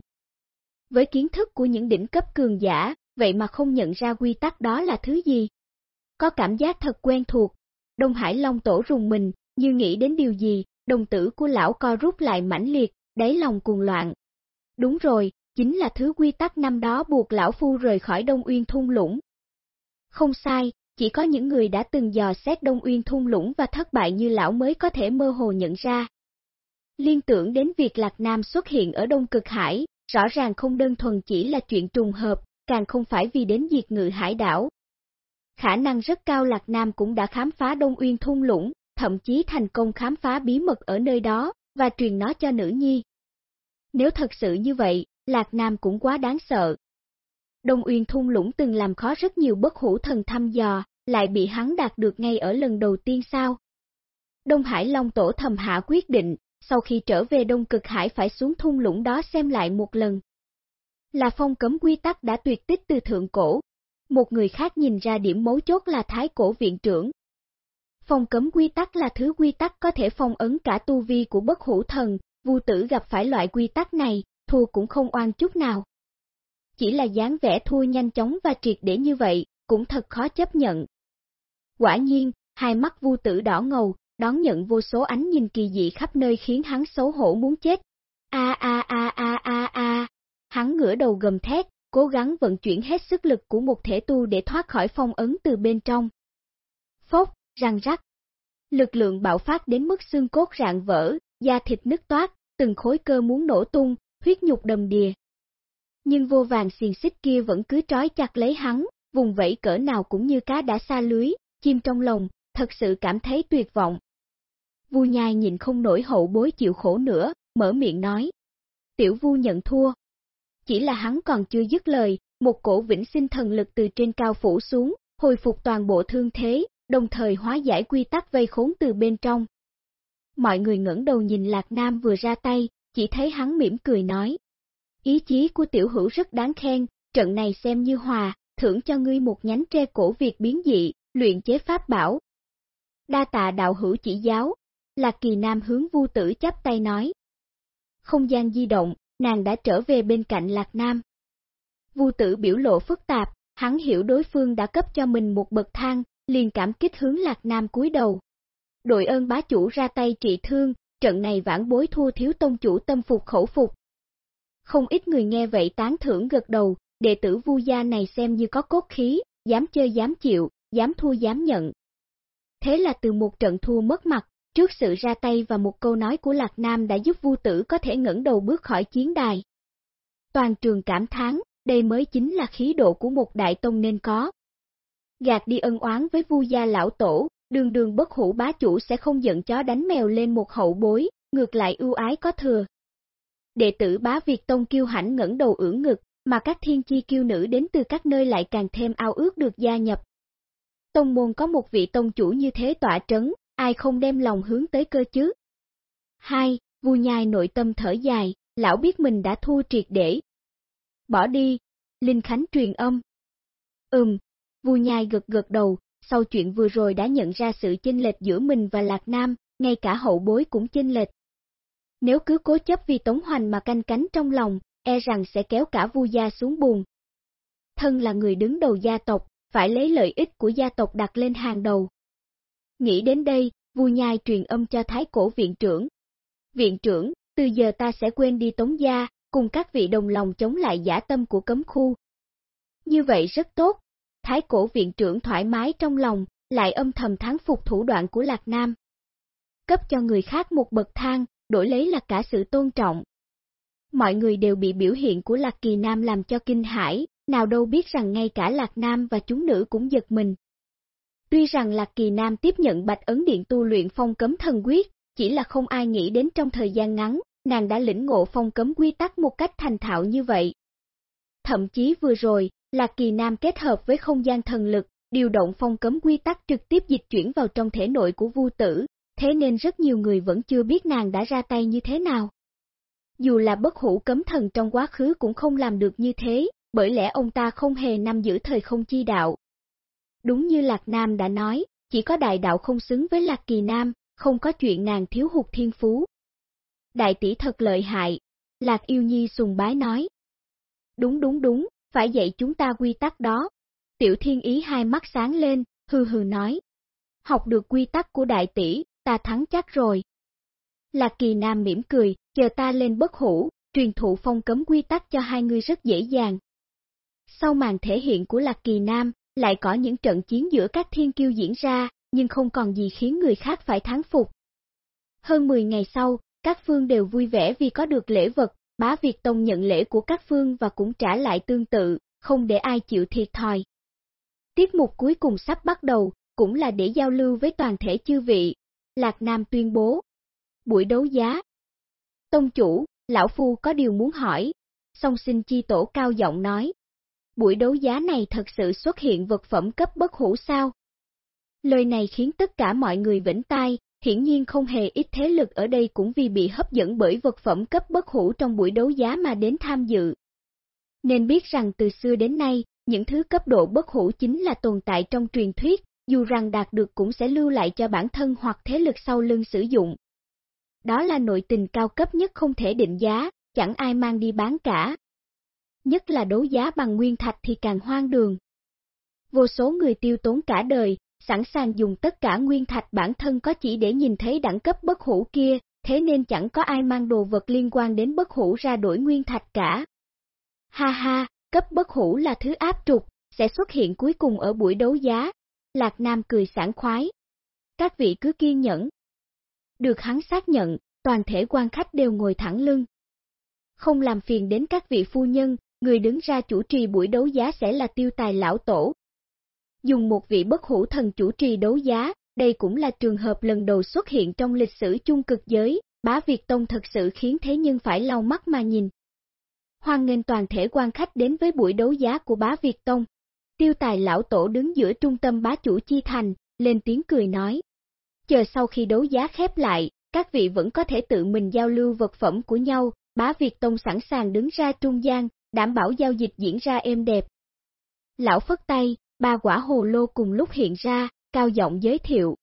Với kiến thức của những đỉnh cấp cường giả, vậy mà không nhận ra quy tắc đó là thứ gì? Có cảm giác thật quen thuộc. Đông Hải Long tổ rùng mình, như nghĩ đến điều gì, đồng tử của lão co rút lại mãnh liệt, đáy lòng cuồng loạn. Đúng rồi, chính là thứ quy tắc năm đó buộc lão phu rời khỏi Đông Uyên thung lũng. Không sai, chỉ có những người đã từng dò xét Đông Uyên thung lũng và thất bại như lão mới có thể mơ hồ nhận ra. Liên tưởng đến việc Lạc Nam xuất hiện ở Đông Cực Hải, rõ ràng không đơn thuần chỉ là chuyện trùng hợp, càng không phải vì đến diệt ngự hải đảo. Khả năng rất cao Lạc Nam cũng đã khám phá Đông Uyên thung lũng, thậm chí thành công khám phá bí mật ở nơi đó, và truyền nó cho nữ nhi. Nếu thật sự như vậy, Lạc Nam cũng quá đáng sợ. Đông Uyên thung lũng từng làm khó rất nhiều bất hủ thần thăm dò, lại bị hắn đạt được ngay ở lần đầu tiên sao? Đông Hải Long Tổ thầm hạ quyết định, sau khi trở về Đông Cực Hải phải xuống thung lũng đó xem lại một lần. Là phong cấm quy tắc đã tuyệt tích từ thượng cổ. Một người khác nhìn ra điểm mấu chốt là thái cổ viện trưởng. Phong cấm quy tắc là thứ quy tắc có thể phong ấn cả tu vi của bất hủ thần, vu tử gặp phải loại quy tắc này, thua cũng không oan chút nào. Chỉ là dáng vẻ thua nhanh chóng và triệt để như vậy, cũng thật khó chấp nhận. Quả nhiên, hai mắt vu tử đỏ ngầu, đón nhận vô số ánh nhìn kỳ dị khắp nơi khiến hắn xấu hổ muốn chết. A a a a a a. Hắn ngửa đầu gầm thét, cố gắng vận chuyển hết sức lực của một thể tu để thoát khỏi phong ấn từ bên trong. Phốc, răng rắc. Lực lượng bạo phát đến mức xương cốt rạn vỡ, da thịt nứt toát, từng khối cơ muốn nổ tung, huyết nhục đầm đìa. Nhưng vô vàng xiền xích kia vẫn cứ trói chặt lấy hắn, vùng vẫy cỡ nào cũng như cá đã xa lưới, chim trong lòng, thật sự cảm thấy tuyệt vọng. Vu nhai nhìn không nổi hậu bối chịu khổ nữa, mở miệng nói. Tiểu vu nhận thua. Chỉ là hắn còn chưa dứt lời, một cổ vĩnh sinh thần lực từ trên cao phủ xuống, hồi phục toàn bộ thương thế, đồng thời hóa giải quy tắc vây khốn từ bên trong. Mọi người ngẩng đầu nhìn Lạc Nam vừa ra tay, chỉ thấy hắn mỉm cười nói. Ý chí của tiểu hữu rất đáng khen, trận này xem như hòa, thưởng cho ngươi một nhánh tre cổ việc biến dị, luyện chế pháp bảo. Đa tạ đạo hữu chỉ giáo, Lạc Kỳ Nam hướng vu tử chắp tay nói. Không gian di động, nàng đã trở về bên cạnh Lạc Nam. Vu tử biểu lộ phức tạp, hắn hiểu đối phương đã cấp cho mình một bậc thang, liền cảm kích hướng Lạc Nam cúi đầu. Đội ơn bá chủ ra tay trị thương, trận này vãn bối thua thiếu tông chủ tâm phục khẩu phục. Không ít người nghe vậy tán thưởng gật đầu, đệ tử vu gia này xem như có cốt khí, dám chơi dám chịu, dám thua dám nhận. Thế là từ một trận thua mất mặt, trước sự ra tay và một câu nói của Lạc Nam đã giúp vu tử có thể ngẩng đầu bước khỏi chiến đài. Toàn trường cảm thán, đây mới chính là khí độ của một đại tông nên có. Gạt đi ân oán với vu gia lão tổ, đường đường bất hủ bá chủ sẽ không giận chó đánh mèo lên một hậu bối, ngược lại ưu ái có thừa. Đệ tử bá Việt Tông kiêu hãnh ngẩng đầu ưỡn ngực, mà các thiên chi kiêu nữ đến từ các nơi lại càng thêm ao ước được gia nhập. Tông môn có một vị tông chủ như thế tỏa trấn, ai không đem lòng hướng tới cơ chứ? 2. Vu nhai nội tâm thở dài, lão biết mình đã thua triệt để. Bỏ đi, Linh Khánh truyền âm. Ừm, Vu nhai gật gật đầu, sau chuyện vừa rồi đã nhận ra sự chênh lệch giữa mình và Lạc Nam, ngay cả hậu bối cũng chênh lệch. Nếu cứ cố chấp vì Tống Hoành mà canh cánh trong lòng, e rằng sẽ kéo cả Vu gia xuống buồn. Thân là người đứng đầu gia tộc, phải lấy lợi ích của gia tộc đặt lên hàng đầu. Nghĩ đến đây, vui Nhai truyền âm cho Thái Cổ viện trưởng. Viện trưởng, từ giờ ta sẽ quên đi Tống gia, cùng các vị đồng lòng chống lại giả tâm của cấm khu. Như vậy rất tốt, Thái cổ viện trưởng thoải mái trong lòng, lại âm thầm thắng phục thủ đoạn của Lạc Nam. Cấp cho người khác một bậc thang, đổi lấy là cả sự tôn trọng. Mọi người đều bị biểu hiện của Lạc Kỳ Nam làm cho kinh hãi, nào đâu biết rằng ngay cả Lạc Nam và chúng nữ cũng giật mình. Tuy rằng Lạc Kỳ Nam tiếp nhận bạch ấn điện tu luyện phong cấm thần quyết, chỉ là không ai nghĩ đến trong thời gian ngắn, nàng đã lĩnh ngộ phong cấm quy tắc một cách thành thạo như vậy. Thậm chí vừa rồi, Lạc Kỳ Nam kết hợp với không gian thần lực, điều động phong cấm quy tắc trực tiếp dịch chuyển vào trong thể nội của Vu Tử, thế nên rất nhiều người vẫn chưa biết nàng đã ra tay như thế nào. Dù là bất hủ cấm thần trong quá khứ cũng không làm được như thế, bởi lẽ ông ta không hề nằm giữ thời không chi đạo. Đúng như Lạc Nam đã nói, chỉ có đại đạo không xứng với Lạc Kỳ Nam, không có chuyện nàng thiếu hụt thiên phú. Đại tỷ thật lợi hại, Lạc Yêu Nhi sùng bái nói. Đúng đúng đúng, phải dạy chúng ta quy tắc đó. Tiểu thiên ý hai mắt sáng lên, hừ hừ nói. Học được quy tắc của đại tỷ, ta thắng chắc rồi. Lạc kỳ nam mỉm cười, chờ ta lên bất hủ, truyền thụ phong cấm quy tắc cho hai người rất dễ dàng. Sau màn thể hiện của Lạc kỳ nam, lại có những trận chiến giữa các thiên kiêu diễn ra, nhưng không còn gì khiến người khác phải thắng phục. Hơn 10 ngày sau, các phương đều vui vẻ vì có được lễ vật, Bá Việt Tông nhận lễ của các phương và cũng trả lại tương tự, không để ai chịu thiệt thòi. Tiết mục cuối cùng sắp bắt đầu, cũng là để giao lưu với toàn thể chư vị. Lạc Nam tuyên bố. Buổi đấu giá. Tông chủ, Lão Phu có điều muốn hỏi. Song sinh chi tổ cao giọng nói. Buổi đấu giá này thật sự xuất hiện vật phẩm cấp bất hủ sao? Lời này khiến tất cả mọi người vĩnh tai, Hiển nhiên không hề ít thế lực ở đây cũng vì bị hấp dẫn bởi vật phẩm cấp bất hủ trong buổi đấu giá mà đến tham dự. Nên biết rằng từ xưa đến nay, những thứ cấp độ bất hủ chính là tồn tại trong truyền thuyết, dù rằng đạt được cũng sẽ lưu lại cho bản thân hoặc thế lực sau lưng sử dụng. Đó là nội tình cao cấp nhất không thể định giá, chẳng ai mang đi bán cả. Nhất là đấu giá bằng nguyên thạch thì càng hoang đường. Vô số người tiêu tốn cả đời, sẵn sàng dùng tất cả nguyên thạch bản thân có chỉ để nhìn thấy đẳng cấp bất hủ kia, thế nên chẳng có ai mang đồ vật liên quan đến bất hủ ra đổi nguyên thạch cả. Ha ha, cấp bất hủ là thứ áp trục, sẽ xuất hiện cuối cùng ở buổi đấu giá. Lạc Nam cười sảng khoái. Các vị cứ kiên nhẫn. Được hắn xác nhận, toàn thể quan khách đều ngồi thẳng lưng. Không làm phiền đến các vị phu nhân, người đứng ra chủ trì buổi đấu giá sẽ là tiêu tài lão tổ. Dùng một vị bất hủ thần chủ trì đấu giá, đây cũng là trường hợp lần đầu xuất hiện trong lịch sử chung cực giới, bá Việt Tông thật sự khiến thế nhân phải lau mắt mà nhìn. Hoan nghênh toàn thể quan khách đến với buổi đấu giá của bá Việt Tông. Tiêu tài lão tổ đứng giữa trung tâm bá chủ chi thành, lên tiếng cười nói. Chờ sau khi đấu giá khép lại, các vị vẫn có thể tự mình giao lưu vật phẩm của nhau, bá Việt Tông sẵn sàng đứng ra trung gian, đảm bảo giao dịch diễn ra êm đẹp. Lão phất tay, ba quả hồ lô cùng lúc hiện ra, cao giọng giới thiệu.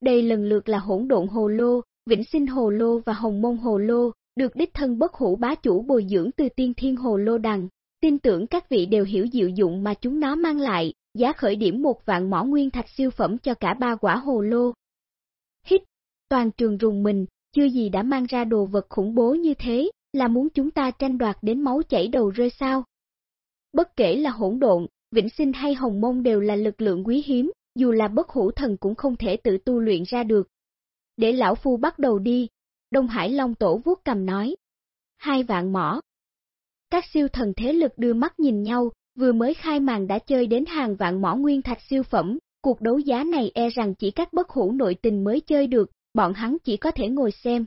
Đây lần lượt là hỗn độn hồ lô, vĩnh sinh hồ lô và hồng môn hồ lô, được đích thân bất hủ bá chủ bồi dưỡng từ tiên thiên hồ lô đằng. Tin tưởng các vị đều hiểu diệu dụng mà chúng nó mang lại, giá khởi điểm một vạn mỏ nguyên thạch siêu phẩm cho cả ba quả hồ lô. Hít, toàn trường rùng mình, chưa gì đã mang ra đồ vật khủng bố như thế, là muốn chúng ta tranh đoạt đến máu chảy đầu rơi sao? Bất kể là hỗn độn, vĩnh sinh hay hồng môn đều là lực lượng quý hiếm, dù là bất hủ thần cũng không thể tự tu luyện ra được. Để lão phu bắt đầu đi, Đông Hải Long Tổ vuốt cầm nói. Hai vạn mỏ. Các siêu thần thế lực đưa mắt nhìn nhau, vừa mới khai màn đã chơi đến hàng vạn mỏ nguyên thạch siêu phẩm, cuộc đấu giá này e rằng chỉ các bất hủ nội tình mới chơi được, bọn hắn chỉ có thể ngồi xem.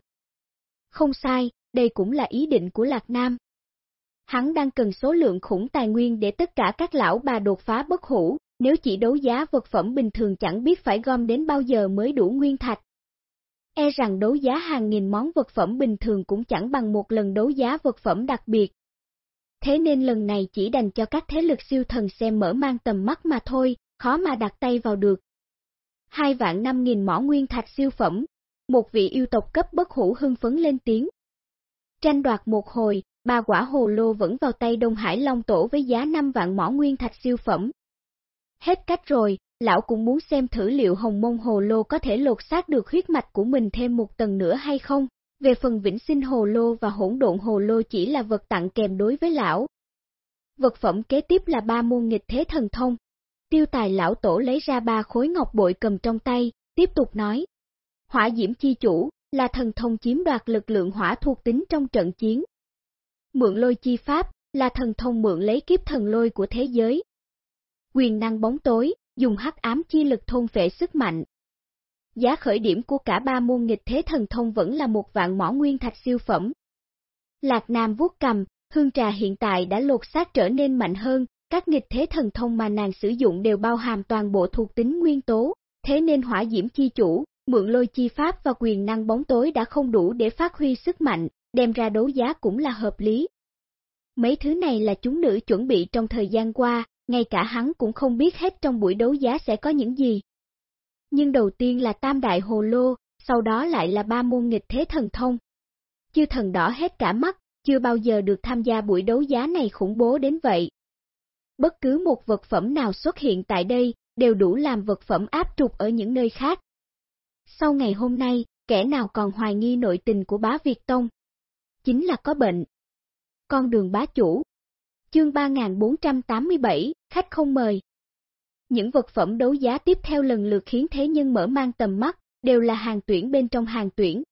Không sai, đây cũng là ý định của Lạc Nam. Hắn đang cần số lượng khủng tài nguyên để tất cả các lão bà đột phá bất hủ, nếu chỉ đấu giá vật phẩm bình thường chẳng biết phải gom đến bao giờ mới đủ nguyên thạch. E rằng đấu giá hàng nghìn món vật phẩm bình thường cũng chẳng bằng một lần đấu giá vật phẩm đặc biệt. Thế nên lần này chỉ đành cho các thế lực siêu thần xem mở mang tầm mắt mà thôi, khó mà đặt tay vào được. Hai vạn năm nghìn mỏ nguyên thạch siêu phẩm, một vị yêu tộc cấp bất hủ hưng phấn lên tiếng. Tranh đoạt một hồi, ba quả hồ lô vẫn vào tay Đông Hải Long Tổ với giá 5 vạn mỏ nguyên thạch siêu phẩm. Hết cách rồi, lão cũng muốn xem thử liệu hồng môn hồ lô có thể lột xác được huyết mạch của mình thêm một tầng nữa hay không. Về phần vĩnh sinh hồ lô và hỗn độn hồ lô chỉ là vật tặng kèm đối với lão. Vật phẩm kế tiếp là ba môn nghịch thế thần thông. Tiêu tài lão tổ lấy ra ba khối ngọc bội cầm trong tay, tiếp tục nói. Hỏa diễm chi chủ, là thần thông chiếm đoạt lực lượng hỏa thuộc tính trong trận chiến. Mượn lôi chi pháp, là thần thông mượn lấy kiếp thần lôi của thế giới. Quyền năng bóng tối, dùng hắc ám chi lực thôn phệ sức mạnh. Giá khởi điểm của cả ba môn nghịch thế thần thông vẫn là một vạn mỏ nguyên thạch siêu phẩm. Lạc Nam vuốt cầm, hương trà hiện tại đã lột xác trở nên mạnh hơn, các nghịch thế thần thông mà nàng sử dụng đều bao hàm toàn bộ thuộc tính nguyên tố, thế nên hỏa diễm chi chủ, mượn lôi chi pháp và quyền năng bóng tối đã không đủ để phát huy sức mạnh, đem ra đấu giá cũng là hợp lý. Mấy thứ này là chúng nữ chuẩn bị trong thời gian qua, ngay cả hắn cũng không biết hết trong buổi đấu giá sẽ có những gì. Nhưng đầu tiên là tam đại hồ lô, sau đó lại là ba môn nghịch thế thần thông. Chư thần đỏ hết cả mắt, chưa bao giờ được tham gia buổi đấu giá này khủng bố đến vậy. Bất cứ một vật phẩm nào xuất hiện tại đây, đều đủ làm vật phẩm áp trục ở những nơi khác. Sau ngày hôm nay, kẻ nào còn hoài nghi nội tình của bá Việt Tông? Chính là có bệnh. Con đường bá chủ. Chương 3487, khách không mời. Những vật phẩm đấu giá tiếp theo lần lượt khiến thế nhân mở mang tầm mắt, đều là hàng tuyển bên trong hàng tuyển.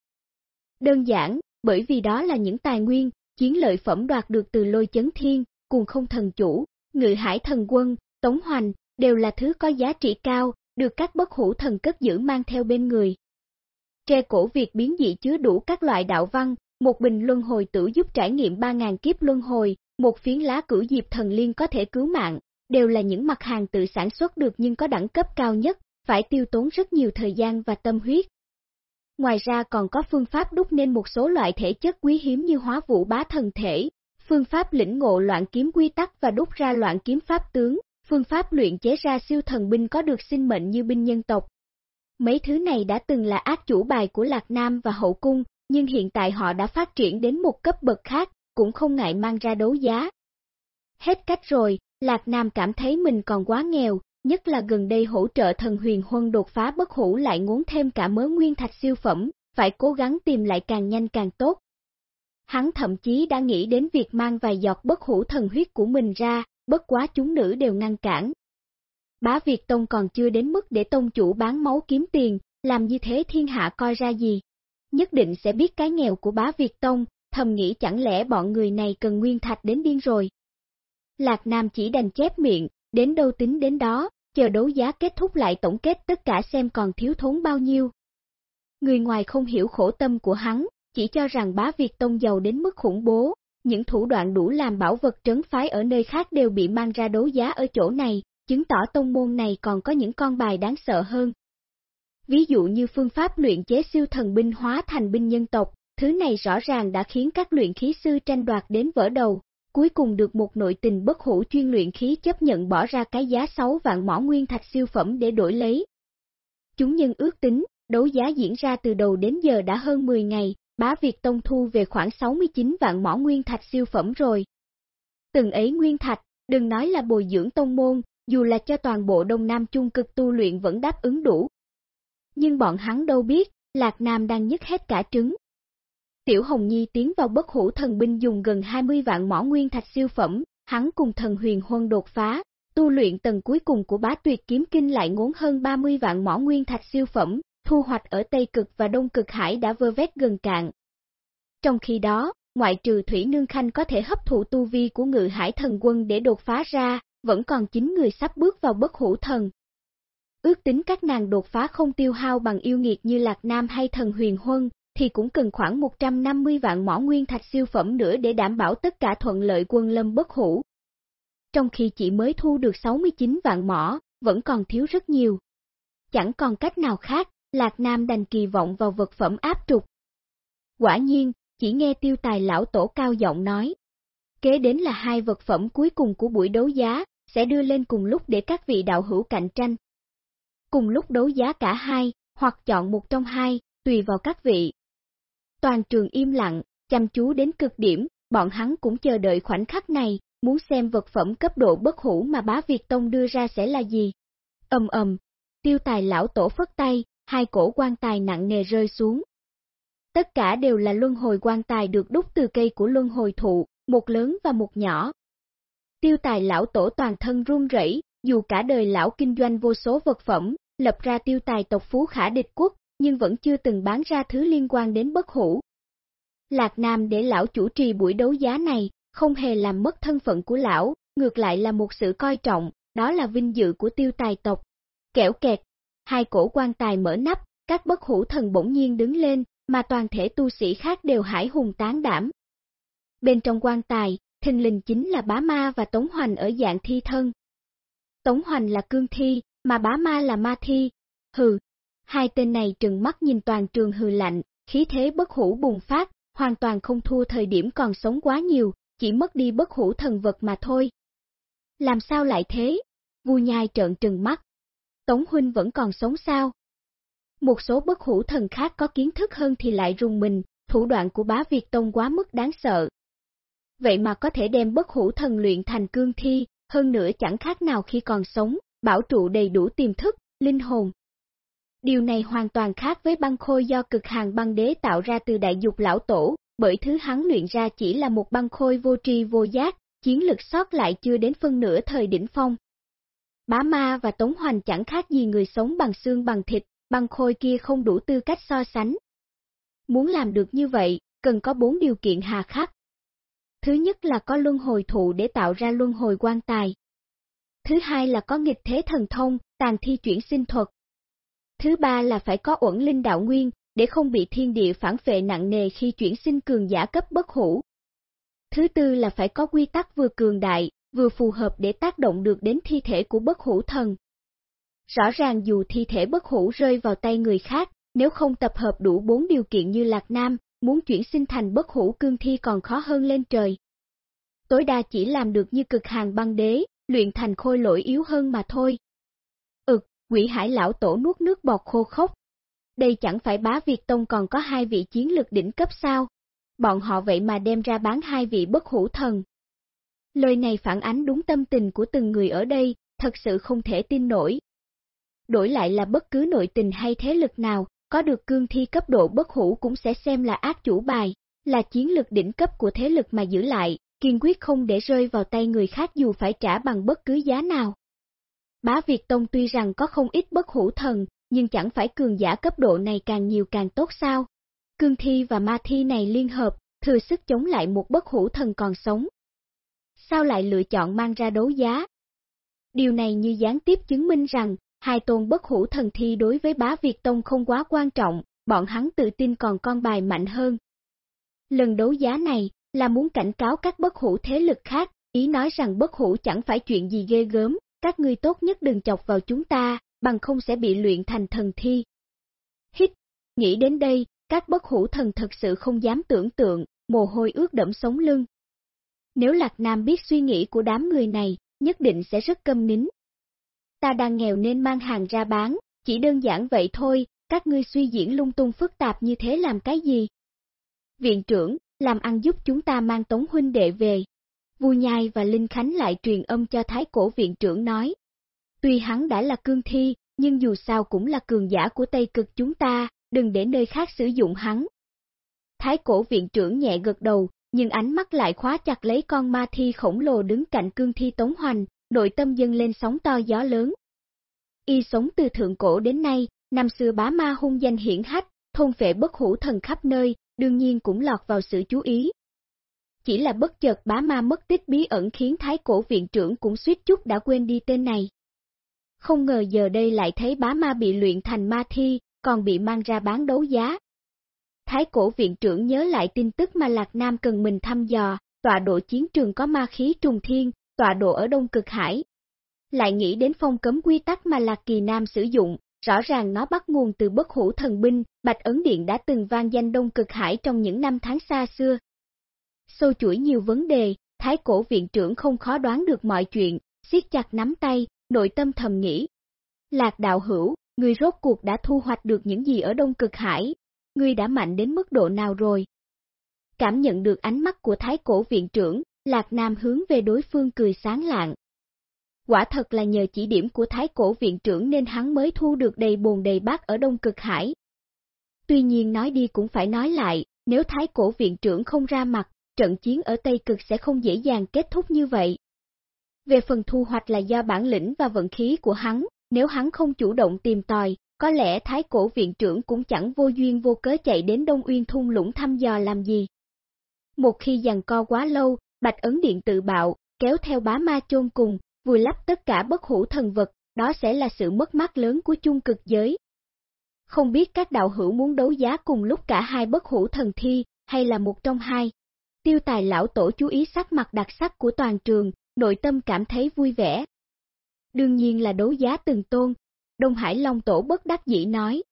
Đơn giản, bởi vì đó là những tài nguyên, chiến lợi phẩm đoạt được từ lôi chấn thiên, cùng không thần chủ, ngự hải thần quân, tống hoành, đều là thứ có giá trị cao, được các bất hủ thần cất giữ mang theo bên người. Tre cổ Việt biến dị chứa đủ các loại đạo văn, một bình luân hồi tử giúp trải nghiệm 3.000 kiếp luân hồi, một phiến lá cử diệp thần liên có thể cứu mạng, đều là những mặt hàng tự sản xuất được nhưng có đẳng cấp cao nhất, phải tiêu tốn rất nhiều thời gian và tâm huyết. Ngoài ra còn có phương pháp đúc nên một số loại thể chất quý hiếm như hóa vũ bá thần thể, phương pháp lĩnh ngộ loạn kiếm quy tắc và đúc ra loạn kiếm pháp tướng, phương pháp luyện chế ra siêu thần binh có được sinh mệnh như binh nhân tộc. Mấy thứ này đã từng là ác chủ bài của Lạc Nam và Hậu Cung, nhưng hiện tại họ đã phát triển đến một cấp bậc khác, cũng không ngại mang ra đấu giá. Hết cách rồi, Lạc Nam cảm thấy mình còn quá nghèo, nhất là gần đây hỗ trợ thần huyền huân đột phá bất hủ lại ngốn thêm cả mớ nguyên thạch siêu phẩm, phải cố gắng tìm lại càng nhanh càng tốt. Hắn thậm chí đã nghĩ đến việc mang vài giọt bất hủ thần huyết của mình ra, bất quá chúng nữ đều ngăn cản. Bá Việt Tông còn chưa đến mức để tông chủ bán máu kiếm tiền, làm như thế thiên hạ coi ra gì. Nhất định sẽ biết cái nghèo của bá Việt Tông, thầm nghĩ chẳng lẽ bọn người này cần nguyên thạch đến điên rồi. Lạc Nam chỉ đành chép miệng, đến đâu tính đến đó, chờ đấu giá kết thúc lại tổng kết tất cả xem còn thiếu thốn bao nhiêu. Người ngoài không hiểu khổ tâm của hắn, chỉ cho rằng bá Việt Tông giàu đến mức khủng bố, những thủ đoạn đủ làm bảo vật trấn phái ở nơi khác đều bị mang ra đấu giá ở chỗ này, chứng tỏ tông môn này còn có những con bài đáng sợ hơn. Ví dụ như phương pháp luyện chế siêu thần binh hóa thành binh nhân tộc, thứ này rõ ràng đã khiến các luyện khí sư tranh đoạt đến vỡ đầu, cuối cùng được một nội tình bất hủ chuyên luyện khí chấp nhận bỏ ra cái giá 6 vạn mỏ nguyên thạch siêu phẩm để đổi lấy. Chúng nhân ước tính, đấu giá diễn ra từ đầu đến giờ đã hơn 10 ngày, bá Việt Tông thu về khoảng 69 vạn mỏ nguyên thạch siêu phẩm rồi. Từng ấy nguyên thạch, đừng nói là bồi dưỡng tông môn, dù là cho toàn bộ Đông Nam Trung cực tu luyện vẫn đáp ứng đủ. Nhưng bọn hắn đâu biết, Lạc Nam đang nhức hết cả trứng. Tiểu Hồng Nhi tiến vào bất hủ thần binh dùng gần 20 vạn mỏ nguyên thạch siêu phẩm, hắn cùng thần huyền huân đột phá, tu luyện tầng cuối cùng của bá tuyệt kiếm kinh lại ngốn hơn 30 vạn mỏ nguyên thạch siêu phẩm, thu hoạch ở Tây Cực và Đông Cực Hải đã vơ vét gần cạn. Trong khi đó, ngoại trừ Thủy Nương Khanh có thể hấp thụ tu vi của ngự hải thần quân để đột phá ra, vẫn còn 9 người sắp bước vào bất hủ thần. Ước tính các nàng đột phá không tiêu hao bằng yêu nghiệt như Lạc Nam hay thần huyền huân, thì cũng cần khoảng 150 vạn mỏ nguyên thạch siêu phẩm nữa để đảm bảo tất cả thuận lợi quân lâm bất hủ. Trong khi chỉ mới thu được 69 vạn mỏ, vẫn còn thiếu rất nhiều. Chẳng còn cách nào khác, Lạc Nam đành kỳ vọng vào vật phẩm áp trục. Quả nhiên, chỉ nghe tiêu tài lão tổ cao giọng nói. Kế đến là hai vật phẩm cuối cùng của buổi đấu giá, sẽ đưa lên cùng lúc để các vị đạo hữu cạnh tranh. Cùng lúc đấu giá cả hai, hoặc chọn một trong hai, tùy vào các vị. Toàn trường im lặng, chăm chú đến cực điểm, bọn hắn cũng chờ đợi khoảnh khắc này, muốn xem vật phẩm cấp độ bất hủ mà bá Việt Tông đưa ra sẽ là gì. Ầm ầm, tiêu tài lão tổ phất tay, hai cổ quan tài nặng nề rơi xuống. Tất cả đều là luân hồi quan tài được đúc từ cây của luân hồi thụ, một lớn và một nhỏ. Tiêu tài lão tổ toàn thân run rẩy, dù cả đời lão kinh doanh vô số vật phẩm, lập ra tiêu tài tộc phú khả địch quốc, nhưng vẫn chưa từng bán ra thứ liên quan đến bất hủ. Lạc Nam để lão chủ trì buổi đấu giá này, không hề làm mất thân phận của lão, ngược lại là một sự coi trọng, đó là vinh dự của tiêu tài tộc. Kẻo kẹt, hai cổ quan tài mở nắp, các bất hủ thần bỗng nhiên đứng lên, mà toàn thể tu sĩ khác đều hải hùng tán đảm. Bên trong quan tài, thình lình chính là bá ma và Tống Hoành ở dạng thi thân. Tống Hoành là cương thi, mà bá ma là ma thi. Hừ, hai tên này trừng mắt nhìn toàn trường hừ lạnh, khí thế bất hủ bùng phát, hoàn toàn không thua thời điểm còn sống quá nhiều, chỉ mất đi bất hủ thần vật mà thôi. Làm sao lại thế? Vua nhai trợn trừng mắt. Tống Huynh vẫn còn sống sao? Một số bất hủ thần khác có kiến thức hơn thì lại rùng mình, thủ đoạn của bá Việt Tông quá mức đáng sợ. Vậy mà có thể đem bất hủ thần luyện thành cương thi, hơn nữa chẳng khác nào khi còn sống, bảo trụ đầy đủ tiềm thức, linh hồn. Điều này hoàn toàn khác với băng khôi do cực hàng băng đế tạo ra từ đại dục lão tổ, bởi thứ hắn luyện ra chỉ là một băng khôi vô tri vô giác, chiến lực sót lại chưa đến phân nửa thời đỉnh phong. Bá ma và Tống Hoành chẳng khác gì người sống bằng xương bằng thịt, băng khôi kia không đủ tư cách so sánh. Muốn làm được như vậy, cần có bốn điều kiện hà khắc. Thứ nhất là có luân hồi thụ để tạo ra luân hồi quan tài. Thứ hai là có nghịch thế thần thông, tàn thi chuyển sinh thuật. Thứ ba là phải có uẩn linh đạo nguyên, để không bị thiên địa phản phệ nặng nề khi chuyển sinh cường giả cấp bất hủ. Thứ tư là phải có quy tắc vừa cường đại, vừa phù hợp để tác động được đến thi thể của bất hủ thần. Rõ ràng dù thi thể bất hủ rơi vào tay người khác, nếu không tập hợp đủ bốn điều kiện như Lạc Nam, muốn chuyển sinh thành bất hủ cương thi còn khó hơn lên trời. Tối đa chỉ làm được như cực hàng băng đế, luyện thành khôi lỗi yếu hơn mà thôi. Ực, quỷ hải lão tổ nuốt nước bọt khô khốc. Đây chẳng phải bá Việt Tông còn có hai vị chiến lực đỉnh cấp sao? bọn họ vậy mà đem ra bán hai vị bất hủ thần. Lời này phản ánh đúng tâm tình của từng người ở đây, thật sự không thể tin nổi. Đổi lại là bất cứ nội tình hay thế lực nào, có được cương thi cấp độ bất hủ cũng sẽ xem là ác chủ bài, là chiến lược đỉnh cấp của thế lực mà giữ lại, kiên quyết không để rơi vào tay người khác dù phải trả bằng bất cứ giá nào. Bá Việt Tông tuy rằng có không ít bất hủ thần, nhưng chẳng phải cường giả cấp độ này càng nhiều càng tốt sao. Cương thi và ma thi này liên hợp, thừa sức chống lại một bất hủ thần còn sống. Sao lại lựa chọn mang ra đấu giá? Điều này như gián tiếp chứng minh rằng, hai tôn bất hủ thần thi đối với bá Việt Tông không quá quan trọng, bọn hắn tự tin còn con bài mạnh hơn. Lần đấu giá này, là muốn cảnh cáo các bất hủ thế lực khác, ý nói rằng bất hủ chẳng phải chuyện gì ghê gớm, các ngươi tốt nhất đừng chọc vào chúng ta, bằng không sẽ bị luyện thành thần thi. Hít, nghĩ đến đây, các bất hủ thần thật sự không dám tưởng tượng, mồ hôi ướt đẫm sống lưng. Nếu Lạc Nam biết suy nghĩ của đám người này, nhất định sẽ rất câm nín. Ta đang nghèo nên mang hàng ra bán, chỉ đơn giản vậy thôi, các ngươi suy diễn lung tung phức tạp như thế làm cái gì? Viện trưởng, làm ăn giúp chúng ta mang tống huynh đệ về. Vu Nhai và Linh Khánh lại truyền âm cho Thái Cổ Viện trưởng nói. Tuy hắn đã là cương thi, nhưng dù sao cũng là cường giả của Tây Cực chúng ta, đừng để nơi khác sử dụng hắn. Thái Cổ Viện trưởng nhẹ gật đầu, nhưng ánh mắt lại khóa chặt lấy con ma thi khổng lồ đứng cạnh cương thi Tống Hoành, nội tâm dâng lên sóng to gió lớn. Y sống từ thượng cổ đến nay, năm xưa bá ma hung danh hiển hách, thôn phệ bất hủ thần khắp nơi, đương nhiên cũng lọt vào sự chú ý. Chỉ là bất chợt bá ma mất tích bí ẩn khiến thái cổ viện trưởng cũng suýt chút đã quên đi tên này. Không ngờ giờ đây lại thấy bá ma bị luyện thành ma thi, còn bị mang ra bán đấu giá. Thái cổ viện trưởng nhớ lại tin tức mà Lạc Nam cần mình thăm dò, tọa độ chiến trường có ma khí trùng thiên, tọa độ ở Đông Cực Hải. Lại nghĩ đến phong cấm quy tắc mà Lạc Kỳ Nam sử dụng, rõ ràng nó bắt nguồn từ bất hủ thần binh, Bạch Ấn Điện đã từng vang danh Đông Cực Hải trong những năm tháng xa xưa. Sâu chuỗi nhiều vấn đề, Thái cổ viện trưởng không khó đoán được mọi chuyện, siết chặt nắm tay, nội tâm thầm nghĩ. Lạc đạo hữu, người rốt cuộc đã thu hoạch được những gì ở Đông Cực Hải, Ngươi đã mạnh đến mức độ nào rồi? Cảm nhận được ánh mắt của Thái cổ viện trưởng, Lạc Nam hướng về đối phương cười sáng lạng. Quả thật là nhờ chỉ điểm của Thái cổ viện trưởng nên hắn mới thu được đầy bồn đầy bát ở Đông Cực Hải. Tuy nhiên nói đi cũng phải nói lại, nếu Thái cổ viện trưởng không ra mặt, trận chiến ở Tây Cực sẽ không dễ dàng kết thúc như vậy. Về phần thu hoạch là do bản lĩnh và vận khí của hắn, nếu hắn không chủ động tìm tòi, có lẽ Thái cổ viện trưởng cũng chẳng vô duyên vô cớ chạy đến Đông Uyên thung lũng thăm dò làm gì. Một khi giằng co quá lâu, Bạch Ấn Điện tự bạo, kéo theo bá ma chôn cùng, vùi lấp tất cả bất hủ thần vật, đó sẽ là sự mất mát lớn của chung cực giới. Không biết các đạo hữu muốn đấu giá cùng lúc cả hai bất hủ thần thi, hay là một trong hai. Tiêu tài lão tổ chú ý sắc mặt đặc sắc của toàn trường, nội tâm cảm thấy vui vẻ. Đương nhiên là đấu giá từng tôn, Đông Hải Long tổ bất đắc dĩ nói.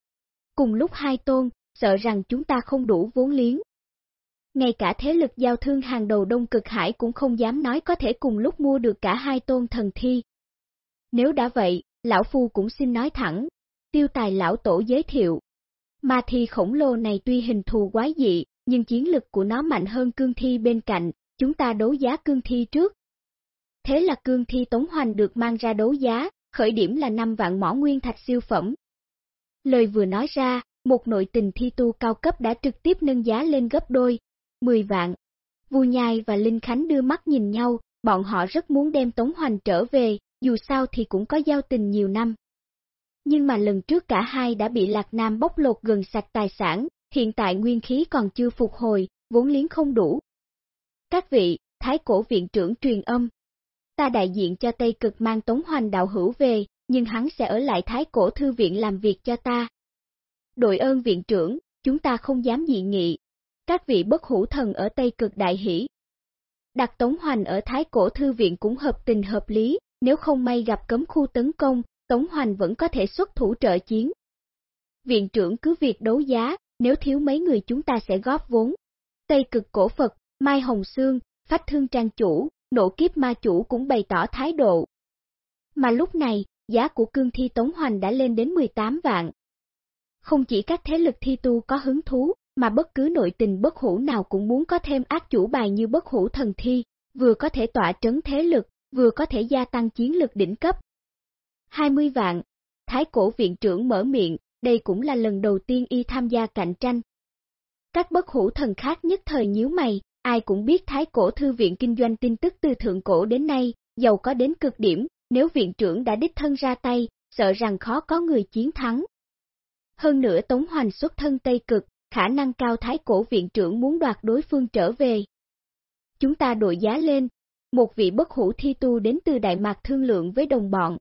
Cùng lúc hai tôn, sợ rằng chúng ta không đủ vốn liếng, ngay cả thế lực giao thương hàng đầu Đông Cực Hải cũng không dám nói có thể cùng lúc mua được cả hai tôn thần thi. Nếu đã vậy, Lão Phu cũng xin nói thẳng, tiêu tài Lão Tổ giới thiệu. Ma thi khổng lồ này tuy hình thù quái dị, nhưng chiến lực của nó mạnh hơn cương thi bên cạnh, chúng ta đấu giá cương thi trước. Thế là cương thi Tống Hoành được mang ra đấu giá, khởi điểm là 5 vạn mỏ nguyên thạch siêu phẩm. Lời vừa nói ra, một nội tình thi tu cao cấp đã trực tiếp nâng giá lên gấp đôi, 10 vạn. Vu Nhai và Linh Khánh đưa mắt nhìn nhau, bọn họ rất muốn đem Tống Hoành trở về, dù sao thì cũng có giao tình nhiều năm. Nhưng mà lần trước cả hai đã bị Lạc Nam bóc lột gần sạch tài sản, hiện tại nguyên khí còn chưa phục hồi, vốn liếng không đủ. Các vị, Thái cổ viện trưởng truyền âm. Ta đại diện cho Tây Cực mang Tống Hoành đạo hữu về, nhưng hắn sẽ ở lại Thái cổ thư viện làm việc cho ta. Đội ơn viện trưởng, chúng ta không dám dị nghị, các vị bất hủ thần ở Tây Cực Đại Hỷ. Đặt Tống Hoành ở Thái Cổ Thư Viện cũng hợp tình hợp lý, nếu không may gặp cấm khu tấn công, Tống Hoành vẫn có thể xuất thủ trợ chiến. Viện trưởng cứ việc đấu giá, nếu thiếu mấy người chúng ta sẽ góp vốn. Tây Cực Cổ Phật, Mai Hồng Sương, Phách Thương Trang Chủ, Nộ Kiếp Ma Chủ cũng bày tỏ thái độ. Mà lúc này, giá của cương thi Tống Hoành đã lên đến 18 vạn. Không chỉ các thế lực thi tu có hứng thú, mà bất cứ nội tình bất hủ nào cũng muốn có thêm ác chủ bài như bất hủ thần thi, vừa có thể tỏa trấn thế lực, vừa có thể gia tăng chiến lực đỉnh cấp. 20 vạn, Thái cổ viện trưởng mở miệng, đây cũng là lần đầu tiên y tham gia cạnh tranh. Các bất hủ thần khác nhất thời nhíu mày, ai cũng biết Thái cổ thư viện kinh doanh tin tức từ thượng cổ đến nay, giàu có đến cực điểm, nếu viện trưởng đã đích thân ra tay, sợ rằng khó có người chiến thắng. Hơn nữa Tống Hoành xuất thân Tây Cực, khả năng cao thái cổ viện trưởng muốn đoạt đối phương trở về. Chúng ta đội giá lên, một vị bất hủ thi tu đến từ Đại Mạc thương lượng với đồng bọn.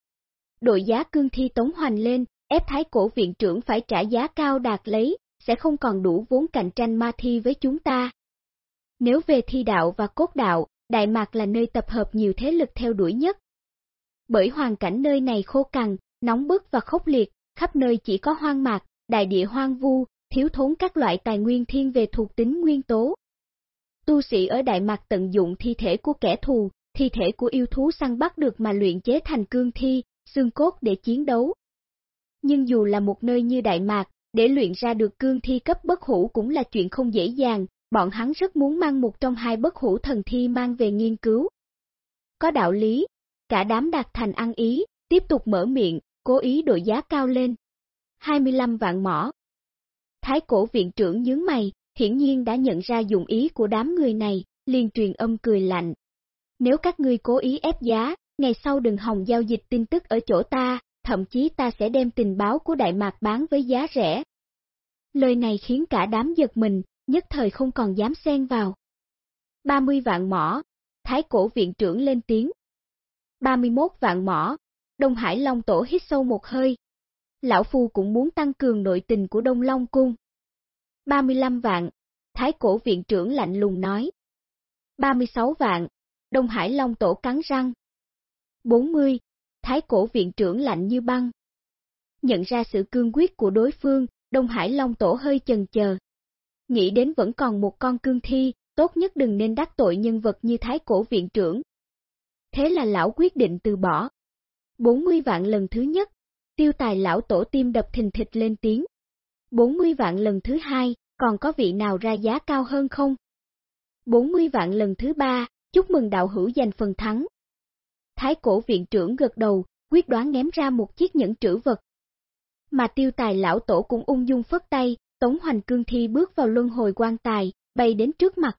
Đội giá cương thi Tống Hoành lên, ép thái cổ viện trưởng phải trả giá cao đạt lấy, sẽ không còn đủ vốn cạnh tranh ma thi với chúng ta. Nếu về thi đạo và cốt đạo, Đại Mạc là nơi tập hợp nhiều thế lực theo đuổi nhất. Bởi hoàn cảnh nơi này khô cằn, nóng bức và khốc liệt, khắp nơi chỉ có hoang mạc, đại địa hoang vu, thiếu thốn các loại tài nguyên thiên về thuộc tính nguyên tố. Tu sĩ ở Đại Mạc tận dụng thi thể của kẻ thù, thi thể của yêu thú săn bắt được mà luyện chế thành cương thi, xương cốt để chiến đấu. Nhưng dù là một nơi như Đại Mạc, để luyện ra được cương thi cấp bất hủ cũng là chuyện không dễ dàng, bọn hắn rất muốn mang một trong hai bất hủ thần thi mang về nghiên cứu. Có đạo lý, cả đám đạt thành ăn ý, tiếp tục mở miệng, cố ý đổi giá cao lên. 25 vạn mỏ. Thái cổ viện trưởng nhướng mày, hiển nhiên đã nhận ra dụng ý của đám người này, liền truyền âm cười lạnh. Nếu các ngươi cố ý ép giá, ngày sau đừng hòng giao dịch tin tức ở chỗ ta, thậm chí ta sẽ đem tình báo của Đại Mạc bán với giá rẻ. Lời này khiến cả đám giật mình, nhất thời không còn dám xen vào. 30 vạn mỏ, Thái cổ viện trưởng lên tiếng. 31 vạn mỏ, Đông Hải Long Tổ hít sâu một hơi. Lão Phu cũng muốn tăng cường nội tình của Đông Long Cung. 35 vạn, Thái cổ viện trưởng lạnh lùng nói. 36 vạn, Đông Hải Long Tổ cắn răng. 40, Thái cổ viện trưởng lạnh như băng. Nhận ra sự cương quyết của đối phương, Đông Hải Long Tổ hơi chần chờ. Nghĩ đến vẫn còn một con cương thi, tốt nhất đừng nên đắc tội nhân vật như Thái cổ viện trưởng. Thế là lão quyết định từ bỏ. 40 vạn lần thứ nhất, tiêu tài lão tổ tim đập thình thịch lên tiếng. 40 vạn lần thứ hai, còn có vị nào ra giá cao hơn không? 40 vạn lần thứ ba, chúc mừng đạo hữu giành phần thắng. Thái cổ viện trưởng gật đầu, quyết đoán ném ra một chiếc nhẫn trữ vật. Mà tiêu tài lão tổ cũng ung dung phất tay, Tống Hoành Cương Thi bước vào luân hồi quan tài, bay đến trước mặt.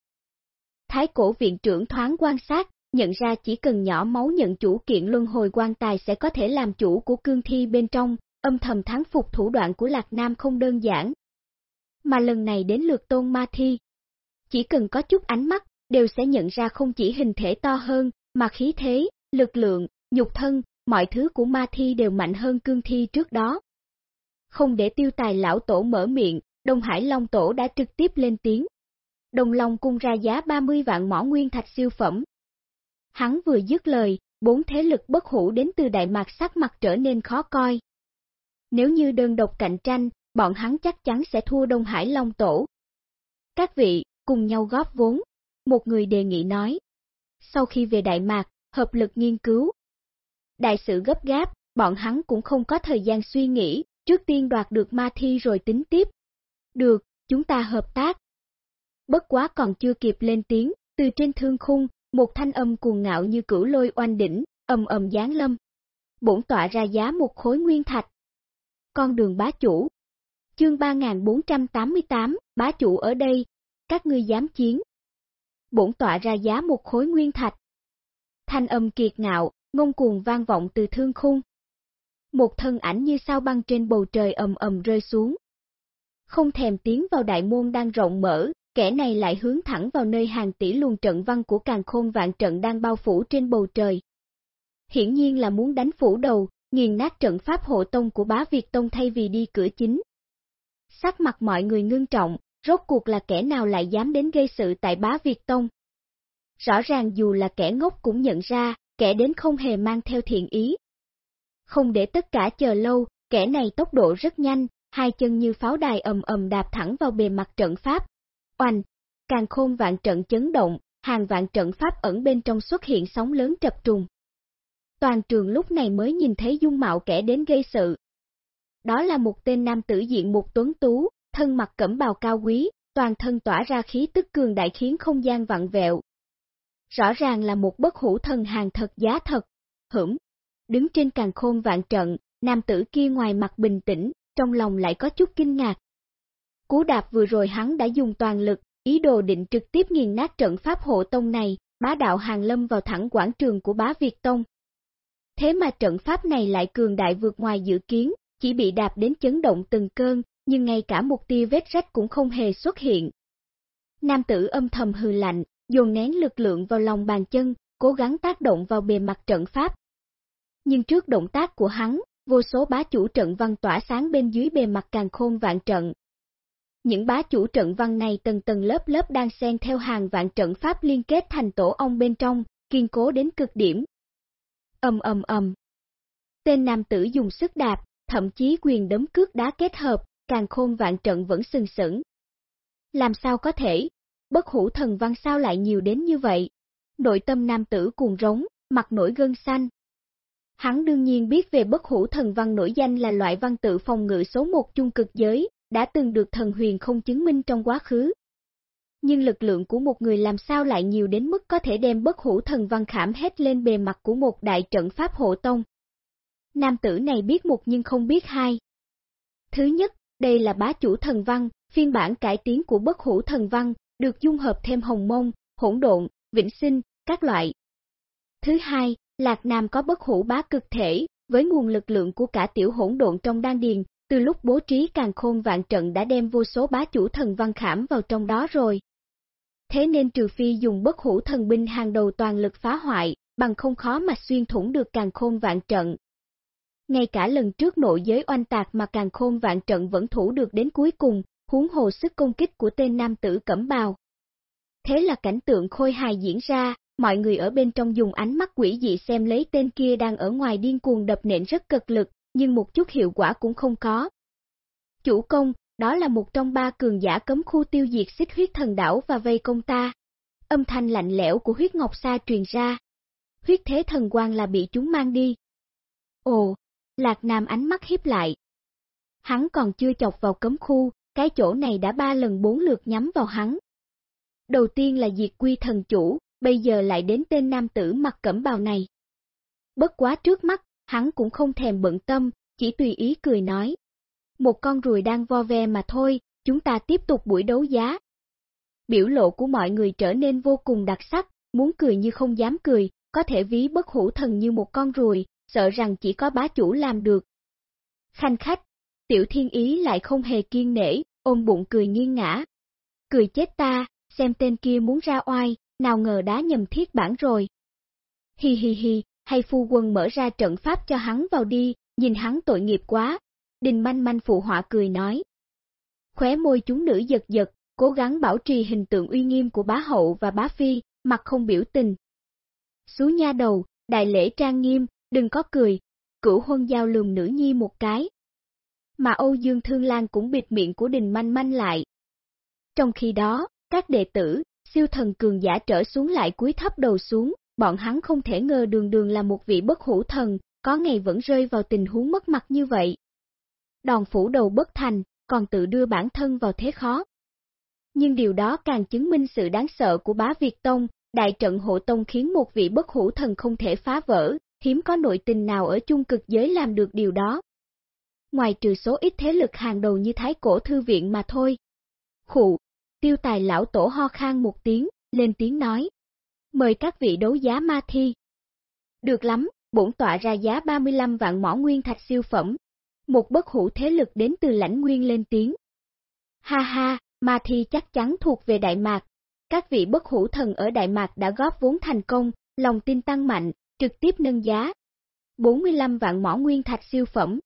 Thái cổ viện trưởng thoáng quan sát, nhận ra chỉ cần nhỏ máu nhận chủ kiện luân hồi quan tài sẽ có thể làm chủ của cương thi bên trong, âm thầm thắng phục thủ đoạn của Lạc Nam không đơn giản. Mà lần này đến lượt tôn ma thi. Chỉ cần có chút ánh mắt, đều sẽ nhận ra không chỉ hình thể to hơn, mà khí thế, lực lượng, nhục thân, mọi thứ của ma thi đều mạnh hơn cương thi trước đó. Không để tiêu tài lão tổ mở miệng, Đông Hải Long tổ đã trực tiếp lên tiếng. Đồng Long cung ra giá 30 vạn mỏ nguyên thạch siêu phẩm. Hắn vừa dứt lời, bốn thế lực bất hủ đến từ Đại Mạc sắc mặt trở nên khó coi. Nếu như đơn độc cạnh tranh, bọn hắn chắc chắn sẽ thua Đông Hải Long Tổ. Các vị, cùng nhau góp vốn. Một người đề nghị nói. Sau khi về Đại Mạc, hợp lực nghiên cứu. Đại sự gấp gáp, bọn hắn cũng không có thời gian suy nghĩ, trước tiên đoạt được ma thi rồi tính tiếp. Được, chúng ta hợp tác. Bất quá còn chưa kịp lên tiếng, từ trên thương khung, một thanh âm cuồng ngạo như cửu lôi oanh đỉnh, ầm ầm giáng lâm. Bổn tọa ra giá một khối nguyên thạch. Con đường bá chủ. Chương 3488, bá chủ ở đây, các ngươi dám chiến. Bổn tọa ra giá một khối nguyên thạch. Thanh âm kiệt ngạo, ngông cuồng vang vọng từ thương khung. Một thân ảnh như sao băng trên bầu trời ầm ầm rơi xuống. Không thèm tiến vào đại môn đang rộng mở, kẻ này lại hướng thẳng vào nơi hàng tỷ luồng trận văn của càng khôn vạn trận đang bao phủ trên bầu trời. Hiển nhiên là muốn đánh phủ đầu, nghiền nát trận pháp hộ tông của bá Việt Tông thay vì đi cửa chính. Sắc mặt mọi người ngưng trọng, rốt cuộc là kẻ nào lại dám đến gây sự tại bá Việt Tông. Rõ ràng dù là kẻ ngốc cũng nhận ra, kẻ đến không hề mang theo thiện ý. Không để tất cả chờ lâu, kẻ này tốc độ rất nhanh, hai chân như pháo đài ầm ầm đạp thẳng vào bề mặt trận pháp. Oanh, càng khôn vạn trận chấn động, hàng vạn trận pháp ẩn bên trong xuất hiện sóng lớn trập trùng. Toàn trường lúc này mới nhìn thấy dung mạo kẻ đến gây sự. Đó là một tên nam tử diện một tuấn tú, thân mặt cẩm bào cao quý, toàn thân tỏa ra khí tức cường đại khiến không gian vặn vẹo. Rõ ràng là một bất hủ thần hàng thật giá thật, hửm. Đứng trên càng khôn vạn trận, nam tử kia ngoài mặt bình tĩnh, trong lòng lại có chút kinh ngạc. Cú đạp vừa rồi hắn đã dùng toàn lực, ý đồ định trực tiếp nghiền nát trận pháp hộ tông này, bá đạo hàng lâm vào thẳng quảng trường của bá Việt Tông. Thế mà trận pháp này lại cường đại vượt ngoài dự kiến, chỉ bị đạp đến chấn động từng cơn, nhưng ngay cả một tia vết rách cũng không hề xuất hiện. Nam tử âm thầm hừ lạnh, dồn nén lực lượng vào lòng bàn chân, cố gắng tác động vào bề mặt trận pháp. Nhưng trước động tác của hắn, vô số bá chủ trận văn tỏa sáng bên dưới bề mặt càng khôn vạn trận. Những bá chủ trận văn này tầng tầng lớp lớp đang xen theo hàng vạn trận pháp liên kết thành tổ ong bên trong, kiên cố đến cực điểm. Âm âm âm. Tên nam tử dùng sức đạp, thậm chí quyền đấm cước đá kết hợp, càng khôn vạn trận vẫn sừng sững. Làm sao có thể? Bất hủ thần văn sao lại nhiều đến như vậy? Nội tâm nam tử cuồng rống, mặt nổi gân xanh. Hắn đương nhiên biết về bất hủ thần văn nổi danh là loại văn tự phòng ngự số một chung cực giới, đã từng được thần huyền không chứng minh trong quá khứ. Nhưng lực lượng của một người làm sao lại nhiều đến mức có thể đem bất hủ thần văn khảm hết lên bề mặt của một đại trận pháp hộ tông. Nam tử này biết một nhưng không biết hai. Thứ nhất, đây là bá chủ thần văn, phiên bản cải tiến của bất hủ thần văn, được dung hợp thêm hồng mông, hỗn độn, vĩnh sinh, các loại. Thứ hai, Lạc Nam có bất hủ bá cực thể, với nguồn lực lượng của cả tiểu hỗn độn trong đan điền, từ lúc bố trí càng khôn vạn trận đã đem vô số bá chủ thần văn khảm vào trong đó rồi. Thế nên trừ phi dùng bất hủ thần binh hàng đầu toàn lực phá hoại, bằng không khó mà xuyên thủng được càng khôn vạn trận. Ngay cả lần trước nội giới oanh tạc mà càng khôn vạn trận vẫn thủ được đến cuối cùng, huống hồ sức công kích của tên nam tử cẩm bào. Thế là cảnh tượng khôi hài diễn ra, mọi người ở bên trong dùng ánh mắt quỷ dị xem lấy tên kia đang ở ngoài điên cuồng đập nện rất cực lực, nhưng một chút hiệu quả cũng không có. Chủ công, đó là một trong ba cường giả cấm khu tiêu diệt xích huyết thần đảo và vây công ta. Âm thanh lạnh lẽo của huyết ngọc sa truyền ra. Huyết thế thần quan là bị chúng mang đi. Ồ, Lạc Nam ánh mắt hiếp lại. Hắn còn chưa chọc vào cấm khu, cái chỗ này đã ba lần bốn lượt nhắm vào hắn. Đầu tiên là diệt quy thần chủ, bây giờ lại đến tên nam tử mặc cẩm bào này. Bất quá trước mắt, hắn cũng không thèm bận tâm, chỉ tùy ý cười nói. Một con ruồi đang vo ve mà thôi, chúng ta tiếp tục buổi đấu giá. Biểu lộ của mọi người trở nên vô cùng đặc sắc, muốn cười như không dám cười, có thể ví bất hủ thần như một con ruồi, sợ rằng chỉ có bá chủ làm được. Khanh khách, tiểu thiên ý lại không hề kiên nể, ôm bụng cười nghiêng ngã. Cười chết ta, xem tên kia muốn ra oai, nào ngờ đá nhầm thiết bản rồi. Hi hi hi, hay phu quân mở ra trận pháp cho hắn vào đi, nhìn hắn tội nghiệp quá. Đình manh manh phụ họa cười nói. Khóe môi chúng nữ giật giật, cố gắng bảo trì hình tượng uy nghiêm của bá hậu và bá phi, mặt không biểu tình. Xú nha đầu, đại lễ trang nghiêm, đừng có cười, cửu huân giao lường nữ nhi một cái. Mà Âu Dương Thương Lan cũng bịt miệng của đình manh manh lại. Trong khi đó, các đệ tử, siêu thần cường giả trở xuống lại cúi thấp đầu xuống, bọn hắn không thể ngờ đường đường là một vị bất hủ thần, có ngày vẫn rơi vào tình huống mất mặt như vậy. Đòn phủ đầu bất thành, còn tự đưa bản thân vào thế khó. Nhưng điều đó càng chứng minh sự đáng sợ của bá Việt Tông, đại trận hộ tông khiến một vị bất hủ thần không thể phá vỡ, hiếm có nội tình nào ở chung cực giới làm được điều đó. Ngoài trừ số ít thế lực hàng đầu như Thái Cổ Thư Viện mà thôi. Khụ, tiêu tài lão tổ ho khang một tiếng, lên tiếng nói. Mời các vị đấu giá ma thi. Được lắm, bổn tọa ra giá 35 vạn mỏ nguyên thạch siêu phẩm. Một bất hủ thế lực đến từ lãnh nguyên lên tiếng. Ha ha, ma thi chắc chắn thuộc về Đại Mạc. Các vị bất hủ thần ở Đại Mạc đã góp vốn thành công, lòng tin tăng mạnh, trực tiếp nâng giá. 45 vạn mỏ nguyên thạch siêu phẩm.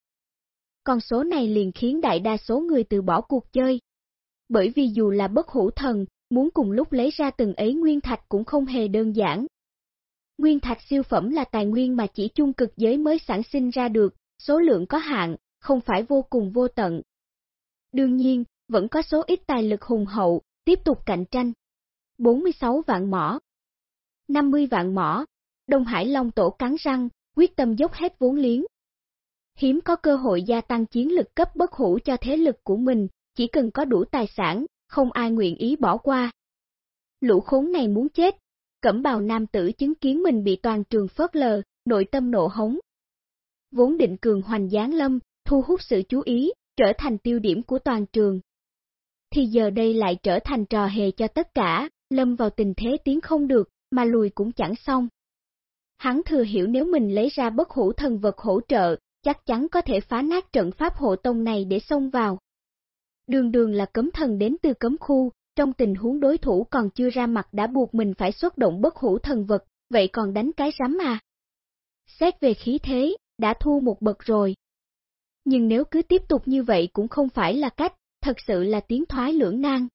Con số này liền khiến đại đa số người từ bỏ cuộc chơi. Bởi vì dù là bất hủ thần, muốn cùng lúc lấy ra từng ấy nguyên thạch cũng không hề đơn giản. Nguyên thạch siêu phẩm là tài nguyên mà chỉ chung cực giới mới sản sinh ra được, số lượng có hạn, không phải vô cùng vô tận. Đương nhiên, vẫn có số ít tài lực hùng hậu, tiếp tục cạnh tranh. 46 vạn mỏ 50 vạn mỏ, Đông Hải Long Tổ cắn răng, quyết tâm dốc hết vốn liếng. Hiếm có cơ hội gia tăng chiến lực cấp bất hủ cho thế lực của mình, chỉ cần có đủ tài sản, không ai nguyện ý bỏ qua. Lũ khốn này muốn chết, cẩm bào nam tử chứng kiến mình bị toàn trường phớt lờ, nội tâm nộ hống. Vốn định cường hoành giáng lâm, thu hút sự chú ý, trở thành tiêu điểm của toàn trường. Thì giờ đây lại trở thành trò hề cho tất cả, lâm vào tình thế tiến không được, mà lùi cũng chẳng xong. Hắn thừa hiểu nếu mình lấy ra bất hủ thần vật hỗ trợ, chắc chắn có thể phá nát trận pháp hộ tông này để xông vào. Đường đường là cấm thần đến từ cấm khu, trong tình huống đối thủ còn chưa ra mặt đã buộc mình phải xuất động bất hủ thần vật, vậy còn đánh cái rắm à? Xét về khí thế, đã thu một bậc rồi. Nhưng nếu cứ tiếp tục như vậy cũng không phải là cách, thật sự là tiến thoái lưỡng nan.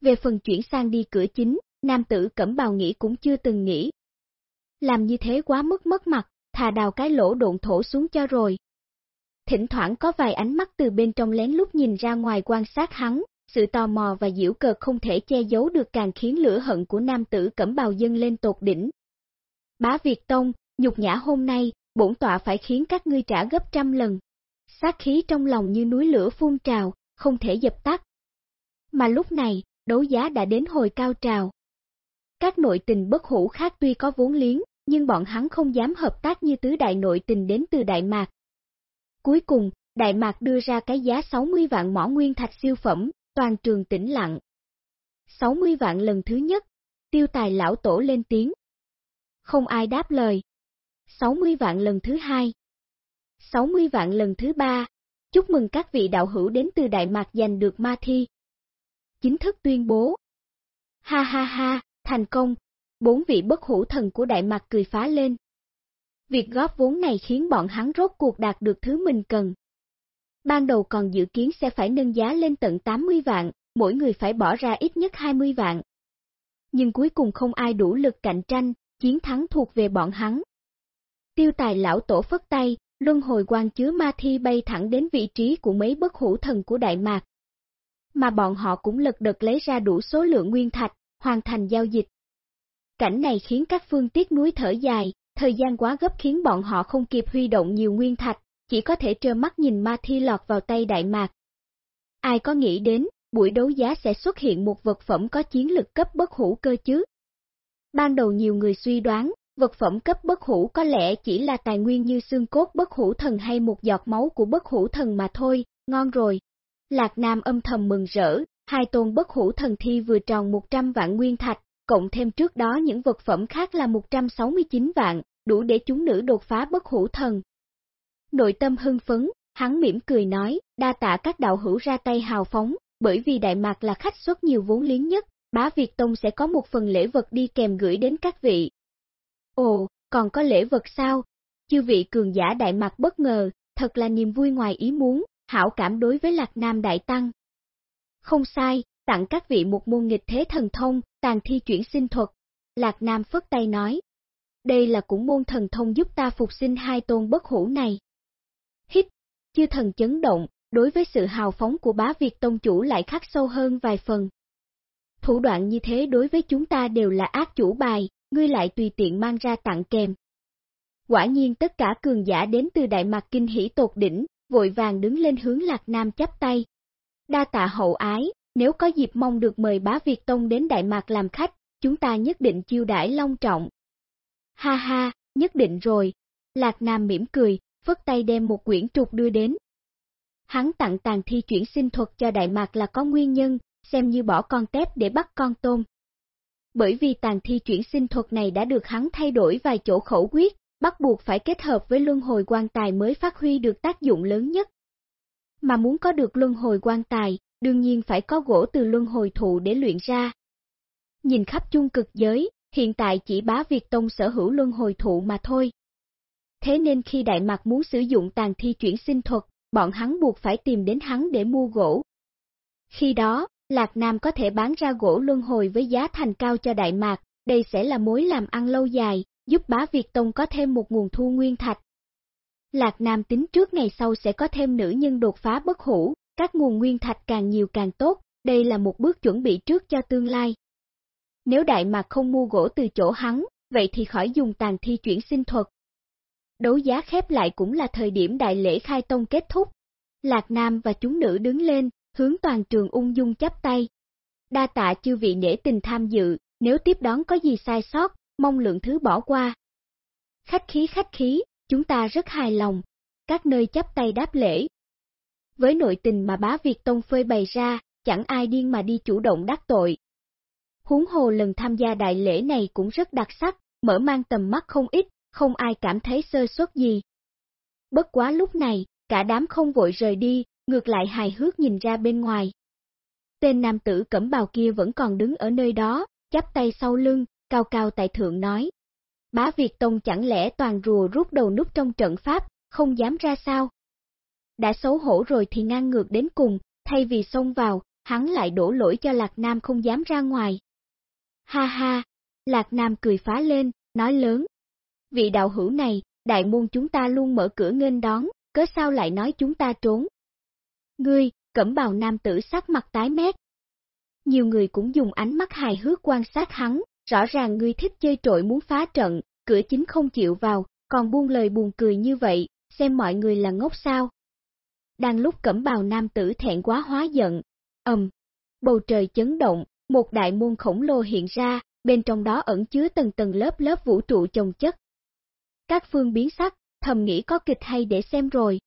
Về phần chuyển sang đi cửa chính, nam tử cẩm bào nghĩ cũng chưa từng nghĩ. Làm như thế quá mức mất mặt, thà đào cái lỗ độn thổ xuống cho rồi. Thỉnh thoảng có vài ánh mắt từ bên trong lén lút nhìn ra ngoài quan sát hắn, sự tò mò và diễu cợt không thể che giấu được càng khiến lửa hận của nam tử cẩm bào dân lên tột đỉnh. Bá Việt Tông, nhục nhã hôm nay, bổn tọa phải khiến các ngươi trả gấp trăm lần. Sát khí trong lòng như núi lửa phun trào, không thể dập tắt. Mà lúc này, đấu giá đã đến hồi cao trào. Các nội tình bất hủ khác tuy có vốn liếng, nhưng bọn hắn không dám hợp tác như tứ đại nội tình đến từ Đại Mạc. Cuối cùng, Đại Mạc đưa ra cái giá 60 vạn mỏ nguyên thạch siêu phẩm, toàn trường tĩnh lặng. 60 vạn lần thứ nhất, tiêu tài lão tổ lên tiếng. Không ai đáp lời. 60 vạn lần thứ hai. 60 vạn lần thứ ba. Chúc mừng các vị đạo hữu đến từ Đại Mạc giành được ma thi. Chính thức tuyên bố. Ha ha ha, thành công, bốn vị bất hủ thần của Đại Mạc cười phá lên. Việc góp vốn này khiến bọn hắn rốt cuộc đạt được thứ mình cần. Ban đầu còn dự kiến sẽ phải nâng giá lên tận 80 vạn, mỗi người phải bỏ ra ít nhất 20 vạn. Nhưng cuối cùng không ai đủ lực cạnh tranh, chiến thắng thuộc về bọn hắn. Tiêu tài lão tổ phất tay, luân hồi quan chứa ma thi bay thẳng đến vị trí của mấy bất hủ thần của Đại Mạc. Mà bọn họ cũng lật đật lấy ra đủ số lượng nguyên thạch, hoàn thành giao dịch. Cảnh này khiến các phương tiết núi thở dài, thời gian quá gấp khiến bọn họ không kịp huy động nhiều nguyên thạch, chỉ có thể trơ mắt nhìn ma thi lọt vào tay Đại Mạc. Ai có nghĩ đến, buổi đấu giá sẽ xuất hiện một vật phẩm có chiến lực cấp bất hủ cơ chứ? Ban đầu nhiều người suy đoán, vật phẩm cấp bất hủ có lẽ chỉ là tài nguyên như xương cốt bất hủ thần hay một giọt máu của bất hủ thần mà thôi, ngon rồi. Lạc Nam âm thầm mừng rỡ, hai tôn bất hủ thần thi vừa tròn 100 vạn nguyên thạch, cộng thêm trước đó những vật phẩm khác là 169 vạn, đủ để chúng nữ đột phá bất hủ thần. Nội tâm hưng phấn, hắn mỉm cười nói, đa tạ các đạo hữu ra tay hào phóng, bởi vì Đại Mạc là khách xuất nhiều vốn liếng nhất, bá Việt Tông sẽ có một phần lễ vật đi kèm gửi đến các vị. Ồ, còn có lễ vật sao? Chư vị cường giả Đại Mạc bất ngờ, thật là niềm vui ngoài ý muốn, hảo cảm đối với Lạc Nam Đại Tăng. Không sai, tặng các vị một môn nghịch thế thần thông, tàn thi chuyển sinh thuật. Lạc Nam phất tay nói. Đây là cũng môn thần thông giúp ta phục sinh hai tôn bất hủ này. Hít, chư thần chấn động, đối với sự hào phóng của bá Việt Tông chủ lại khắc sâu hơn vài phần. Thủ đoạn như thế đối với chúng ta đều là ác chủ bài, ngươi lại tùy tiện mang ra tặng kèm. Quả nhiên tất cả cường giả đến từ Đại Mạc Kinh hỷ tột đỉnh, vội vàng đứng lên hướng Lạc Nam chắp tay. Đa tạ hậu ái, nếu có dịp mong được mời bá Việt Tông đến Đại Mạc làm khách, chúng ta nhất định chiêu đãi long trọng. Ha ha, nhất định rồi. Lạc Nam mỉm cười, vứt tay đem một quyển trục đưa đến. Hắn tặng tàn thi chuyển sinh thuật cho Đại Mạc là có nguyên nhân, xem như bỏ con tép để bắt con tôm. Bởi vì tàn thi chuyển sinh thuật này đã được hắn thay đổi vài chỗ khẩu quyết, bắt buộc phải kết hợp với luân hồi quan tài mới phát huy được tác dụng lớn nhất. Mà muốn có được luân hồi quan tài, đương nhiên phải có gỗ từ luân hồi thụ để luyện ra. Nhìn khắp chung cực giới, hiện tại chỉ bá Việt Tông sở hữu luân hồi thụ mà thôi. Thế nên khi Đại Mạc muốn sử dụng tàn thi chuyển sinh thuật, bọn hắn buộc phải tìm đến hắn để mua gỗ. Khi đó, Lạc Nam có thể bán ra gỗ luân hồi với giá thành cao cho Đại Mạc, đây sẽ là mối làm ăn lâu dài, giúp bá Việt Tông có thêm một nguồn thu nguyên thạch. Lạc Nam tính trước ngày sau sẽ có thêm nữ nhân đột phá bất hủ, các nguồn nguyên thạch càng nhiều càng tốt, đây là một bước chuẩn bị trước cho tương lai. Nếu Đại Mạc không mua gỗ từ chỗ hắn, vậy thì khỏi dùng tàn thi chuyển sinh thuật. Đấu giá khép lại cũng là thời điểm đại lễ khai tông kết thúc. Lạc Nam và chúng nữ đứng lên, hướng toàn trường ung dung chắp tay. đa tạ chư vị nể tình tham dự, nếu tiếp đón có gì sai sót, mong lượng thứ bỏ qua. Khách khí khách khí, chúng ta rất hài lòng, các nơi chấp tay đáp lễ. Với nội tình mà bá Việt Tông phơi bày ra, chẳng ai điên mà đi chủ động đắc tội. Huống hồ lần tham gia đại lễ này cũng rất đặc sắc, mở mang tầm mắt không ít, không ai cảm thấy sơ suất gì. Bất quá lúc này, cả đám không vội rời đi, ngược lại hài hước nhìn ra bên ngoài. Tên nam tử cẩm bào kia vẫn còn đứng ở nơi đó, chắp tay sau lưng, cao cao tại thượng nói. Bá Việt Tông chẳng lẽ toàn rùa rút đầu nút trong trận pháp, không dám ra sao? Đã xấu hổ rồi thì ngang ngược đến cùng, thay vì xông vào, hắn lại đổ lỗi cho Lạc Nam không dám ra ngoài. Ha ha, Lạc Nam cười phá lên, nói lớn. Vị đạo hữu này, đại môn chúng ta luôn mở cửa nghênh đón, cớ sao lại nói chúng ta trốn? Ngươi, cẩm bào nam tử sắc mặt tái mét. Nhiều người cũng dùng ánh mắt hài hước quan sát hắn, rõ ràng ngươi thích chơi trội muốn phá trận, cửa chính không chịu vào, còn buông lời buồn cười như vậy, xem mọi người là ngốc sao. Đang lúc cẩm bào nam tử thẹn quá hóa giận, ầm, bầu trời chấn động, một đại môn khổng lồ hiện ra, bên trong đó ẩn chứa tầng tầng lớp lớp vũ trụ chồng chất. Các phương biến sắc, thầm nghĩ có kịch hay để xem rồi.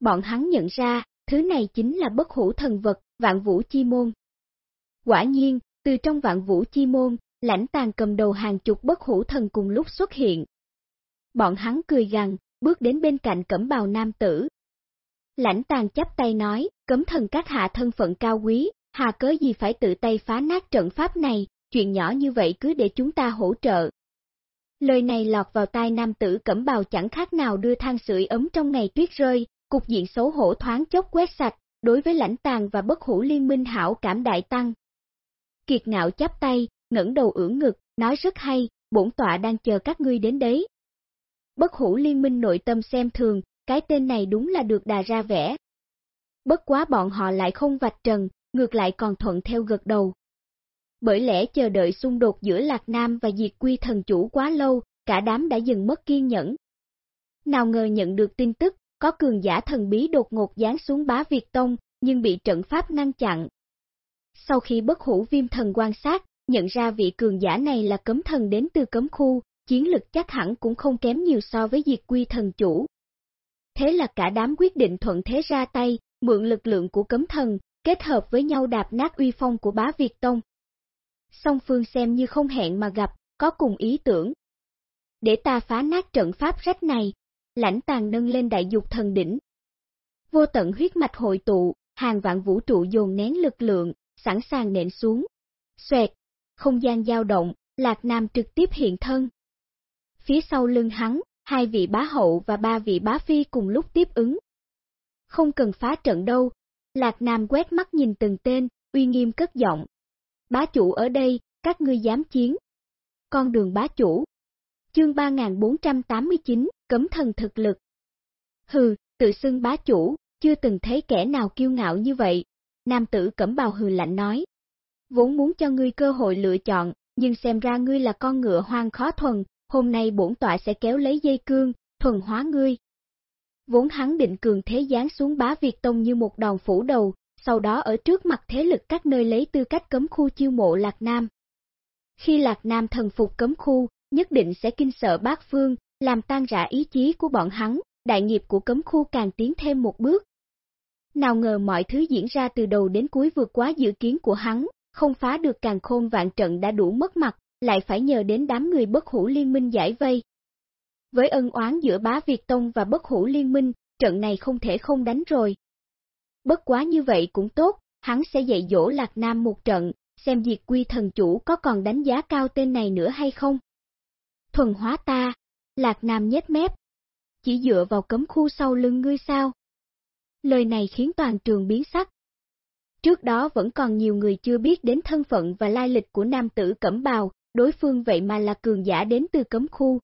Bọn hắn nhận ra, thứ này chính là bất hủ thần vật, vạn vũ chi môn. Quả nhiên, từ trong vạn vũ chi môn, lãnh tàn cầm đầu hàng chục bất hủ thần cùng lúc xuất hiện. Bọn hắn cười gằn, bước đến bên cạnh cẩm bào nam tử. Lãnh tàn chắp tay nói, cấm thần các hạ thân phận cao quý, hà cớ gì phải tự tay phá nát trận pháp này, chuyện nhỏ như vậy cứ để chúng ta hỗ trợ. Lời này lọt vào tai nam tử cẩm bào chẳng khác nào đưa than sưởi ấm trong ngày tuyết rơi, cục diện xấu hổ thoáng chốc quét sạch, đối với lãnh tàng và bất hủ liên minh hảo cảm đại tăng. Kiệt ngạo chắp tay, ngẩng đầu ưỡn ngực, nói rất hay, bổn tọa đang chờ các ngươi đến đấy. Bất hủ liên minh nội tâm xem thường, cái tên này đúng là được đà ra vẽ. Bất quá bọn họ lại không vạch trần, ngược lại còn thuận theo gật đầu. Bởi lẽ chờ đợi xung đột giữa Lạc Nam và Diệt Quy thần chủ quá lâu, cả đám đã dừng mất kiên nhẫn. Nào ngờ nhận được tin tức, có cường giả thần bí đột ngột giáng xuống bá Việt Tông, nhưng bị trận pháp ngăn chặn. Sau khi bất hủ viêm thần quan sát, nhận ra vị cường giả này là cấm thần đến từ cấm khu, chiến lực chắc hẳn cũng không kém nhiều so với diệt quy thần chủ. Thế là cả đám quyết định thuận thế ra tay, mượn lực lượng của cấm thần, kết hợp với nhau đạp nát uy phong của bá Việt Tông. Song phương xem như không hẹn mà gặp, có cùng ý tưởng. Để ta phá nát trận pháp rách này, lãnh tàn nâng lên đại dục thần đỉnh. Vô tận huyết mạch hội tụ, hàng vạn vũ trụ dồn nén lực lượng, sẵn sàng nện xuống. Xoẹt, không gian dao động, Lạc Nam trực tiếp hiện thân. Phía sau lưng hắn, hai vị bá hậu và ba vị bá phi cùng lúc tiếp ứng. Không cần phá trận đâu, Lạc Nam quét mắt nhìn từng tên, uy nghiêm cất giọng. Bá chủ ở đây, các ngươi dám chiến. Con đường bá chủ. Chương 3489, cấm thần thực lực. Hừ, tự xưng bá chủ, chưa từng thấy kẻ nào kiêu ngạo như vậy. Nam tử cẩm bào hừ lạnh nói. Vốn muốn cho ngươi cơ hội lựa chọn, nhưng xem ra ngươi là con ngựa hoang khó thuần, hôm nay bổn tọa sẽ kéo lấy dây cương, thuần hóa ngươi. Vốn hắn định cường thế giáng xuống bá Việt Tông như một đòn phủ đầu, sau đó ở trước mặt thế lực các nơi lấy tư cách cấm khu chiêu mộ Lạc Nam. Khi Lạc Nam thần phục cấm khu, nhất định sẽ kinh sợ bát phương, làm tan rã ý chí của bọn hắn, đại nghiệp của cấm khu càng tiến thêm một bước. Nào ngờ mọi thứ diễn ra từ đầu đến cuối vượt quá dự kiến của hắn, không phá được càng khôn vạn trận đã đủ mất mặt, lại phải nhờ đến đám người bất hủ liên minh giải vây. Với ân oán giữa bá Việt Tông và bất hủ liên minh, trận này không thể không đánh rồi. Bất quá như vậy cũng tốt, hắn sẽ dạy dỗ Lạc Nam một trận, xem diệt quy thần chủ có còn đánh giá cao tên này nữa hay không. Thuần hóa ta, Lạc Nam nhét mép. Chỉ dựa vào cấm khu sau lưng ngươi sao? Lời này khiến toàn trường biến sắc. Trước đó vẫn còn nhiều người chưa biết đến thân phận và lai lịch của nam tử cẩm bào, đối phương vậy mà là cường giả đến từ cấm khu.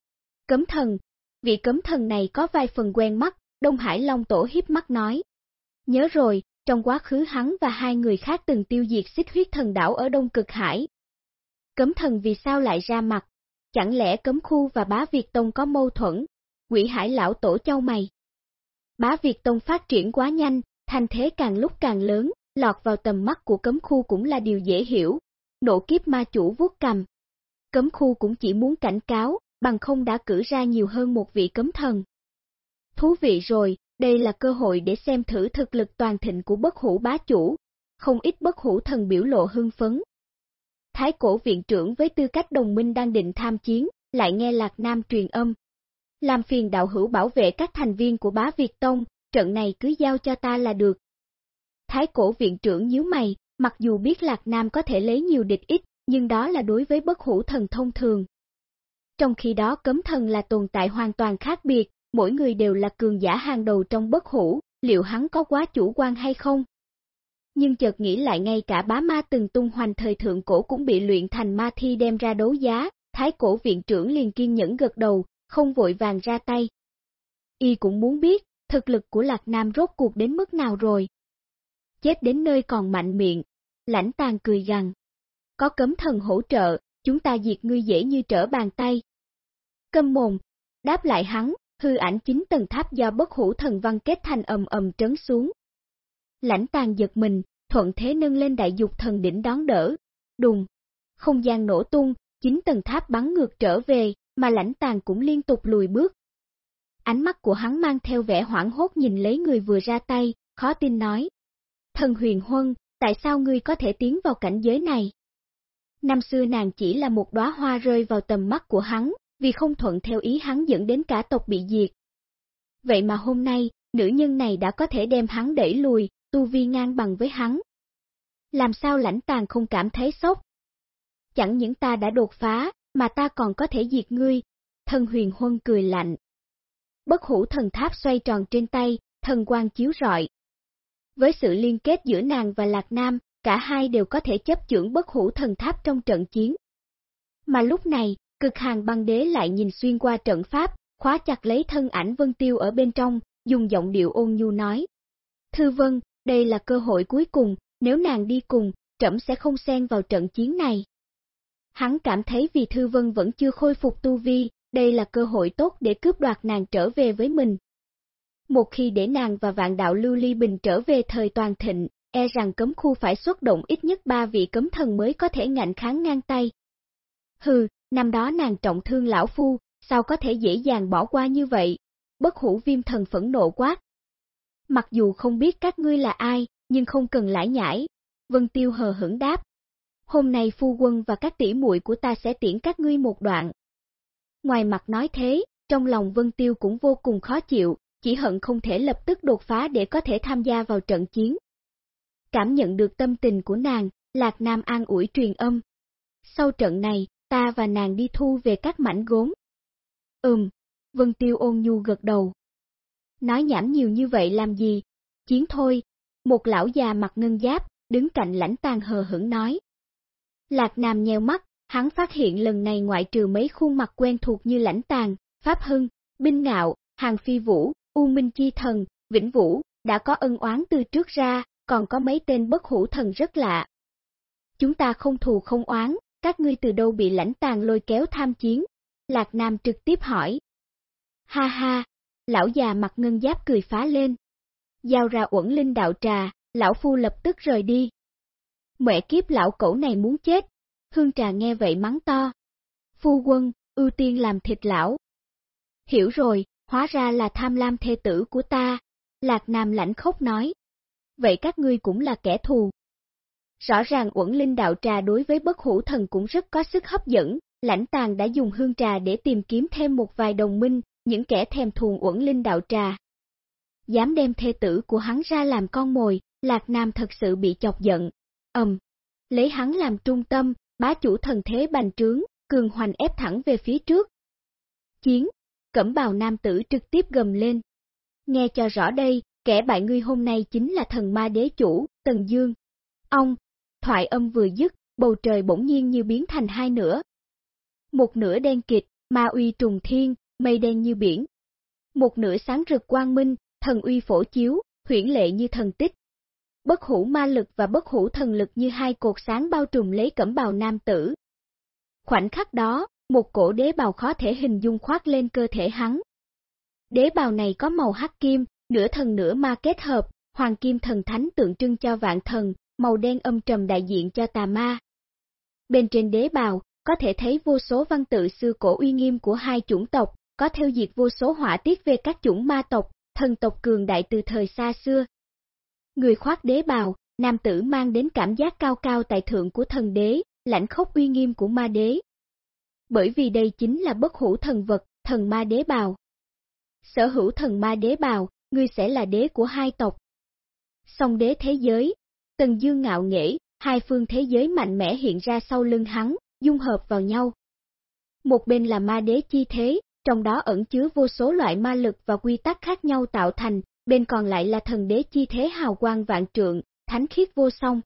Cấm thần, vị cấm thần này có vài phần quen mắt, Đông Hải Long Tổ hiếp mắt nói. Nhớ rồi, trong quá khứ hắn và hai người khác từng tiêu diệt xích huyết thần đảo ở Đông Cực Hải. Cấm thần vì sao lại ra mặt? Chẳng lẽ cấm khu và bá Việt Tông có mâu thuẫn? Quỷ hải lão tổ châu mày. Bá Việt Tông phát triển quá nhanh, thành thế càng lúc càng lớn, lọt vào tầm mắt của cấm khu cũng là điều dễ hiểu. Nộ kiếp ma chủ vuốt cầm. Cấm khu cũng chỉ muốn cảnh cáo, bằng không đã cử ra nhiều hơn một vị cấm thần. Thú vị rồi, đây là cơ hội để xem thử thực lực toàn thịnh của bất hủ bá chủ. Không ít bất hủ thần biểu lộ hưng phấn. Thái cổ viện trưởng với tư cách đồng minh đang định tham chiến, lại nghe Lạc Nam truyền âm. Làm phiền đạo hữu bảo vệ các thành viên của bá Việt Tông, trận này cứ giao cho ta là được. Thái cổ viện trưởng nhíu mày, mặc dù biết Lạc Nam có thể lấy nhiều địch ít, nhưng đó là đối với bất hủ thần thông thường. Trong khi đó cấm thần là tồn tại hoàn toàn khác biệt, mỗi người đều là cường giả hàng đầu trong bất hủ, liệu hắn có quá chủ quan hay không? Nhưng chợt nghĩ lại ngay cả bá ma từng tung hoành thời thượng cổ cũng bị luyện thành ma thi đem ra đấu giá, thái cổ viện trưởng liền kiên nhẫn gật đầu, không vội vàng ra tay. Y cũng muốn biết, thực lực của Lạc Nam rốt cuộc đến mức nào rồi. Chết đến nơi còn mạnh miệng, lãnh tàn cười gằn. Có cấm thần hỗ trợ, chúng ta diệt ngươi dễ như trở bàn tay. Câm mồm, đáp lại hắn, hư ảnh chính tầng tháp do bất hủ thần văn kết thành ầm ầm trấn xuống. Lãnh tàn giật mình, thuận thế nâng lên đại dục thần đỉnh đón đỡ, đùng, không gian nổ tung, chính tầng tháp bắn ngược trở về, mà lãnh tàn cũng liên tục lùi bước. Ánh mắt của hắn mang theo vẻ hoảng hốt nhìn lấy người vừa ra tay, khó tin nói. Thần huyền huân, tại sao ngươi có thể tiến vào cảnh giới này? Năm xưa nàng chỉ là một đóa hoa rơi vào tầm mắt của hắn, vì không thuận theo ý hắn dẫn đến cả tộc bị diệt. Vậy mà hôm nay, nữ nhân này đã có thể đem hắn đẩy lùi, tu vi ngang bằng với hắn. Làm sao lãnh tàn không cảm thấy sốc? Chẳng những ta đã đột phá, mà ta còn có thể diệt ngươi, thần huyền huân cười lạnh. Bất hủ thần tháp xoay tròn trên tay, thần quang chiếu rọi. Với sự liên kết giữa nàng và Lạc Nam, cả hai đều có thể chấp chưởng bất hủ thần tháp trong trận chiến. Mà lúc này, cực hàng băng đế lại nhìn xuyên qua trận pháp, khóa chặt lấy thân ảnh Vân Tiêu ở bên trong, dùng giọng điệu ôn nhu nói. Thư Vân, đây là cơ hội cuối cùng, nếu nàng đi cùng, trẫm sẽ không xen vào trận chiến này. Hắn cảm thấy vì Thư Vân vẫn chưa khôi phục tu vi, đây là cơ hội tốt để cướp đoạt nàng trở về với mình. Một khi để nàng và vạn đạo lưu ly bình trở về thời toàn thịnh, e rằng cấm khu phải xuất động ít nhất ba vị cấm thần mới có thể ngạnh kháng ngang tay. Hừ, năm đó nàng trọng thương lão phu, sao có thể dễ dàng bỏ qua như vậy? Bất hủ viêm thần phẫn nộ quát. Mặc dù không biết các ngươi là ai, nhưng không cần lãi nhãi. Vân Tiêu hờ hững đáp. Hôm nay phu quân và các tỷ muội của ta sẽ tiễn các ngươi một đoạn. Ngoài mặt nói thế, trong lòng Vân Tiêu cũng vô cùng khó chịu, chỉ hận không thể lập tức đột phá để có thể tham gia vào trận chiến. Cảm nhận được tâm tình của nàng, Lạc Nam an ủi truyền âm. Sau trận này, ta và nàng đi thu về các mảnh gốm. Ừm, Vân Tiêu ôn nhu gật đầu. Nói nhảm nhiều như vậy làm gì? Chiến thôi. Một lão già mặt ngân giáp, đứng cạnh lãnh tàn hờ hững nói. Lạc Nam nheo mắt, hắn phát hiện lần này ngoại trừ mấy khuôn mặt quen thuộc như lãnh tàn, Pháp Hưng, Binh Ngạo, Hàng Phi Vũ, U Minh Chi Thần, Vĩnh Vũ, đã có ân oán từ trước ra, còn có mấy tên bất hủ thần rất lạ. Chúng ta không thù không oán, các ngươi từ đâu bị lãnh tàn lôi kéo tham chiến? Lạc Nam trực tiếp hỏi. Ha ha, lão già mặt ngân giáp cười phá lên. Giao ra uẩn linh đạo trà, lão phu lập tức rời đi. Mẹ kiếp lão cẩu này muốn chết, hương trà nghe vậy mắng to. Phu quân, ưu tiên làm thịt lão. Hiểu rồi, hóa ra là tham lam thê tử của ta, Lạc Nam lãnh khốc nói. Vậy các ngươi cũng là kẻ thù. Rõ ràng uẩn linh đạo trà đối với bất hủ thần cũng rất có sức hấp dẫn, lãnh tàng đã dùng hương trà để tìm kiếm thêm một vài đồng minh, những kẻ thèm thuồng uẩn linh đạo trà. Dám đem thê tử của hắn ra làm con mồi, Lạc Nam thật sự bị chọc giận. Ầm, lấy hắn làm trung tâm, bá chủ thần thế bành trướng, cường hoành ép thẳng về phía trước. Chiến, cẩm bào nam tử trực tiếp gầm lên. Nghe cho rõ đây, kẻ bại ngươi hôm nay chính là thần ma đế chủ, Tần Dương. Ông, thoại âm vừa dứt, bầu trời bỗng nhiên như biến thành hai nửa. Một nửa đen kịt, ma uy trùng thiên, mây đen như biển. Một nửa sáng rực quang minh, thần uy phổ chiếu, huyển lệ như thần tích. Bất hủ ma lực và bất hủ thần lực như hai cột sáng bao trùm lấy cẩm bào nam tử. Khoảnh khắc đó, một cổ đế bào khó thể hình dung khoác lên cơ thể hắn. Đế bào này có màu hắc kim, nửa thần nửa ma kết hợp, hoàng kim thần thánh tượng trưng cho vạn thần, màu đen âm trầm đại diện cho tà ma. Bên trên đế bào, có thể thấy vô số văn tự xưa cổ uy nghiêm của hai chủng tộc, có theo diệt vô số họa tiết về các chủng ma tộc, thần tộc cường đại từ thời xa xưa. Người khoác đế bào, nam tử mang đến cảm giác cao cao tại thượng của thần đế, lãnh khốc uy nghiêm của ma đế. Bởi vì đây chính là bất hủ thần vật, thần ma đế bào. Sở hữu thần ma đế bào, ngươi sẽ là đế của hai tộc. Song đế thế giới, tần dương ngạo nghễ, hai phương thế giới mạnh mẽ hiện ra sau lưng hắn, dung hợp vào nhau. Một bên là ma đế chi thế, trong đó ẩn chứa vô số loại ma lực và quy tắc khác nhau tạo thành, bên còn lại là thần đế chi thế hào quang vạn trượng, thánh khiết vô song.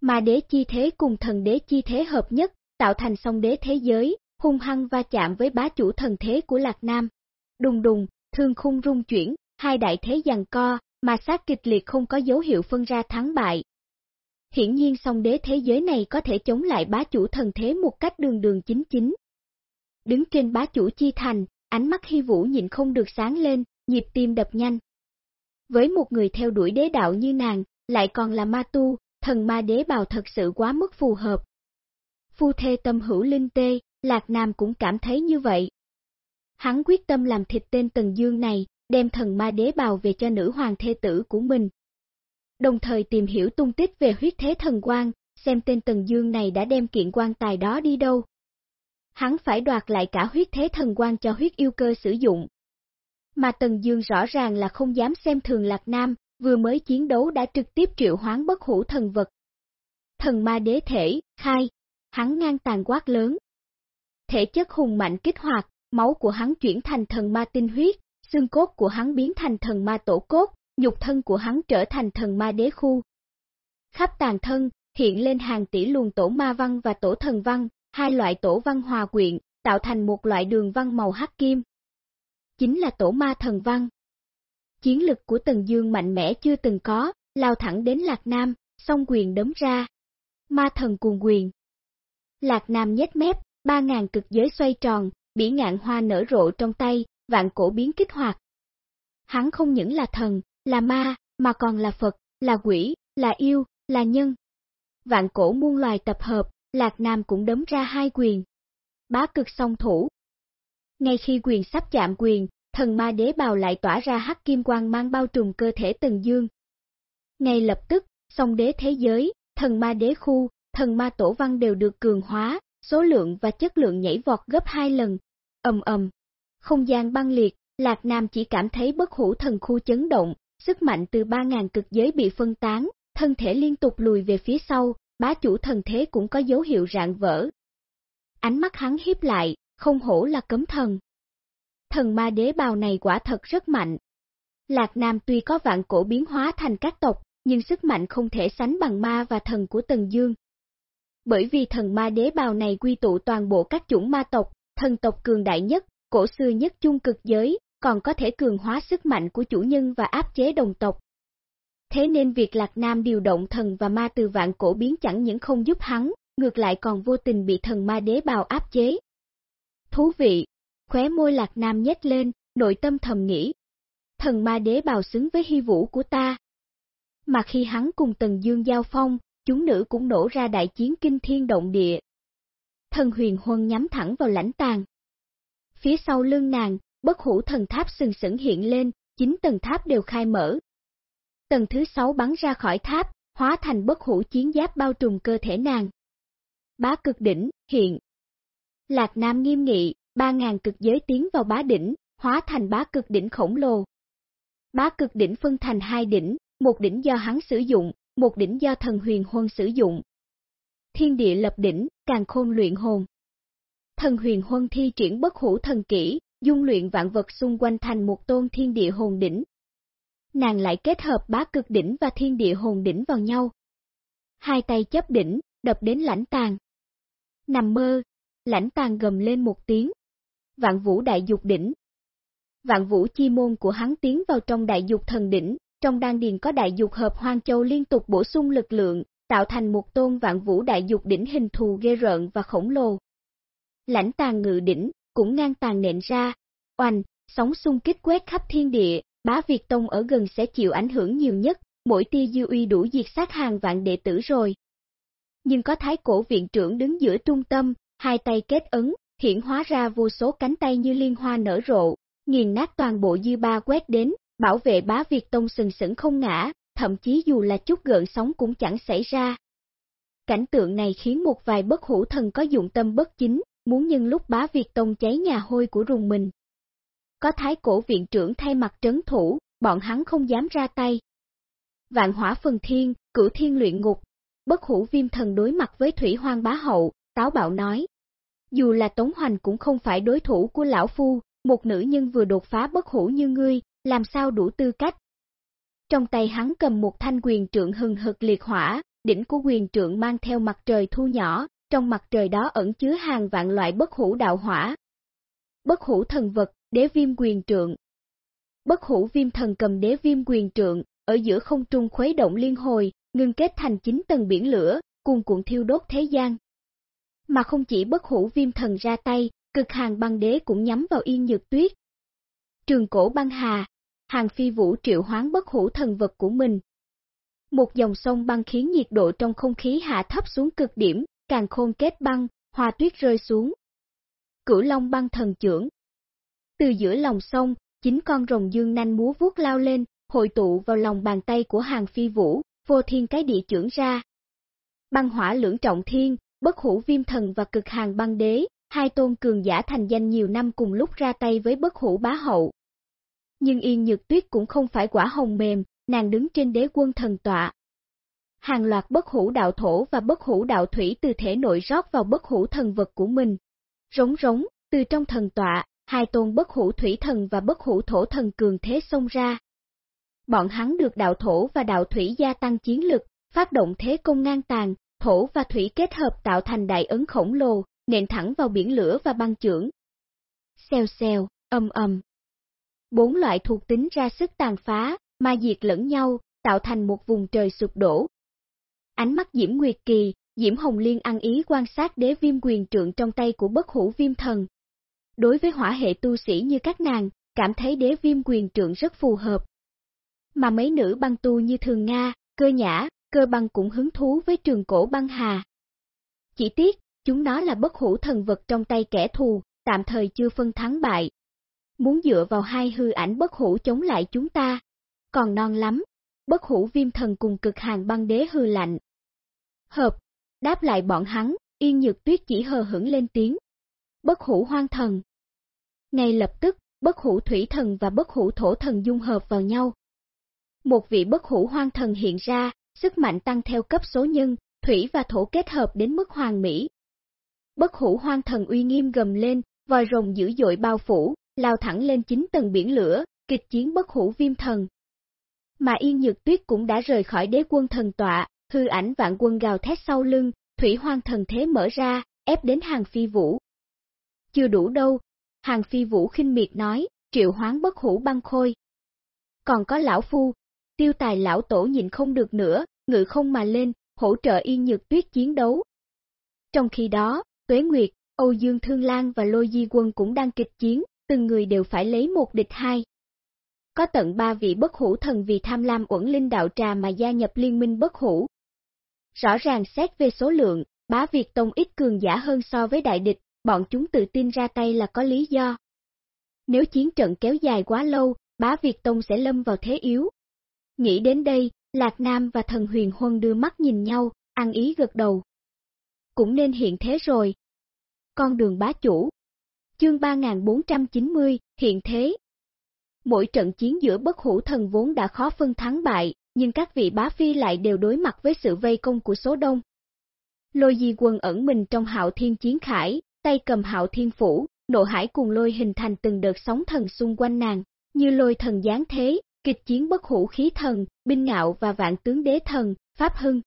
Ma đế chi thế cùng thần đế chi thế hợp nhất, tạo thành song đế thế giới, hung hăng va chạm với bá chủ thần thế của Lạc Nam. Đùng đùng, thương khung rung chuyển, hai đại thế giằng co, mà sát kịch liệt không có dấu hiệu phân ra thắng bại. Hiển nhiên song đế thế giới này có thể chống lại bá chủ thần thế một cách đường đường chính chính. Đứng trên bá chủ chi thành, ánh mắt hy vũ nhìn không được sáng lên, nhịp tim đập nhanh. Với một người theo đuổi đế đạo như nàng, lại còn là ma tu, thần ma đế bào thật sự quá mức phù hợp. Phu thê tâm hữu linh tê, Lạc Nam cũng cảm thấy như vậy. Hắn quyết tâm làm thịt tên Tần Dương này, đem thần ma đế bào về cho nữ hoàng thê tử của mình. Đồng thời tìm hiểu tung tích về huyết thế thần quan, xem tên Tần Dương này đã đem kiện quan tài đó đi đâu. Hắn phải đoạt lại cả huyết thế thần quan cho huyết yêu cơ sử dụng. Mà Tần Dương rõ ràng là không dám xem thường Lạc Nam, vừa mới chiến đấu đã trực tiếp triệu hoán bất hủ thần vật. Thần ma đế thể, khai, hắn ngang tàn quát lớn. Thể chất hùng mạnh kích hoạt, máu của hắn chuyển thành thần ma tinh huyết, xương cốt của hắn biến thành thần ma tổ cốt, nhục thân của hắn trở thành thần ma đế khu. Khắp tàn thân, hiện lên hàng tỷ luồng tổ ma văn và tổ thần văn, hai loại tổ văn hòa quyện, tạo thành một loại đường văn màu hắc kim. Chính là tổ ma thần văn. Chiến lực của Tần Dương mạnh mẽ chưa từng có, lao thẳng đến Lạc Nam, song quyền đấm ra. Ma thần cuồng quyền. Lạc Nam nhếch mép, ba ngàn cực giới xoay tròn, bỉ ngạn hoa nở rộ trong tay, vạn cổ biến kích hoạt. Hắn không những là thần, là ma, mà còn là Phật, là quỷ, là yêu, là nhân. Vạn cổ muôn loài tập hợp, Lạc Nam cũng đấm ra hai quyền. Bá cực song thủ. Ngay khi quyền sắp chạm quyền, thần ma đế bào lại tỏa ra hắc kim quang mang bao trùm cơ thể Tần Dương. Ngay lập tức, song đế thế giới, thần ma đế khu, thần ma tổ văn đều được cường hóa, số lượng và chất lượng nhảy vọt gấp hai lần. Ầm ầm, không gian băng liệt, Lạc Nam chỉ cảm thấy bất hủ thần khu chấn động, sức mạnh từ 3.000 cực giới bị phân tán, thân thể liên tục lùi về phía sau, bá chủ thần thế cũng có dấu hiệu rạn vỡ. Ánh mắt hắn hiếp lại, không hổ là cấm thần. Thần ma đế bào này quả thật rất mạnh. Lạc Nam tuy có vạn cổ biến hóa thành các tộc, nhưng sức mạnh không thể sánh bằng ma và thần của Tần Dương. Bởi vì thần ma đế bào này quy tụ toàn bộ các chủng ma tộc, thần tộc cường đại nhất, cổ xưa nhất chung cực giới, còn có thể cường hóa sức mạnh của chủ nhân và áp chế đồng tộc. Thế nên việc Lạc Nam điều động thần và ma từ vạn cổ biến chẳng những không giúp hắn, ngược lại còn vô tình bị thần ma đế bào áp chế. Thú vị, khóe môi Lạc Nam nhếch lên, nội tâm thầm nghĩ. Thần ma đế bào xứng với hy vũ của ta. Mà khi hắn cùng Tần Dương giao phong, chúng nữ cũng nổ ra đại chiến kinh thiên động địa. Thần huyền huân nhắm thẳng vào lãnh tàng. Phía sau lưng nàng, bất hủ thần tháp sừng sững hiện lên, chín tầng tháp đều khai mở. Tầng thứ sáu bắn ra khỏi tháp, hóa thành bất hủ chiến giáp bao trùm cơ thể nàng. Bá cực đỉnh, hiện. Lạc Nam nghiêm nghị, ba ngàn cực giới tiến vào bá đỉnh, hóa thành bá cực đỉnh khổng lồ. Bá cực đỉnh phân thành hai đỉnh, một đỉnh do hắn sử dụng, một đỉnh do thần huyền huân sử dụng. Thiên địa lập đỉnh, càng khôn luyện hồn. Thần huyền huân thi triển bất hủ thần kỹ, dung luyện vạn vật xung quanh thành một tôn thiên địa hồn đỉnh. Nàng lại kết hợp bá cực đỉnh và thiên địa hồn đỉnh vào nhau. Hai tay chấp đỉnh, đập đến lãnh tàn. Nằm mơ, lãnh tàn gầm lên một tiếng. Vạn vũ đại dục đỉnh. Vạn vũ chi môn của hắn tiến vào trong đại dục thần đỉnh, trong đan điền có đại dục hợp hoang châu liên tục bổ sung lực lượng, tạo thành một tôn vạn vũ đại dục đỉnh hình thù ghê rợn và khổng lồ. Lãnh tàn ngự đỉnh, cũng ngang tàn nện ra, oanh, sóng xung kích quét khắp thiên địa, bá Việt Tông ở gần sẽ chịu ảnh hưởng nhiều nhất, mỗi tia dư uy đủ diệt sát hàng vạn đệ tử rồi. Nhưng có thái cổ viện trưởng đứng giữa trung tâm, hai tay kết ấn, hiện hóa ra vô số cánh tay như liên hoa nở rộ, nghiền nát toàn bộ dư ba quét đến, bảo vệ bá Việt Tông sừng sững không ngã, thậm chí dù là chút gợn sóng cũng chẳng xảy ra. Cảnh tượng này khiến một vài bất hủ thần có dụng tâm bất chính, muốn nhân lúc bá Việt Tông cháy nhà hôi của rùng mình. Có thái cổ viện trưởng thay mặt trấn thủ, bọn hắn không dám ra tay. Vạn hỏa phần thiên, cửu thiên luyện ngục, bất hủ viêm thần đối mặt với thủy hoang bá hậu, táo bạo nói. Dù là Tống Hoành cũng không phải đối thủ của lão phu, một nữ nhân vừa đột phá bất hủ như ngươi, làm sao đủ tư cách. Trong tay hắn cầm một thanh quyền trượng hừng hực liệt hỏa, đỉnh của quyền trượng mang theo mặt trời thu nhỏ, trong mặt trời đó ẩn chứa hàng vạn loại bất hủ đạo hỏa. Bất hủ thần vật, đế viêm quyền trượng. Bất hủ viêm thần cầm đế viêm quyền trượng, ở giữa không trung khuấy động liên hồi, ngưng kết thành chín tầng biển lửa, cuồn cuộn thiêu đốt thế gian. Mà không chỉ bất hủ viêm thần ra tay, cực hàng băng đế cũng nhắm vào yên nhược tuyết. Trường cổ băng hà, hàng phi vũ triệu hoán bất hủ thần vật của mình. Một dòng sông băng khiến nhiệt độ trong không khí hạ thấp xuống cực điểm, càng khôn kết băng, hoa tuyết rơi xuống. Cửu long băng thần trưởng. Từ giữa lòng sông, chín con rồng dương nanh múa vuốt lao lên, hội tụ vào lòng bàn tay của hàng phi vũ, vô thiên cái địa trưởng ra. Băng hỏa lưỡng trọng thiên, bất hủ viêm thần và cực hàng băng đế, hai tôn cường giả thành danh nhiều năm cùng lúc ra tay với bất hủ bá hậu. Nhưng Yên Nhược Tuyết cũng không phải quả hồng mềm, nàng đứng trên đế quân thần tọa. Hàng loạt bất hủ đạo thổ và bất hủ đạo thủy từ thể nội rót vào bất hủ thần vật của mình. Rống rống, từ trong thần tọa, hai tôn bất hủ thủy thần và bất hủ thổ thần cường thế xông ra. Bọn hắn được đạo thổ và đạo thủy gia tăng chiến lực, phát động thế công ngang tàn, thổ và thủy kết hợp tạo thành đại ấn khổng lồ, nện thẳng vào biển lửa và băng trưởng. Xèo xèo, âm âm. Bốn loại thuộc tính ra sức tàn phá, ma diệt lẫn nhau, tạo thành một vùng trời sụp đổ. Ánh mắt Diễm Nguyệt Kỳ, Diễm Hồng Liên ăn ý quan sát đế viêm quyền trượng trong tay của bất hủ viêm thần. Đối với hỏa hệ tu sĩ như các nàng, cảm thấy đế viêm quyền trượng rất phù hợp. Mà mấy nữ băng tu như Thường Nga, Cơ Nhã, Cơ Băng cũng hứng thú với trường cổ băng hà. Chỉ tiếc, chúng nó là bất hủ thần vật trong tay kẻ thù, tạm thời chưa phân thắng bại. Muốn dựa vào hai hư ảnh bất hủ chống lại chúng ta, còn non lắm, bất hủ viêm thần cùng cực hàng băng đế hư lạnh. Hợp, đáp lại bọn hắn, yên nhược tuyết chỉ hờ hững lên tiếng. Bất hủ hoang thần. Ngay lập tức, bất hủ thủy thần và bất hủ thổ thần dung hợp vào nhau. Một vị bất hủ hoang thần hiện ra, sức mạnh tăng theo cấp số nhân, thủy và thổ kết hợp đến mức hoàn mỹ, Bất hủ hoang thần uy nghiêm gầm lên, vòi rồng dữ dội bao phủ, lao thẳng lên chín tầng biển lửa, kịch chiến bất hủ viêm thần. Mà Yên Nhược Tuyết cũng đã rời khỏi đế quân thần tọa, hư ảnh vạn quân gào thét sau lưng, thủy hoang thần thế mở ra, ép đến hàng phi vũ. Chưa đủ đâu, hàng phi vũ khinh miệt nói, triệu hoán bất hủ băng khôi. Còn có lão phu, tiêu tài lão tổ nhìn không được nữa, ngự không mà lên, hỗ trợ Yên Nhược Tuyết chiến đấu. Trong khi đó, Tuế Nguyệt, Âu Dương Thương Lan và Lôi Di Quân cũng đang kịch chiến, từng người đều phải lấy một địch hai. Có tận ba vị bất hủ thần vì tham lam uẩn linh đạo trà mà gia nhập liên minh bất hủ. Rõ ràng xét về số lượng, bá Việt Tông ít cường giả hơn so với đại địch, bọn chúng tự tin ra tay là có lý do. Nếu chiến trận kéo dài quá lâu, bá Việt Tông sẽ lâm vào thế yếu. Nghĩ đến đây, Lạc Nam và thần huyền huân đưa mắt nhìn nhau, ăn ý gật đầu cũng nên hiện thế rồi. Con đường bá chủ Chương 3490, hiện thế Mỗi trận chiến giữa bất hủ thần vốn đã khó phân thắng bại, nhưng các vị bá phi lại đều đối mặt với sự vây công của số đông. Lôi di quân ẩn mình trong hạo thiên chiến khải, tay cầm hạo thiên phủ, nộ hải cùng lôi hình thành từng đợt sóng thần xung quanh nàng, như lôi thần giáng thế, kịch chiến bất hủ khí thần, binh ngạo và vạn tướng đế thần, pháp hưng.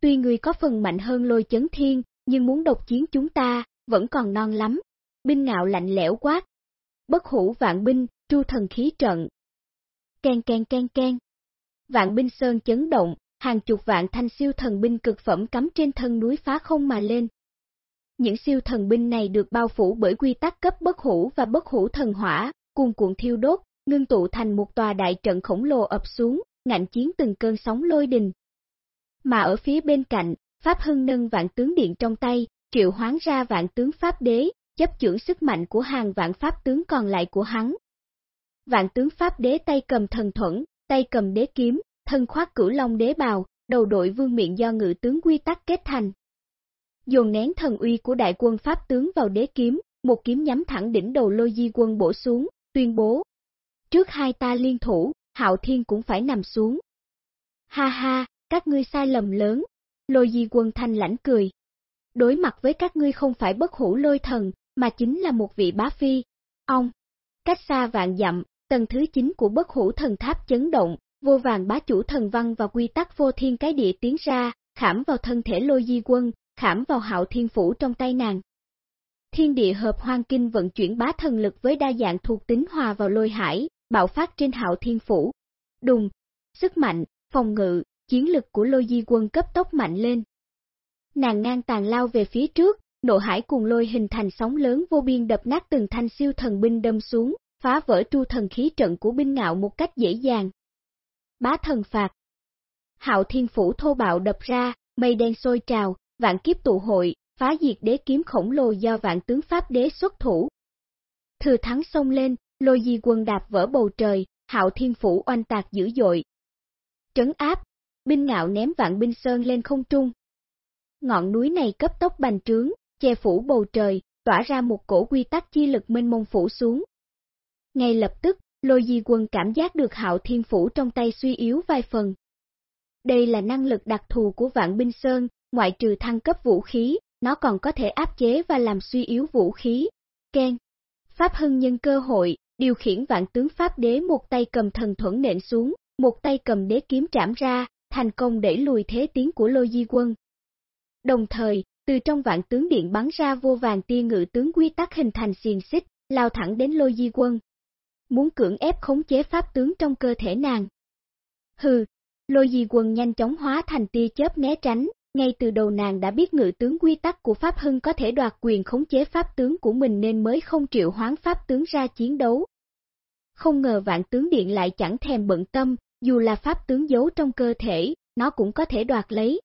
Tuy người có phần mạnh hơn lôi chấn thiên, nhưng muốn độc chiến chúng ta, vẫn còn non lắm. Binh ngạo lạnh lẽo quát. Bất hủ vạn binh, tru thần khí trận. Ken ken ken ken. Vạn binh sơn chấn động, hàng chục vạn thanh siêu thần binh cực phẩm cắm trên thân núi phá không mà lên. Những siêu thần binh này được bao phủ bởi quy tắc cấp bất hủ và bất hủ thần hỏa, cuồn cuộn thiêu đốt, ngưng tụ thành một tòa đại trận khổng lồ ập xuống, ngạnh chiến từng cơn sóng lôi đình. Mà ở phía bên cạnh, Pháp Hưng nâng vạn tướng điện trong tay, triệu hoán ra vạn tướng Pháp đế, chấp chưởng sức mạnh của hàng vạn Pháp tướng còn lại của hắn. Vạn tướng Pháp đế tay cầm thần thuẫn, tay cầm đế kiếm, thân khoác cửu long đế bào, đầu đội vương miệng do ngự tướng quy tắc kết thành. Dồn nén thần uy của đại quân Pháp tướng vào đế kiếm, một kiếm nhắm thẳng đỉnh đầu lôi di quân bổ xuống, tuyên bố. Trước hai ta liên thủ, hạo thiên cũng phải nằm xuống. Ha ha, các ngươi sai lầm lớn, lôi di quân thanh lãnh cười. Đối mặt với các ngươi không phải bất hủ lôi thần, mà chính là một vị bá phi. Ông, cách xa vạn dặm, tầng thứ 9 của bất hủ thần tháp chấn động, vô vàng bá chủ thần văn và quy tắc vô thiên cái địa tiến ra, khảm vào thân thể lôi di quân, khảm vào hạo thiên phủ trong tay nàng. Thiên địa hợp hoang kinh vận chuyển bá thần lực với đa dạng thuộc tính hòa vào lôi hải, bạo phát trên hạo thiên phủ. Đùng, sức mạnh, phòng ngự, chiến lực của lôi di quân cấp tốc mạnh lên. Nàng ngang tàn lao về phía trước, nộ hải cùng lôi hình thành sóng lớn vô biên đập nát từng thanh siêu thần binh đâm xuống, phá vỡ tru thần khí trận của binh ngạo một cách dễ dàng. Bá thần phạt Hạo thiên phủ thô bạo đập ra, mây đen sôi trào, vạn kiếp tụ hội, phá diệt đế kiếm khổng lồ do vạn tướng Pháp đế xuất thủ. Thừa thắng xông lên, lôi di quân đạp vỡ bầu trời, hạo thiên phủ oanh tạc dữ dội. Trấn áp, binh ngạo ném vạn binh sơn lên không trung. Ngọn núi này cấp tốc bành trướng, che phủ bầu trời, tỏa ra một cổ quy tắc chi lực mênh mông phủ xuống. Ngay lập tức, lôi di quân cảm giác được hạo thiên phủ trong tay suy yếu vài phần. Đây là năng lực đặc thù của vạn binh sơn, ngoại trừ thăng cấp vũ khí, nó còn có thể áp chế và làm suy yếu vũ khí. Ken. Pháp Hưng nhân cơ hội, điều khiển vạn tướng Pháp đế một tay cầm thần thuẫn nện xuống, một tay cầm đế kiếm trảm ra, thành công đẩy lùi thế tiến của Lôi Di quân. Đồng thời, từ trong vạn tướng điện bắn ra vô vàng tia ngự tướng quy tắc hình thành xiềng xích, lao thẳng đến Lôi Di quân. Muốn cưỡng ép khống chế pháp tướng trong cơ thể nàng. Hừ, lôi Di quần nhanh chóng hóa thành tia chớp né tránh, ngay từ đầu nàng đã biết ngự tướng quy tắc của Pháp Hưng có thể đoạt quyền khống chế Pháp tướng của mình nên mới không triệu hoán Pháp tướng ra chiến đấu. Không ngờ vạn tướng điện lại chẳng thèm bận tâm, dù là Pháp tướng giấu trong cơ thể, nó cũng có thể đoạt lấy.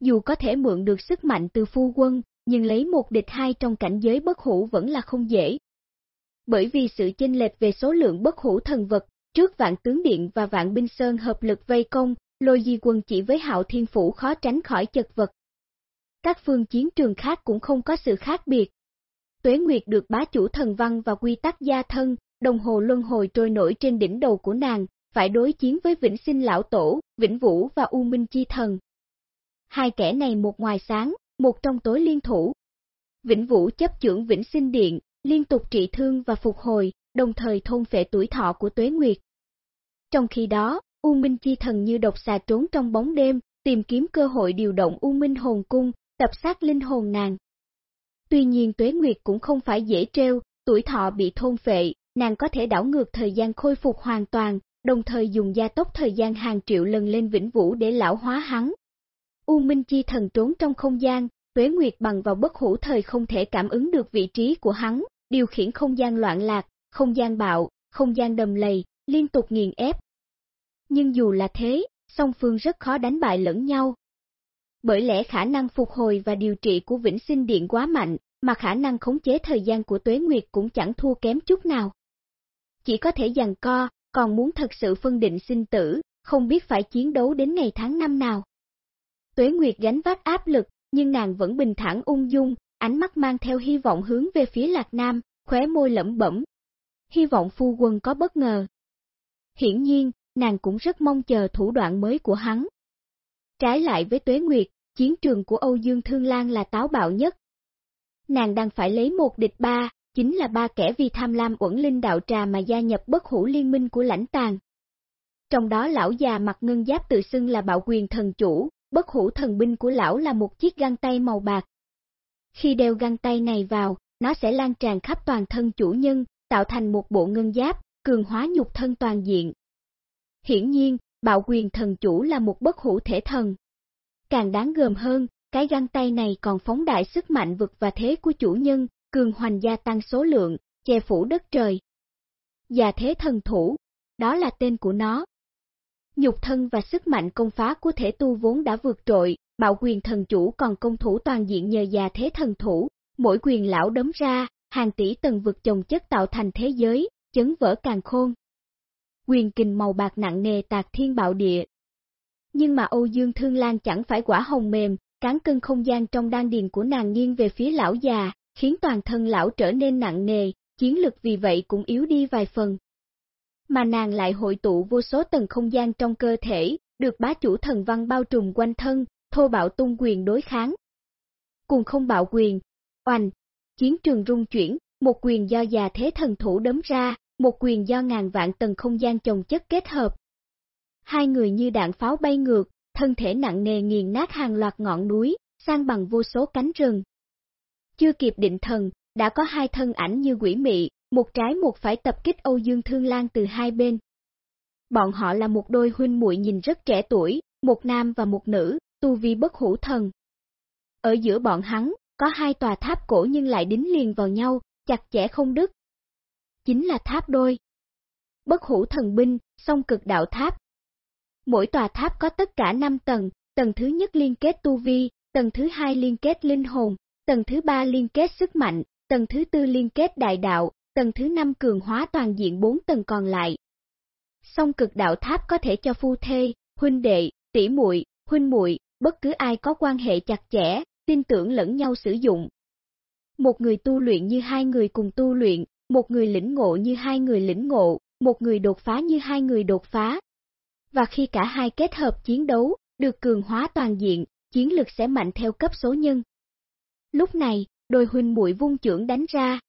Dù có thể mượn được sức mạnh từ phu quân, nhưng lấy một địch hai trong cảnh giới bất hủ vẫn là không dễ. Bởi vì sự chênh lệch về số lượng bất hủ thần vật, trước vạn tướng điện và vạn binh sơn hợp lực vây công, lôi di quân chỉ với hạo thiên phủ khó tránh khỏi chật vật. Các phương chiến trường khác cũng không có sự khác biệt. Tuế Nguyệt được bá chủ thần văn và quy tắc gia thân, đồng hồ luân hồi trôi nổi trên đỉnh đầu của nàng, phải đối chiến với Vĩnh Sinh Lão Tổ, Vĩnh Vũ và U Minh Chi Thần. Hai kẻ này một ngoài sáng, một trong tối liên thủ. Vĩnh Vũ chấp trưởng Vĩnh Sinh Điện, liên tục trị thương và phục hồi, đồng thời thôn phệ tuổi thọ của Tuế Nguyệt. Trong khi đó, U Minh Chi Thần như độc xà trốn trong bóng đêm, tìm kiếm cơ hội điều động U Minh Hồn Cung, tập sát linh hồn nàng. Tuy nhiên Tuế Nguyệt cũng không phải dễ treo, tuổi thọ bị thôn phệ, nàng có thể đảo ngược thời gian khôi phục hoàn toàn, đồng thời dùng gia tốc thời gian hàng triệu lần lên vĩnh vũ để lão hóa hắn. U Minh Chi Thần trốn trong không gian, Tuế Nguyệt bằng vào bất hủ thời không thể cảm ứng được vị trí của hắn, điều khiển không gian loạn lạc, không gian bạo, không gian đầm lầy, liên tục nghiền ép, nhưng dù là thế, song phương rất khó đánh bại lẫn nhau. Bởi lẽ khả năng phục hồi và điều trị của Vĩnh Sinh Điện quá mạnh, mà khả năng khống chế thời gian của Tuế Nguyệt cũng chẳng thua kém chút nào. Chỉ có thể dằn co, còn muốn thật sự phân định sinh tử, không biết phải chiến đấu đến ngày tháng năm nào. Tuế Nguyệt gánh vác áp lực, nhưng nàng vẫn bình thản ung dung, ánh mắt mang theo hy vọng hướng về phía Lạc Nam, khóe môi lẩm bẩm. Hy vọng phu quân có bất ngờ. Hiển nhiên, nàng cũng rất mong chờ thủ đoạn mới của hắn. Trái lại với Tuế Nguyệt, chiến trường của Âu Dương Thương Lan là táo bạo nhất. Nàng đang phải lấy một địch ba, chính là ba kẻ vì tham lam uẩn linh đạo trà mà gia nhập bất hủ liên minh của lãnh tàng. Trong đó lão già mặt ngân giáp tự xưng là bạo quyền thần chủ, bất hủ thần binh của lão là một chiếc găng tay màu bạc. Khi đeo găng tay này vào, nó sẽ lan tràn khắp toàn thân chủ nhân, tạo thành một bộ ngân giáp, cường hóa nhục thân toàn diện, Hiển nhiên, bạo quyền thần chủ là một bất hủ thể thần. Càng đáng gờm hơn, cái găng tay này còn phóng đại sức mạnh vực và thế của chủ nhân, cường hoành gia tăng số lượng, che phủ đất trời. Già thế thần thủ, đó là tên của nó. Nhục thân và sức mạnh công phá của thể tu vốn đã vượt trội, bạo quyền thần chủ còn công thủ toàn diện nhờ già thế thần thủ, mỗi quyền lão đấm ra, hàng tỷ tầng vực chồng chất tạo thành thế giới, chấn vỡ càng khôn. Quyền kình màu bạc nặng nề tạc thiên bạo địa. Nhưng mà Âu Dương Thương Lan chẳng phải quả hồng mềm, cán cân không gian trong đan điền của nàng nghiêng về phía lão già, khiến toàn thân lão trở nên nặng nề, chiến lực vì vậy cũng yếu đi vài phần. Mà nàng lại hội tụ vô số tầng không gian trong cơ thể, được bá chủ thần văn bao trùm quanh thân, thô bạo tung quyền đối kháng. Cùng không bạo quyền, oanh, chiến trường rung chuyển, một quyền do già thế thần thủ đấm ra, một quyền do ngàn vạn tầng không gian chồng chất kết hợp. Hai người như đạn pháo bay ngược, thân thể nặng nề nghiền nát hàng loạt ngọn núi, sang bằng vô số cánh rừng. Chưa kịp định thần, đã có hai thân ảnh như quỷ mị, một trái một phải tập kích Âu Dương Thương Lan từ hai bên. Bọn họ là một đôi huynh muội nhìn rất trẻ tuổi, một nam và một nữ, tu vi bất hủ thần. Ở giữa bọn hắn, có hai tòa tháp cổ nhưng lại đính liền vào nhau, chặt chẽ không đứt. Chính là tháp đôi. Bất hủ thần binh, song cực đạo tháp. Mỗi tòa tháp có tất cả 5 tầng, tầng thứ nhất liên kết tu vi, tầng thứ hai liên kết linh hồn, tầng thứ ba liên kết sức mạnh, tầng thứ tư liên kết đại đạo, tầng thứ năm cường hóa toàn diện 4 tầng còn lại. Song cực đạo tháp có thể cho phu thê, huynh đệ, tỷ muội, huynh muội, bất cứ ai có quan hệ chặt chẽ, tin tưởng lẫn nhau sử dụng. Một người tu luyện như hai người cùng tu luyện, một người lĩnh ngộ như hai người lĩnh ngộ, một người đột phá như hai người đột phá. Và khi cả hai kết hợp chiến đấu, được cường hóa toàn diện, chiến lực sẽ mạnh theo cấp số nhân. Lúc này, đôi huynh muội vung trưởng đánh ra.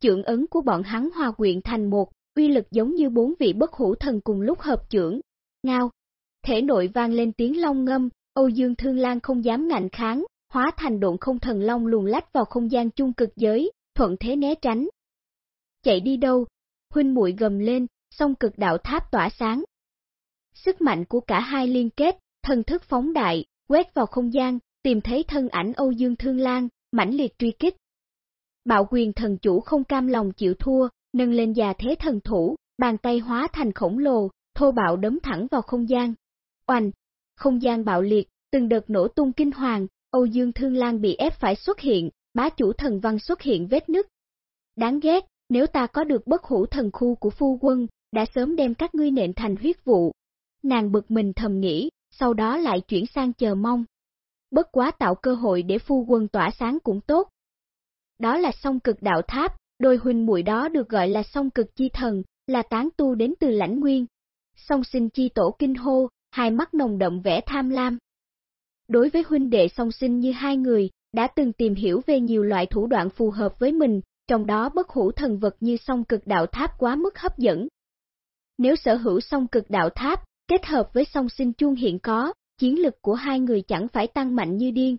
Trưởng ấn của bọn hắn hòa quyện thành một, uy lực giống như bốn vị bất hủ thần cùng lúc hợp trưởng. Ngao, thể nội vang lên tiếng long ngâm, Âu Dương Thương Lan không dám ngạnh kháng, hóa thành độn không thần long luồn lách vào không gian chung cực giới, thuận thế né tránh. Chạy đi đâu? Huynh muội gầm lên, song cực đạo tháp tỏa sáng. Sức mạnh của cả hai liên kết, thần thức phóng đại, quét vào không gian, tìm thấy thân ảnh Âu Dương Thương Lan, mãnh liệt truy kích. Bạo quyền thần chủ không cam lòng chịu thua, nâng lên già thế thần thủ, bàn tay hóa thành khổng lồ, thô bạo đấm thẳng vào không gian. Oanh! Không gian bạo liệt, từng đợt nổ tung kinh hoàng, Âu Dương Thương Lan bị ép phải xuất hiện, bá chủ thần văn xuất hiện vết nứt. Đáng ghét, nếu ta có được bất hủ thần khu của phu quân, đã sớm đem các ngươi nện thành huyết vụ. Nàng bực mình thầm nghĩ, sau đó lại chuyển sang chờ mong. Bất quá tạo cơ hội để phu quân tỏa sáng cũng tốt. Đó là song cực đạo tháp, đôi huynh muội đó được gọi là song cực chi thần, là tán tu đến từ lãnh nguyên. Song sinh chi tổ kinh hô, hai mắt nồng đậm vẻ tham lam. Đối với huynh đệ song sinh như hai người, đã từng tìm hiểu về nhiều loại thủ đoạn phù hợp với mình, trong đó bất hủ thần vật như song cực đạo tháp quá mức hấp dẫn. Nếu sở hữu song cực đạo tháp, kết hợp với song sinh chuông hiện có, chiến lực của hai người chẳng phải tăng mạnh như điên.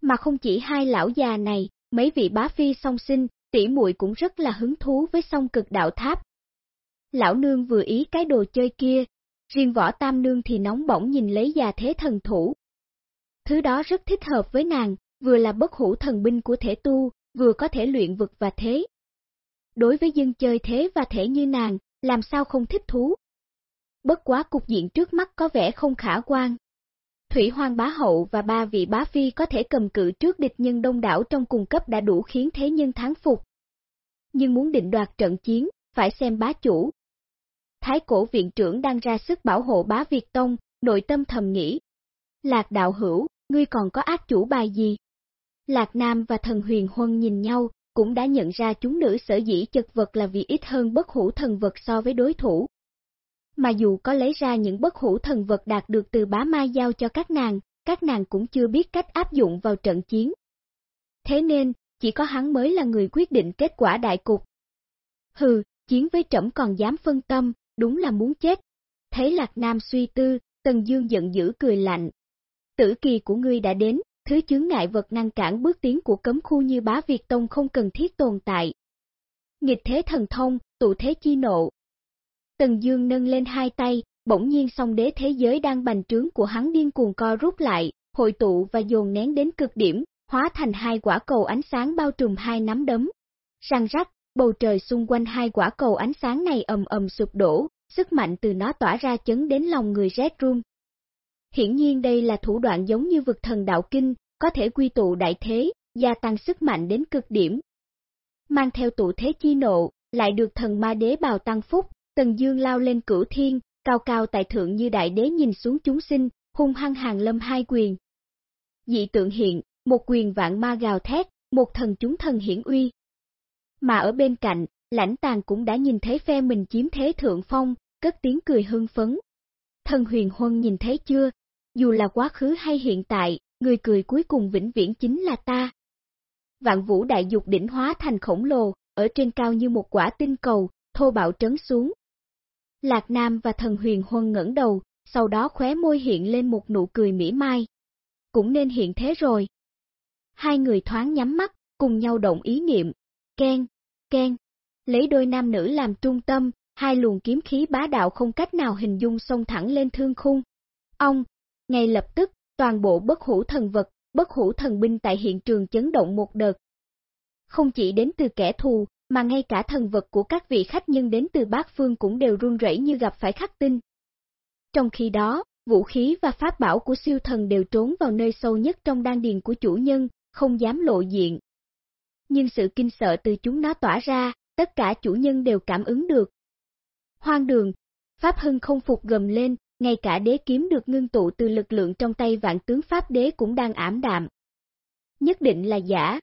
Mà không chỉ hai lão già này, mấy vị bá phi song sinh, tỷ muội cũng rất là hứng thú với song cực đạo tháp. Lão nương vừa ý cái đồ chơi kia, riêng võ tam nương thì nóng bỏng nhìn lấy già thế thần thủ. Thứ đó rất thích hợp với nàng, vừa là bất hủ thần binh của thể tu, vừa có thể luyện vực và thế. Đối với dân chơi thế và thể như nàng, làm sao không thích thú. Bất quá cục diện trước mắt có vẻ không khả quan. Thủy hoàng Bá Hậu và ba vị bá phi có thể cầm cự trước địch nhân đông đảo trong cùng cấp đã đủ khiến thế nhân thắng phục. Nhưng muốn định đoạt trận chiến, phải xem bá chủ. Thái cổ viện trưởng đang ra sức bảo hộ bá Việt Tông, nội tâm thầm nghĩ. Lạc đạo hữu, ngươi còn có ác chủ bài gì? Lạc Nam và thần huyền huân nhìn nhau, cũng đã nhận ra chúng nữ sở dĩ chật vật là vì ít hơn bất hủ thần vật so với đối thủ. Mà dù có lấy ra những bất hủ thần vật đạt được từ bá mai giao cho các nàng, các nàng cũng chưa biết cách áp dụng vào trận chiến. Thế nên, chỉ có hắn mới là người quyết định kết quả đại cục. Hừ, chiến với trẫm còn dám phân tâm, đúng là muốn chết. Thấy Lạc Nam suy tư, Tần Dương giận dữ cười lạnh. Tử kỳ của ngươi đã đến, thứ chướng ngại vật ngăn cản bước tiến của cấm khu như bá Việt Tông không cần thiết tồn tại. Nghịch thế thần thông, tụ thế chi nộ. Tần Dương nâng lên hai tay, bỗng nhiên song đế thế giới đang bành trướng của hắn điên cuồng co rút lại, hội tụ và dồn nén đến cực điểm, hóa thành hai quả cầu ánh sáng bao trùm hai nắm đấm. Răng rắc, bầu trời xung quanh hai quả cầu ánh sáng này ầm ầm sụp đổ, sức mạnh từ nó tỏa ra chấn đến lòng người rét run. Hiển nhiên đây là thủ đoạn giống như vực thần đạo kinh, có thể quy tụ đại thế, gia tăng sức mạnh đến cực điểm. Mang theo tụ thế chi nộ, lại được thần ma đế bào tăng phúc, tần dương lao lên cửu thiên, cao cao tại thượng như đại đế nhìn xuống chúng sinh, hung hăng hàng lâm hai quyền. Dị tượng hiện, một quyền vạn ma gào thét, một thần chúng thần hiển uy. Mà ở bên cạnh, lãnh tàng cũng đã nhìn thấy phe mình chiếm thế thượng phong, cất tiếng cười hưng phấn. Thần huyền huân nhìn thấy chưa? Dù là quá khứ hay hiện tại, người cười cuối cùng vĩnh viễn chính là ta. Vạn vũ đại dục đỉnh hóa thành khổng lồ, ở trên cao như một quả tinh cầu, thô bạo trấn xuống. Lạc Nam và thần huyền huân ngẩng đầu, sau đó khóe môi hiện lên một nụ cười mỉa mai. Cũng nên hiện thế rồi. Hai người thoáng nhắm mắt, cùng nhau động ý niệm. Ken, Ken, lấy đôi nam nữ làm trung tâm, hai luồng kiếm khí bá đạo không cách nào hình dung xông thẳng lên thương khung. Ông, ngay lập tức, toàn bộ bất hủ thần vật, bất hủ thần binh tại hiện trường chấn động một đợt. Không chỉ đến từ kẻ thù, mà ngay cả thần vật của các vị khách nhân đến từ bát phương cũng đều run rẩy như gặp phải khắc tinh. Trong khi đó, vũ khí và pháp bảo của siêu thần đều trốn vào nơi sâu nhất trong đan điền của chủ nhân, không dám lộ diện. Nhưng sự kinh sợ từ chúng nó tỏa ra, tất cả chủ nhân đều cảm ứng được. Hoang đường, Pháp Hưng không phục gầm lên, ngay cả đế kiếm được ngưng tụ từ lực lượng trong tay vạn tướng Pháp đế cũng đang ảm đạm. Nhất định là giả,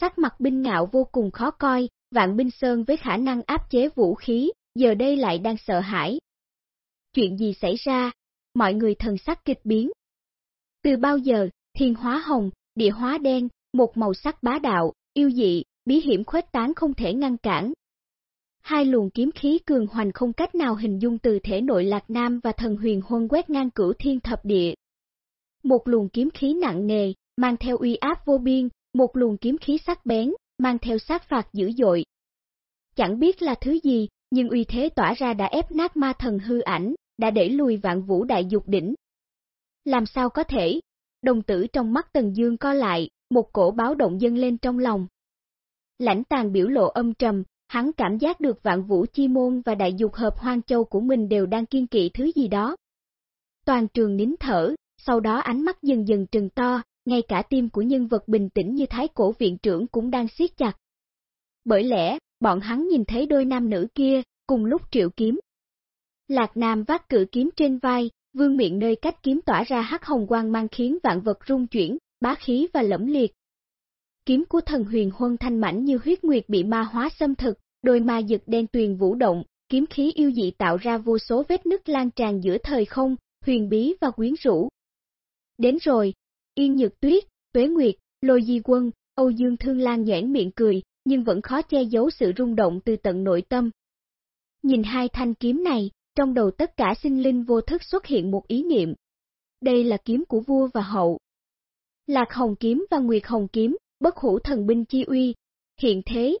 sắc mặt binh ngạo vô cùng khó coi, vạn binh sơn với khả năng áp chế vũ khí, giờ đây lại đang sợ hãi. Chuyện gì xảy ra? Mọi người thần sắc kịch biến. Từ bao giờ, thiên hóa hồng, địa hóa đen, một màu sắc bá đạo, yêu dị, bí hiểm khuếch tán không thể ngăn cản. Hai luồng kiếm khí cường hoành không cách nào hình dung từ thể nội Lạc Nam và thần huyền huân quét ngang cửu thiên thập địa. Một luồng kiếm khí nặng nề, mang theo uy áp vô biên, một luồng kiếm khí sắc bén, mang theo sát phạt dữ dội. Chẳng biết là thứ gì, nhưng uy thế tỏa ra đã ép nát ma thần hư ảnh, đã đẩy lùi vạn vũ đại dục đỉnh. Làm sao có thể? Đồng tử trong mắt Tần Dương co lại, một cổ báo động dâng lên trong lòng. Lãnh tàng biểu lộ âm trầm, hắn cảm giác được vạn vũ chi môn và đại dục hợp hoang châu của mình đều đang kiên kỵ thứ gì đó. Toàn trường nín thở, sau đó ánh mắt dần dần trừng to, ngay cả tim của nhân vật bình tĩnh như thái cổ viện trưởng cũng đang siết chặt. Bởi lẽ, bọn hắn nhìn thấy đôi nam nữ kia, cùng lúc triệu kiếm. Lạc Nam vác cự kiếm trên vai, vương miệng nơi cách kiếm tỏa ra hắc hồng quang mang khiến vạn vật rung chuyển, bá khí và lẫm liệt. Kiếm của thần huyền huân thanh mảnh như huyết nguyệt bị ma hóa xâm thực, đôi ma dực đen tuyền vũ động, kiếm khí yêu dị tạo ra vô số vết nứt lan tràn giữa thời không, huyền bí và quyến rũ. Đến rồi, Yên Nhược Tuyết, Tuế Nguyệt, Lôi Di Quân, Âu Dương Thương Lan nhãn miệng cười, nhưng vẫn khó che giấu sự rung động từ tận nội tâm. Nhìn hai thanh kiếm này, trong đầu tất cả sinh linh vô thức xuất hiện một ý niệm. Đây là kiếm của vua và hậu. Lạc Hồng kiếm và Nguyệt Hồng kiếm, bất hủ thần binh chi uy, hiện thế,